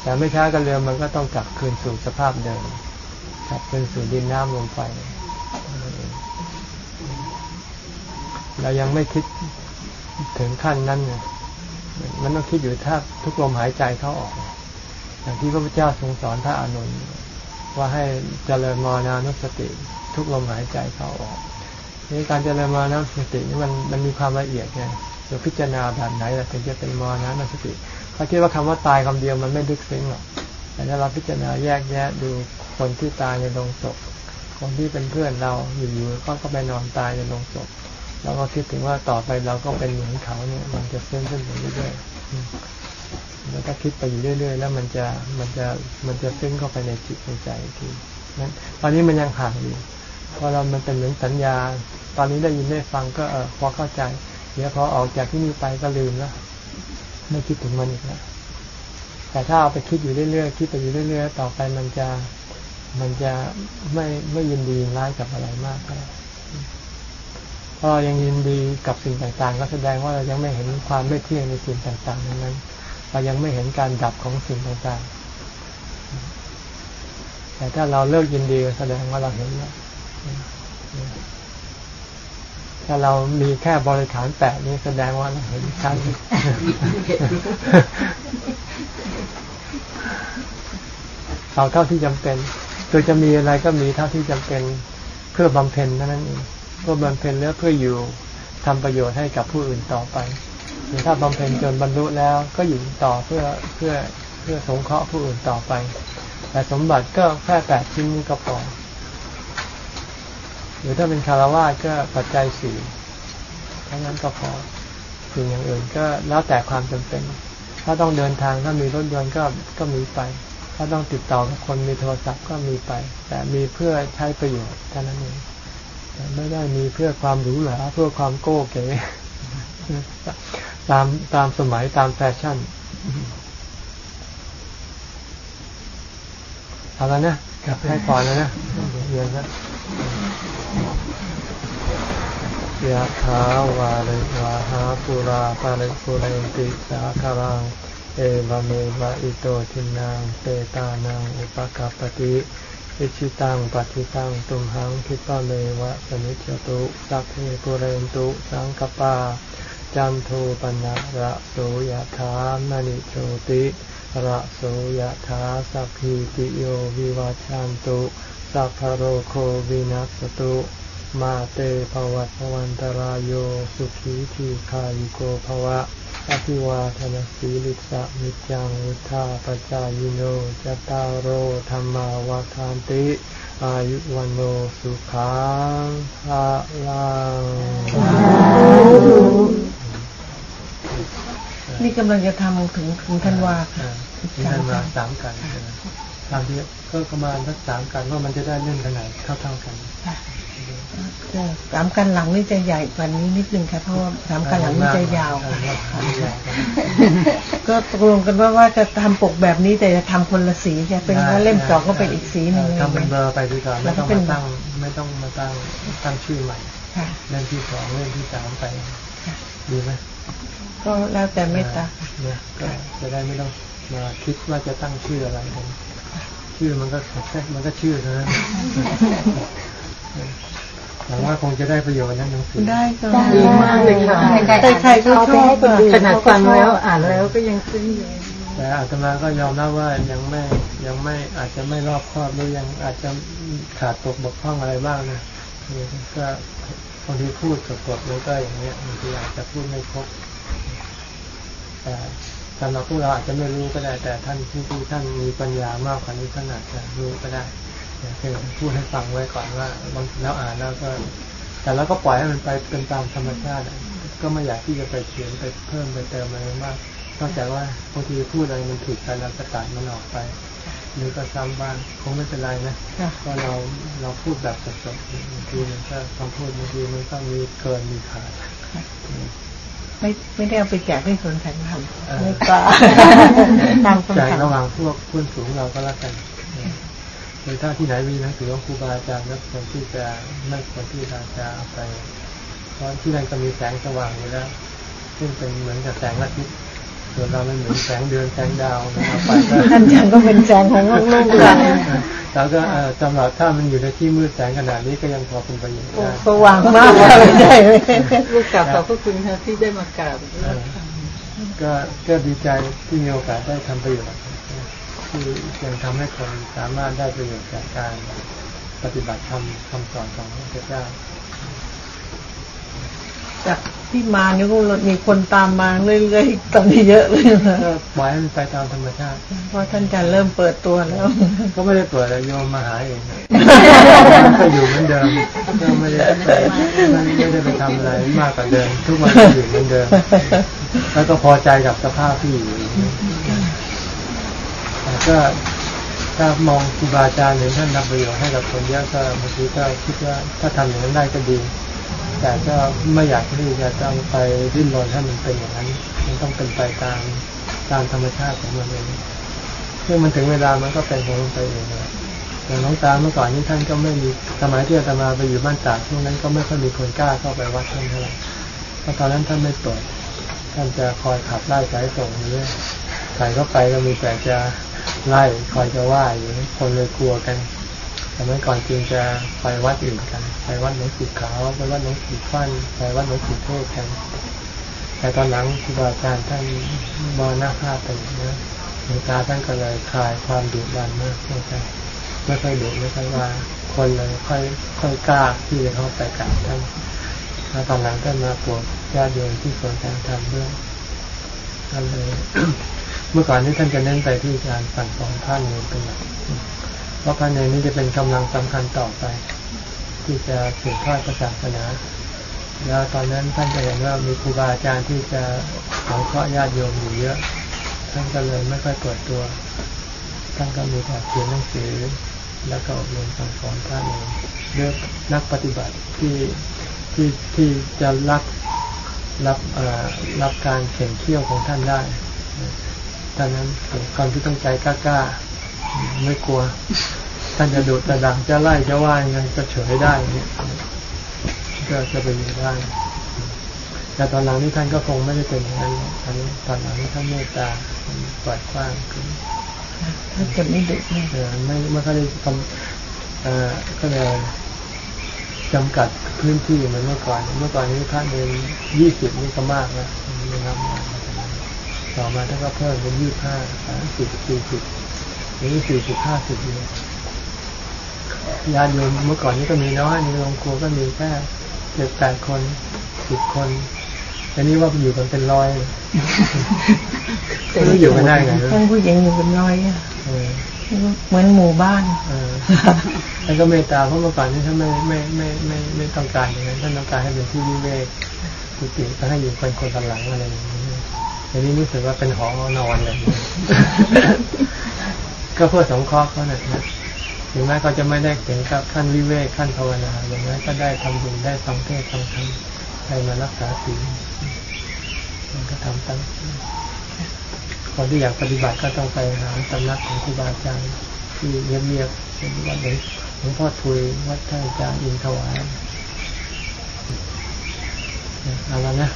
แต่ไม่ช้ากันเร็วมันก็ต้องกลับคืนสู่สภาพเดิมกลับคืนสู่ดินน้ำลมไฟเรายังไม่คิดถึงขั้นนั้นเนี่ย มันต้องคิดอยู่ถ้าทุกลมหายใจเข้าออก อย่างที่พระพุทธเจ้าทรงสอนพระอานนท์ว่าให้เจริญมรณานุสติ ทุกลมหายใจเข้าออกนี่การเจริญมรณานุสตินี่มันมันมีความละเอียดไงเราพิจารณาแบบไหนเราถึงจะเป็นมรณานุสติเขาคิดว่าคำว่าตายคำเดียวมันไม่ลึกซึ้งหรอกแต่ถ้าเราพิจารณาแยกแยะดูคนที่ตายในโรงศพคนที่เป็นเพื่อนเราอยู่ๆก็ก็ไปนอนตายในโรงศพ เราก็คิดถึงว่าต่อไปเราก็เป็นเหมือนเขาเนี่ย มันจะเพิ่มขึ้นไปเรื่อยๆแล้วก็คิดไปอยู่เรื่อย ๆ แล้วมันจะมันจะมันจะซึ้งเข้าไปในจิตในใจทีนั้นตอนนี้มันยังห่างอยู่เพราะเรามันเป็นเหมือนสัญญา ตอนนี้ได้ยินได้ฟังก็เออพอเข้าใจ เดี๋ยวพอออกจากที่นี่ไปก็ลืมแล้วไม่คิดถึงมันอีกแล้วแต่ถ้าเอาไปคิดอยู่เรื่อยๆคิดไปอยู่เรื่อยๆต่อไปมันจะมันจะไม่ไม่ยินดีร้ายกับอะไรมาก ก็พอยังยินดีกับสิ่งต่างๆ ก็แสดงว่าเรายังไม่เห็นความไม่เที่ยงในสิ่งต่างๆนั้น เรายังไม่เห็นการดับของสิ่งต่างๆ แต่ถ้าเราเลิกยินดีแสดงว่าเราเห็นแล้วถ้าเรามีแค่บริขารแปะนี้แสดงว่าเราเห็นชัดเอาเท่าที่จำเป็นโดยจะมีอะไรก็มีเท่าที่จำเป็นเพื่อบำเพ็ญเท่านั้นเอง เพื่อบำเพ็ญแล้วเพื่ออยู่ทำประโยชน์ให้กับผู้อื่นต่อไปหรือถ้าบำเพ็ญจนบรรลุแล้วก็อยู่ต่อเพื่อเพื่อเพื่อสงเคราะห์ผู้อื่นต่อไป แต่สมบัติก็แค่แปดชิ้นนี้ก็พอหรือถ้าเป็นคารวะก็ปัจจัยสี่เท่านั้นก็พอสิ่งอย่างอื่นก็แล้วแต่ความจำเป็น ถ้าต้องเดินทางถ้ามีรถยนต์ก็ก็มีไป ถ้าต้องติดต่อกับคนมีโทรศัพท์ก็มีไป แต่มีเพื่อใช้ประโยชน์เท่านั้นเอง ไม่ได้มีเพื่อความหรูหราเพื่อความโก้เก๋ตามตามสมัยตามแฟชั่นเอาแล้วนะให้พอแล้วนะเรียนแล้วยะถาวาริวาหาปุราปาริปุเรนติสาคารังเอวเมวะอิโตทินังเปตานังอุปกัปติ อิชิตังปัจิตังตุมหังคิปะเมวะสมิจตุสัพเพปุเรนตุสังกปาจันโทปนะระโสยถามณิโชติระโสยถาสัพพิติโยวิวัชันตุสัพพโรโควินัสตุมาเตภวัตวันตรายโยสุขีทีขายโกภวะ อภิวาทนาสีลิสะมิจังวุธาปจายโนจตารโรธรรมาวาทานติ อายุวันโนสุขังภาลังนี่กำลังจะทำถึงถึงธันวาค่ะธันวาสามกันทำที่ก็ประมาณสักสามกันว่ามันจะได้เล่นขนาดเท่าๆกัน สามกันหลังนี่จะใหญ่กว่านี้นิดนึงค่ะเพราะว่าสามกันหลังนี่จะยาวก็ตกลงกันว่าว่าจะทำปกแบบนี้แต่จะทำคนละสีจะเป็นว่าเล่มสองก็เป็นอีกสีหนึ่งทำเป็นเบอร์ไปดีกว่าไม่ต้องมาตั้งไม่ต้องมาตั้งตั้งชื่อใหม่เล่มที่สองเล่มที่สามไปดีไหมก็แล้วแต่เมตตานะก็จะได้ไม่ต้องมาคิดว่าจะตั้งชื่ออะไรกันชื่อมันก็แค่มันก็ชื่อเท่านั้น หวังว่าคงจะได้ประโยชน์นั้นหนังสือได้ก็ดีมากเลยค่ะใครๆก็ชอบอะขนาดฟังแล้วอ่านแล้วก็ยังซึ้งอยู่แต่อาตมาก็ยอมรับว่ายังไม่ยังไม่อาจจะไม่รอบคอบหรือยังอาจจะขาดตกบกพร่องอะไรบ้างนะคือก็บางทีพูดสดๆแล้วก็อย่างเงี้ยบางทีอาจจะพูดไม่ครบแต่สำหรับพวกเราอาจจะไม่รู้ก็ได้ แต่ท่านที่ที่ท่านมีปัญญามากกว่านี้ท่านอาจจะรู้ก็ได้ อย่างเช่นพูดให้ฟังไว้ก่อนว่าบางแล้วอ่านแล้วก็ แต่เราก็ปล่อยให้มันไปเป็นตามธรรมชาติอะก็ไม่อยากที่จะไปเขียนไปเพิ่มไปเติมอะไรมากนอกจากว่าบางทีพูดอะไรมันผิดไปเราก็ตัดมันออกไปหรือก็ซ้ำบ้างคงไม่เป็นไรนะค่ะเพราะเราเราพูดแบบสดๆบางทีมันก็คำพูดบางทีมันก็มีเกินมีขาดไม่ไม่ได้เอาไปแจกให้คนแข่งทเออำไม่กล้าตามใจคำถามระหว่างพวกเพื่อนสูงเราก็แล้วกัน โดยถ้าที่ไหนมีหนังสือของครูบาอาจารย์แล้วควรที่จะไม่ควรที่เราจะเอาไป เพราะที่นั่นก็มีแสงสว่างอยู่แล้ว ซึ่งเป็นเหมือนกับแสงอาทิตย์ส่วนเราไม่เหมือนแสงเดือนแสงดาวนะครับไปก็ท่านยังก็เป็นแสงของโลกโลกเลยแล้วก็เอ่อสำหรับถ้ามันอยู่ในที่มืดแสงขนาดนี้ก็ยังพอเป็นประโยชน์ได้สว่างมากเลยใช่ไหมลูกกราบขอบพระคุณค่ะที่ได้มากราบเออก็ก็ดีใจที่มีโอกาสได้ทำประโยชน์ ที่ยังทำให้คนสามารถได้ประโยชน์จากการปฏิบัติธรรมคำสอนของพระพุทธเจ้าจากที่มานี่ก็มีคนตามมาเรื่อยๆตอนนี้เยอะเลยนะก็ปล่อยให้มันไปตามธรรมชาติ เพราะท่านอาจารย์เริ่มเปิดตัวแล้ว ก็ไม่ได้เปิดอะไรโยมมาหาเองนะก็อยู่เหมือนเดิมก็ไม่ได้ไปไม่ได้ไปทำอะไรมากกว่าเดิม ทุกวันก็อยู่เหมือนเดิม แล้วก็พอใจกับสภาพที่อยู่แต่ ก็ถ้ามองครูบาอาจารย์เห็นท่านทำประโยชน์ให้กับคนเยอะก็บางทีก็คิดว่าถ้าทำอย่างนั้นได้ก็ดี แต่ก็ไม่อยากที่จะต้องไปดิ้นรนให้มันเป็นอย่างนั้น มันต้องเป็นไปตามตามธรรมชาติของมันเองซึ่งมันถึงเวลามันก็เป็นของมันไปเองนะอย่างน้องตาเมื่อก่อนนี้ท่านก็ไม่มีสมัยที่อาตมาไปอยู่บ้านตากช่วงนั้นก็ไม่ค่อยมีคนกล้าเข้าไปวัดท่านเท่าไหร่เพราะตอนนั้นท่านไม่เปิด ท่านจะคอยขับไล่สายส่งเรื่อยใครเข้าไปก็มีแต่จะ ไล่คอยจะว่าอยู่คนเลยกลัวกันสมัยก่อนจึงจะไปวัดอื่นกันไปวัดหลวงปู่ขาวไปวัดหลวงปู่ฟั่นไปวัดหลวงปู่เทศกันแต่ตอนหลังครูบาอาจารย์ท่านมรณภาพไปนะหลวงตาท่านก็เลยคลายความดุดันมากไม่ใช่ไม่ค่อยดุไม่ค่อยว่าคนเลยค่อยค่อยกล้าที่จะเข้าไปกราบท่านแล้วตอนหลังท่านมาปวดญาติโยมที่สวนทางธรรมด้วยท่านเลย เมื่อก่อนนี้ท่านจะเน้นไปที่การสั่งสอนท่านเนรเป็นหลักเพราะพระเนรนี่จะเป็นกำลังสำคัญต่อไป ที่จะสืบทอดศาสนาแล้วตอนนั้นท่านก็เห็นว่ามีครูบาอาจารย์ที่จะสงเคราะห์ญาติโยมอยู่เยอะ ท่านก็เลยไม่ค่อยเปิดตัว ท่านก็มีแต่เขียนหนังสือ แล้วก็อบรมสั่งสอนท่านเองเลือกนักปฏิบัติที่ที่ที่จะรับรับเอ่อรับการเข็นเขี้ยวของท่านได้ ตอนนั้นเป็นคนที่ต้องใจกล้าๆไม่กลัว ท่านจะดุจะดังจะไล่จะว่ายังไงก็เฉยได้เนี่ยก็จะไปอยู่ได้แต่ตอนหลังนี่ท่านก็คงไม่ได้เป็นอย่างนั้นตอนนี้ตอนหลังนี่ท่านเมตตาปล่อยกว้างขึ้นท่านจะไม่ดุนะเออไม่ไม่ค่อยได้กำเอ่อก็เลยจำกัดพื้นที่เหมือนเมื่อก่อน เมื่อก่อนนี้ท่านเองยี่สิบนี่ก็มากแล้วนะครับ ต่อมาท่านก็เพิ่มเป็นยี่ห้าสามสิบสี่สิบนี้สี่สิบห้าสิบเลยญาติโยมเมื่อก่อนนี้ก็มีน้อยในโรงครัวก็มีแค่เจ็ดแปดคนสิบคนอันนี้ว่าอยู่กันเป็นร้อยไม่รู้อยู่กันได้ไงท่านผู้หญิงอยู่เป็นร้อยอะเออเหมือนหมู่บ้านเออท่านก็เมตตาเพราะเมื่อก่อนนี้ท่านไม่ไม่ไม่ไม่ไม่ต้องการอย่างนั้นท่านต้องการให้เป็นที่วิเวกกุฏิก็ให้อยู่เป็นคนกันหลังอะไรอย่างนี้ อันนี้รู้สึกว่าเป็นหอนอนเลยก็เพื่อสงเคราะห์เขาหน่อยนะถึงแม้เขาจะไม่ได้ถึงกับขั้นวิเวกขั้นภาวนาอย่างนั้นก็ได้ทำบุญได้ฟังเทศน์ฟังธรรมได้มารักษาศีลมันก็ทำตั้งคนที่อยากปฏิบัติก็ต้องไปหาสำนักของครูบาอาจารย์ที่เงียบๆเป็นวัดหลวงหลวงพ่อทุยวัดท่านอาจารย์อินทวายเอาละนะ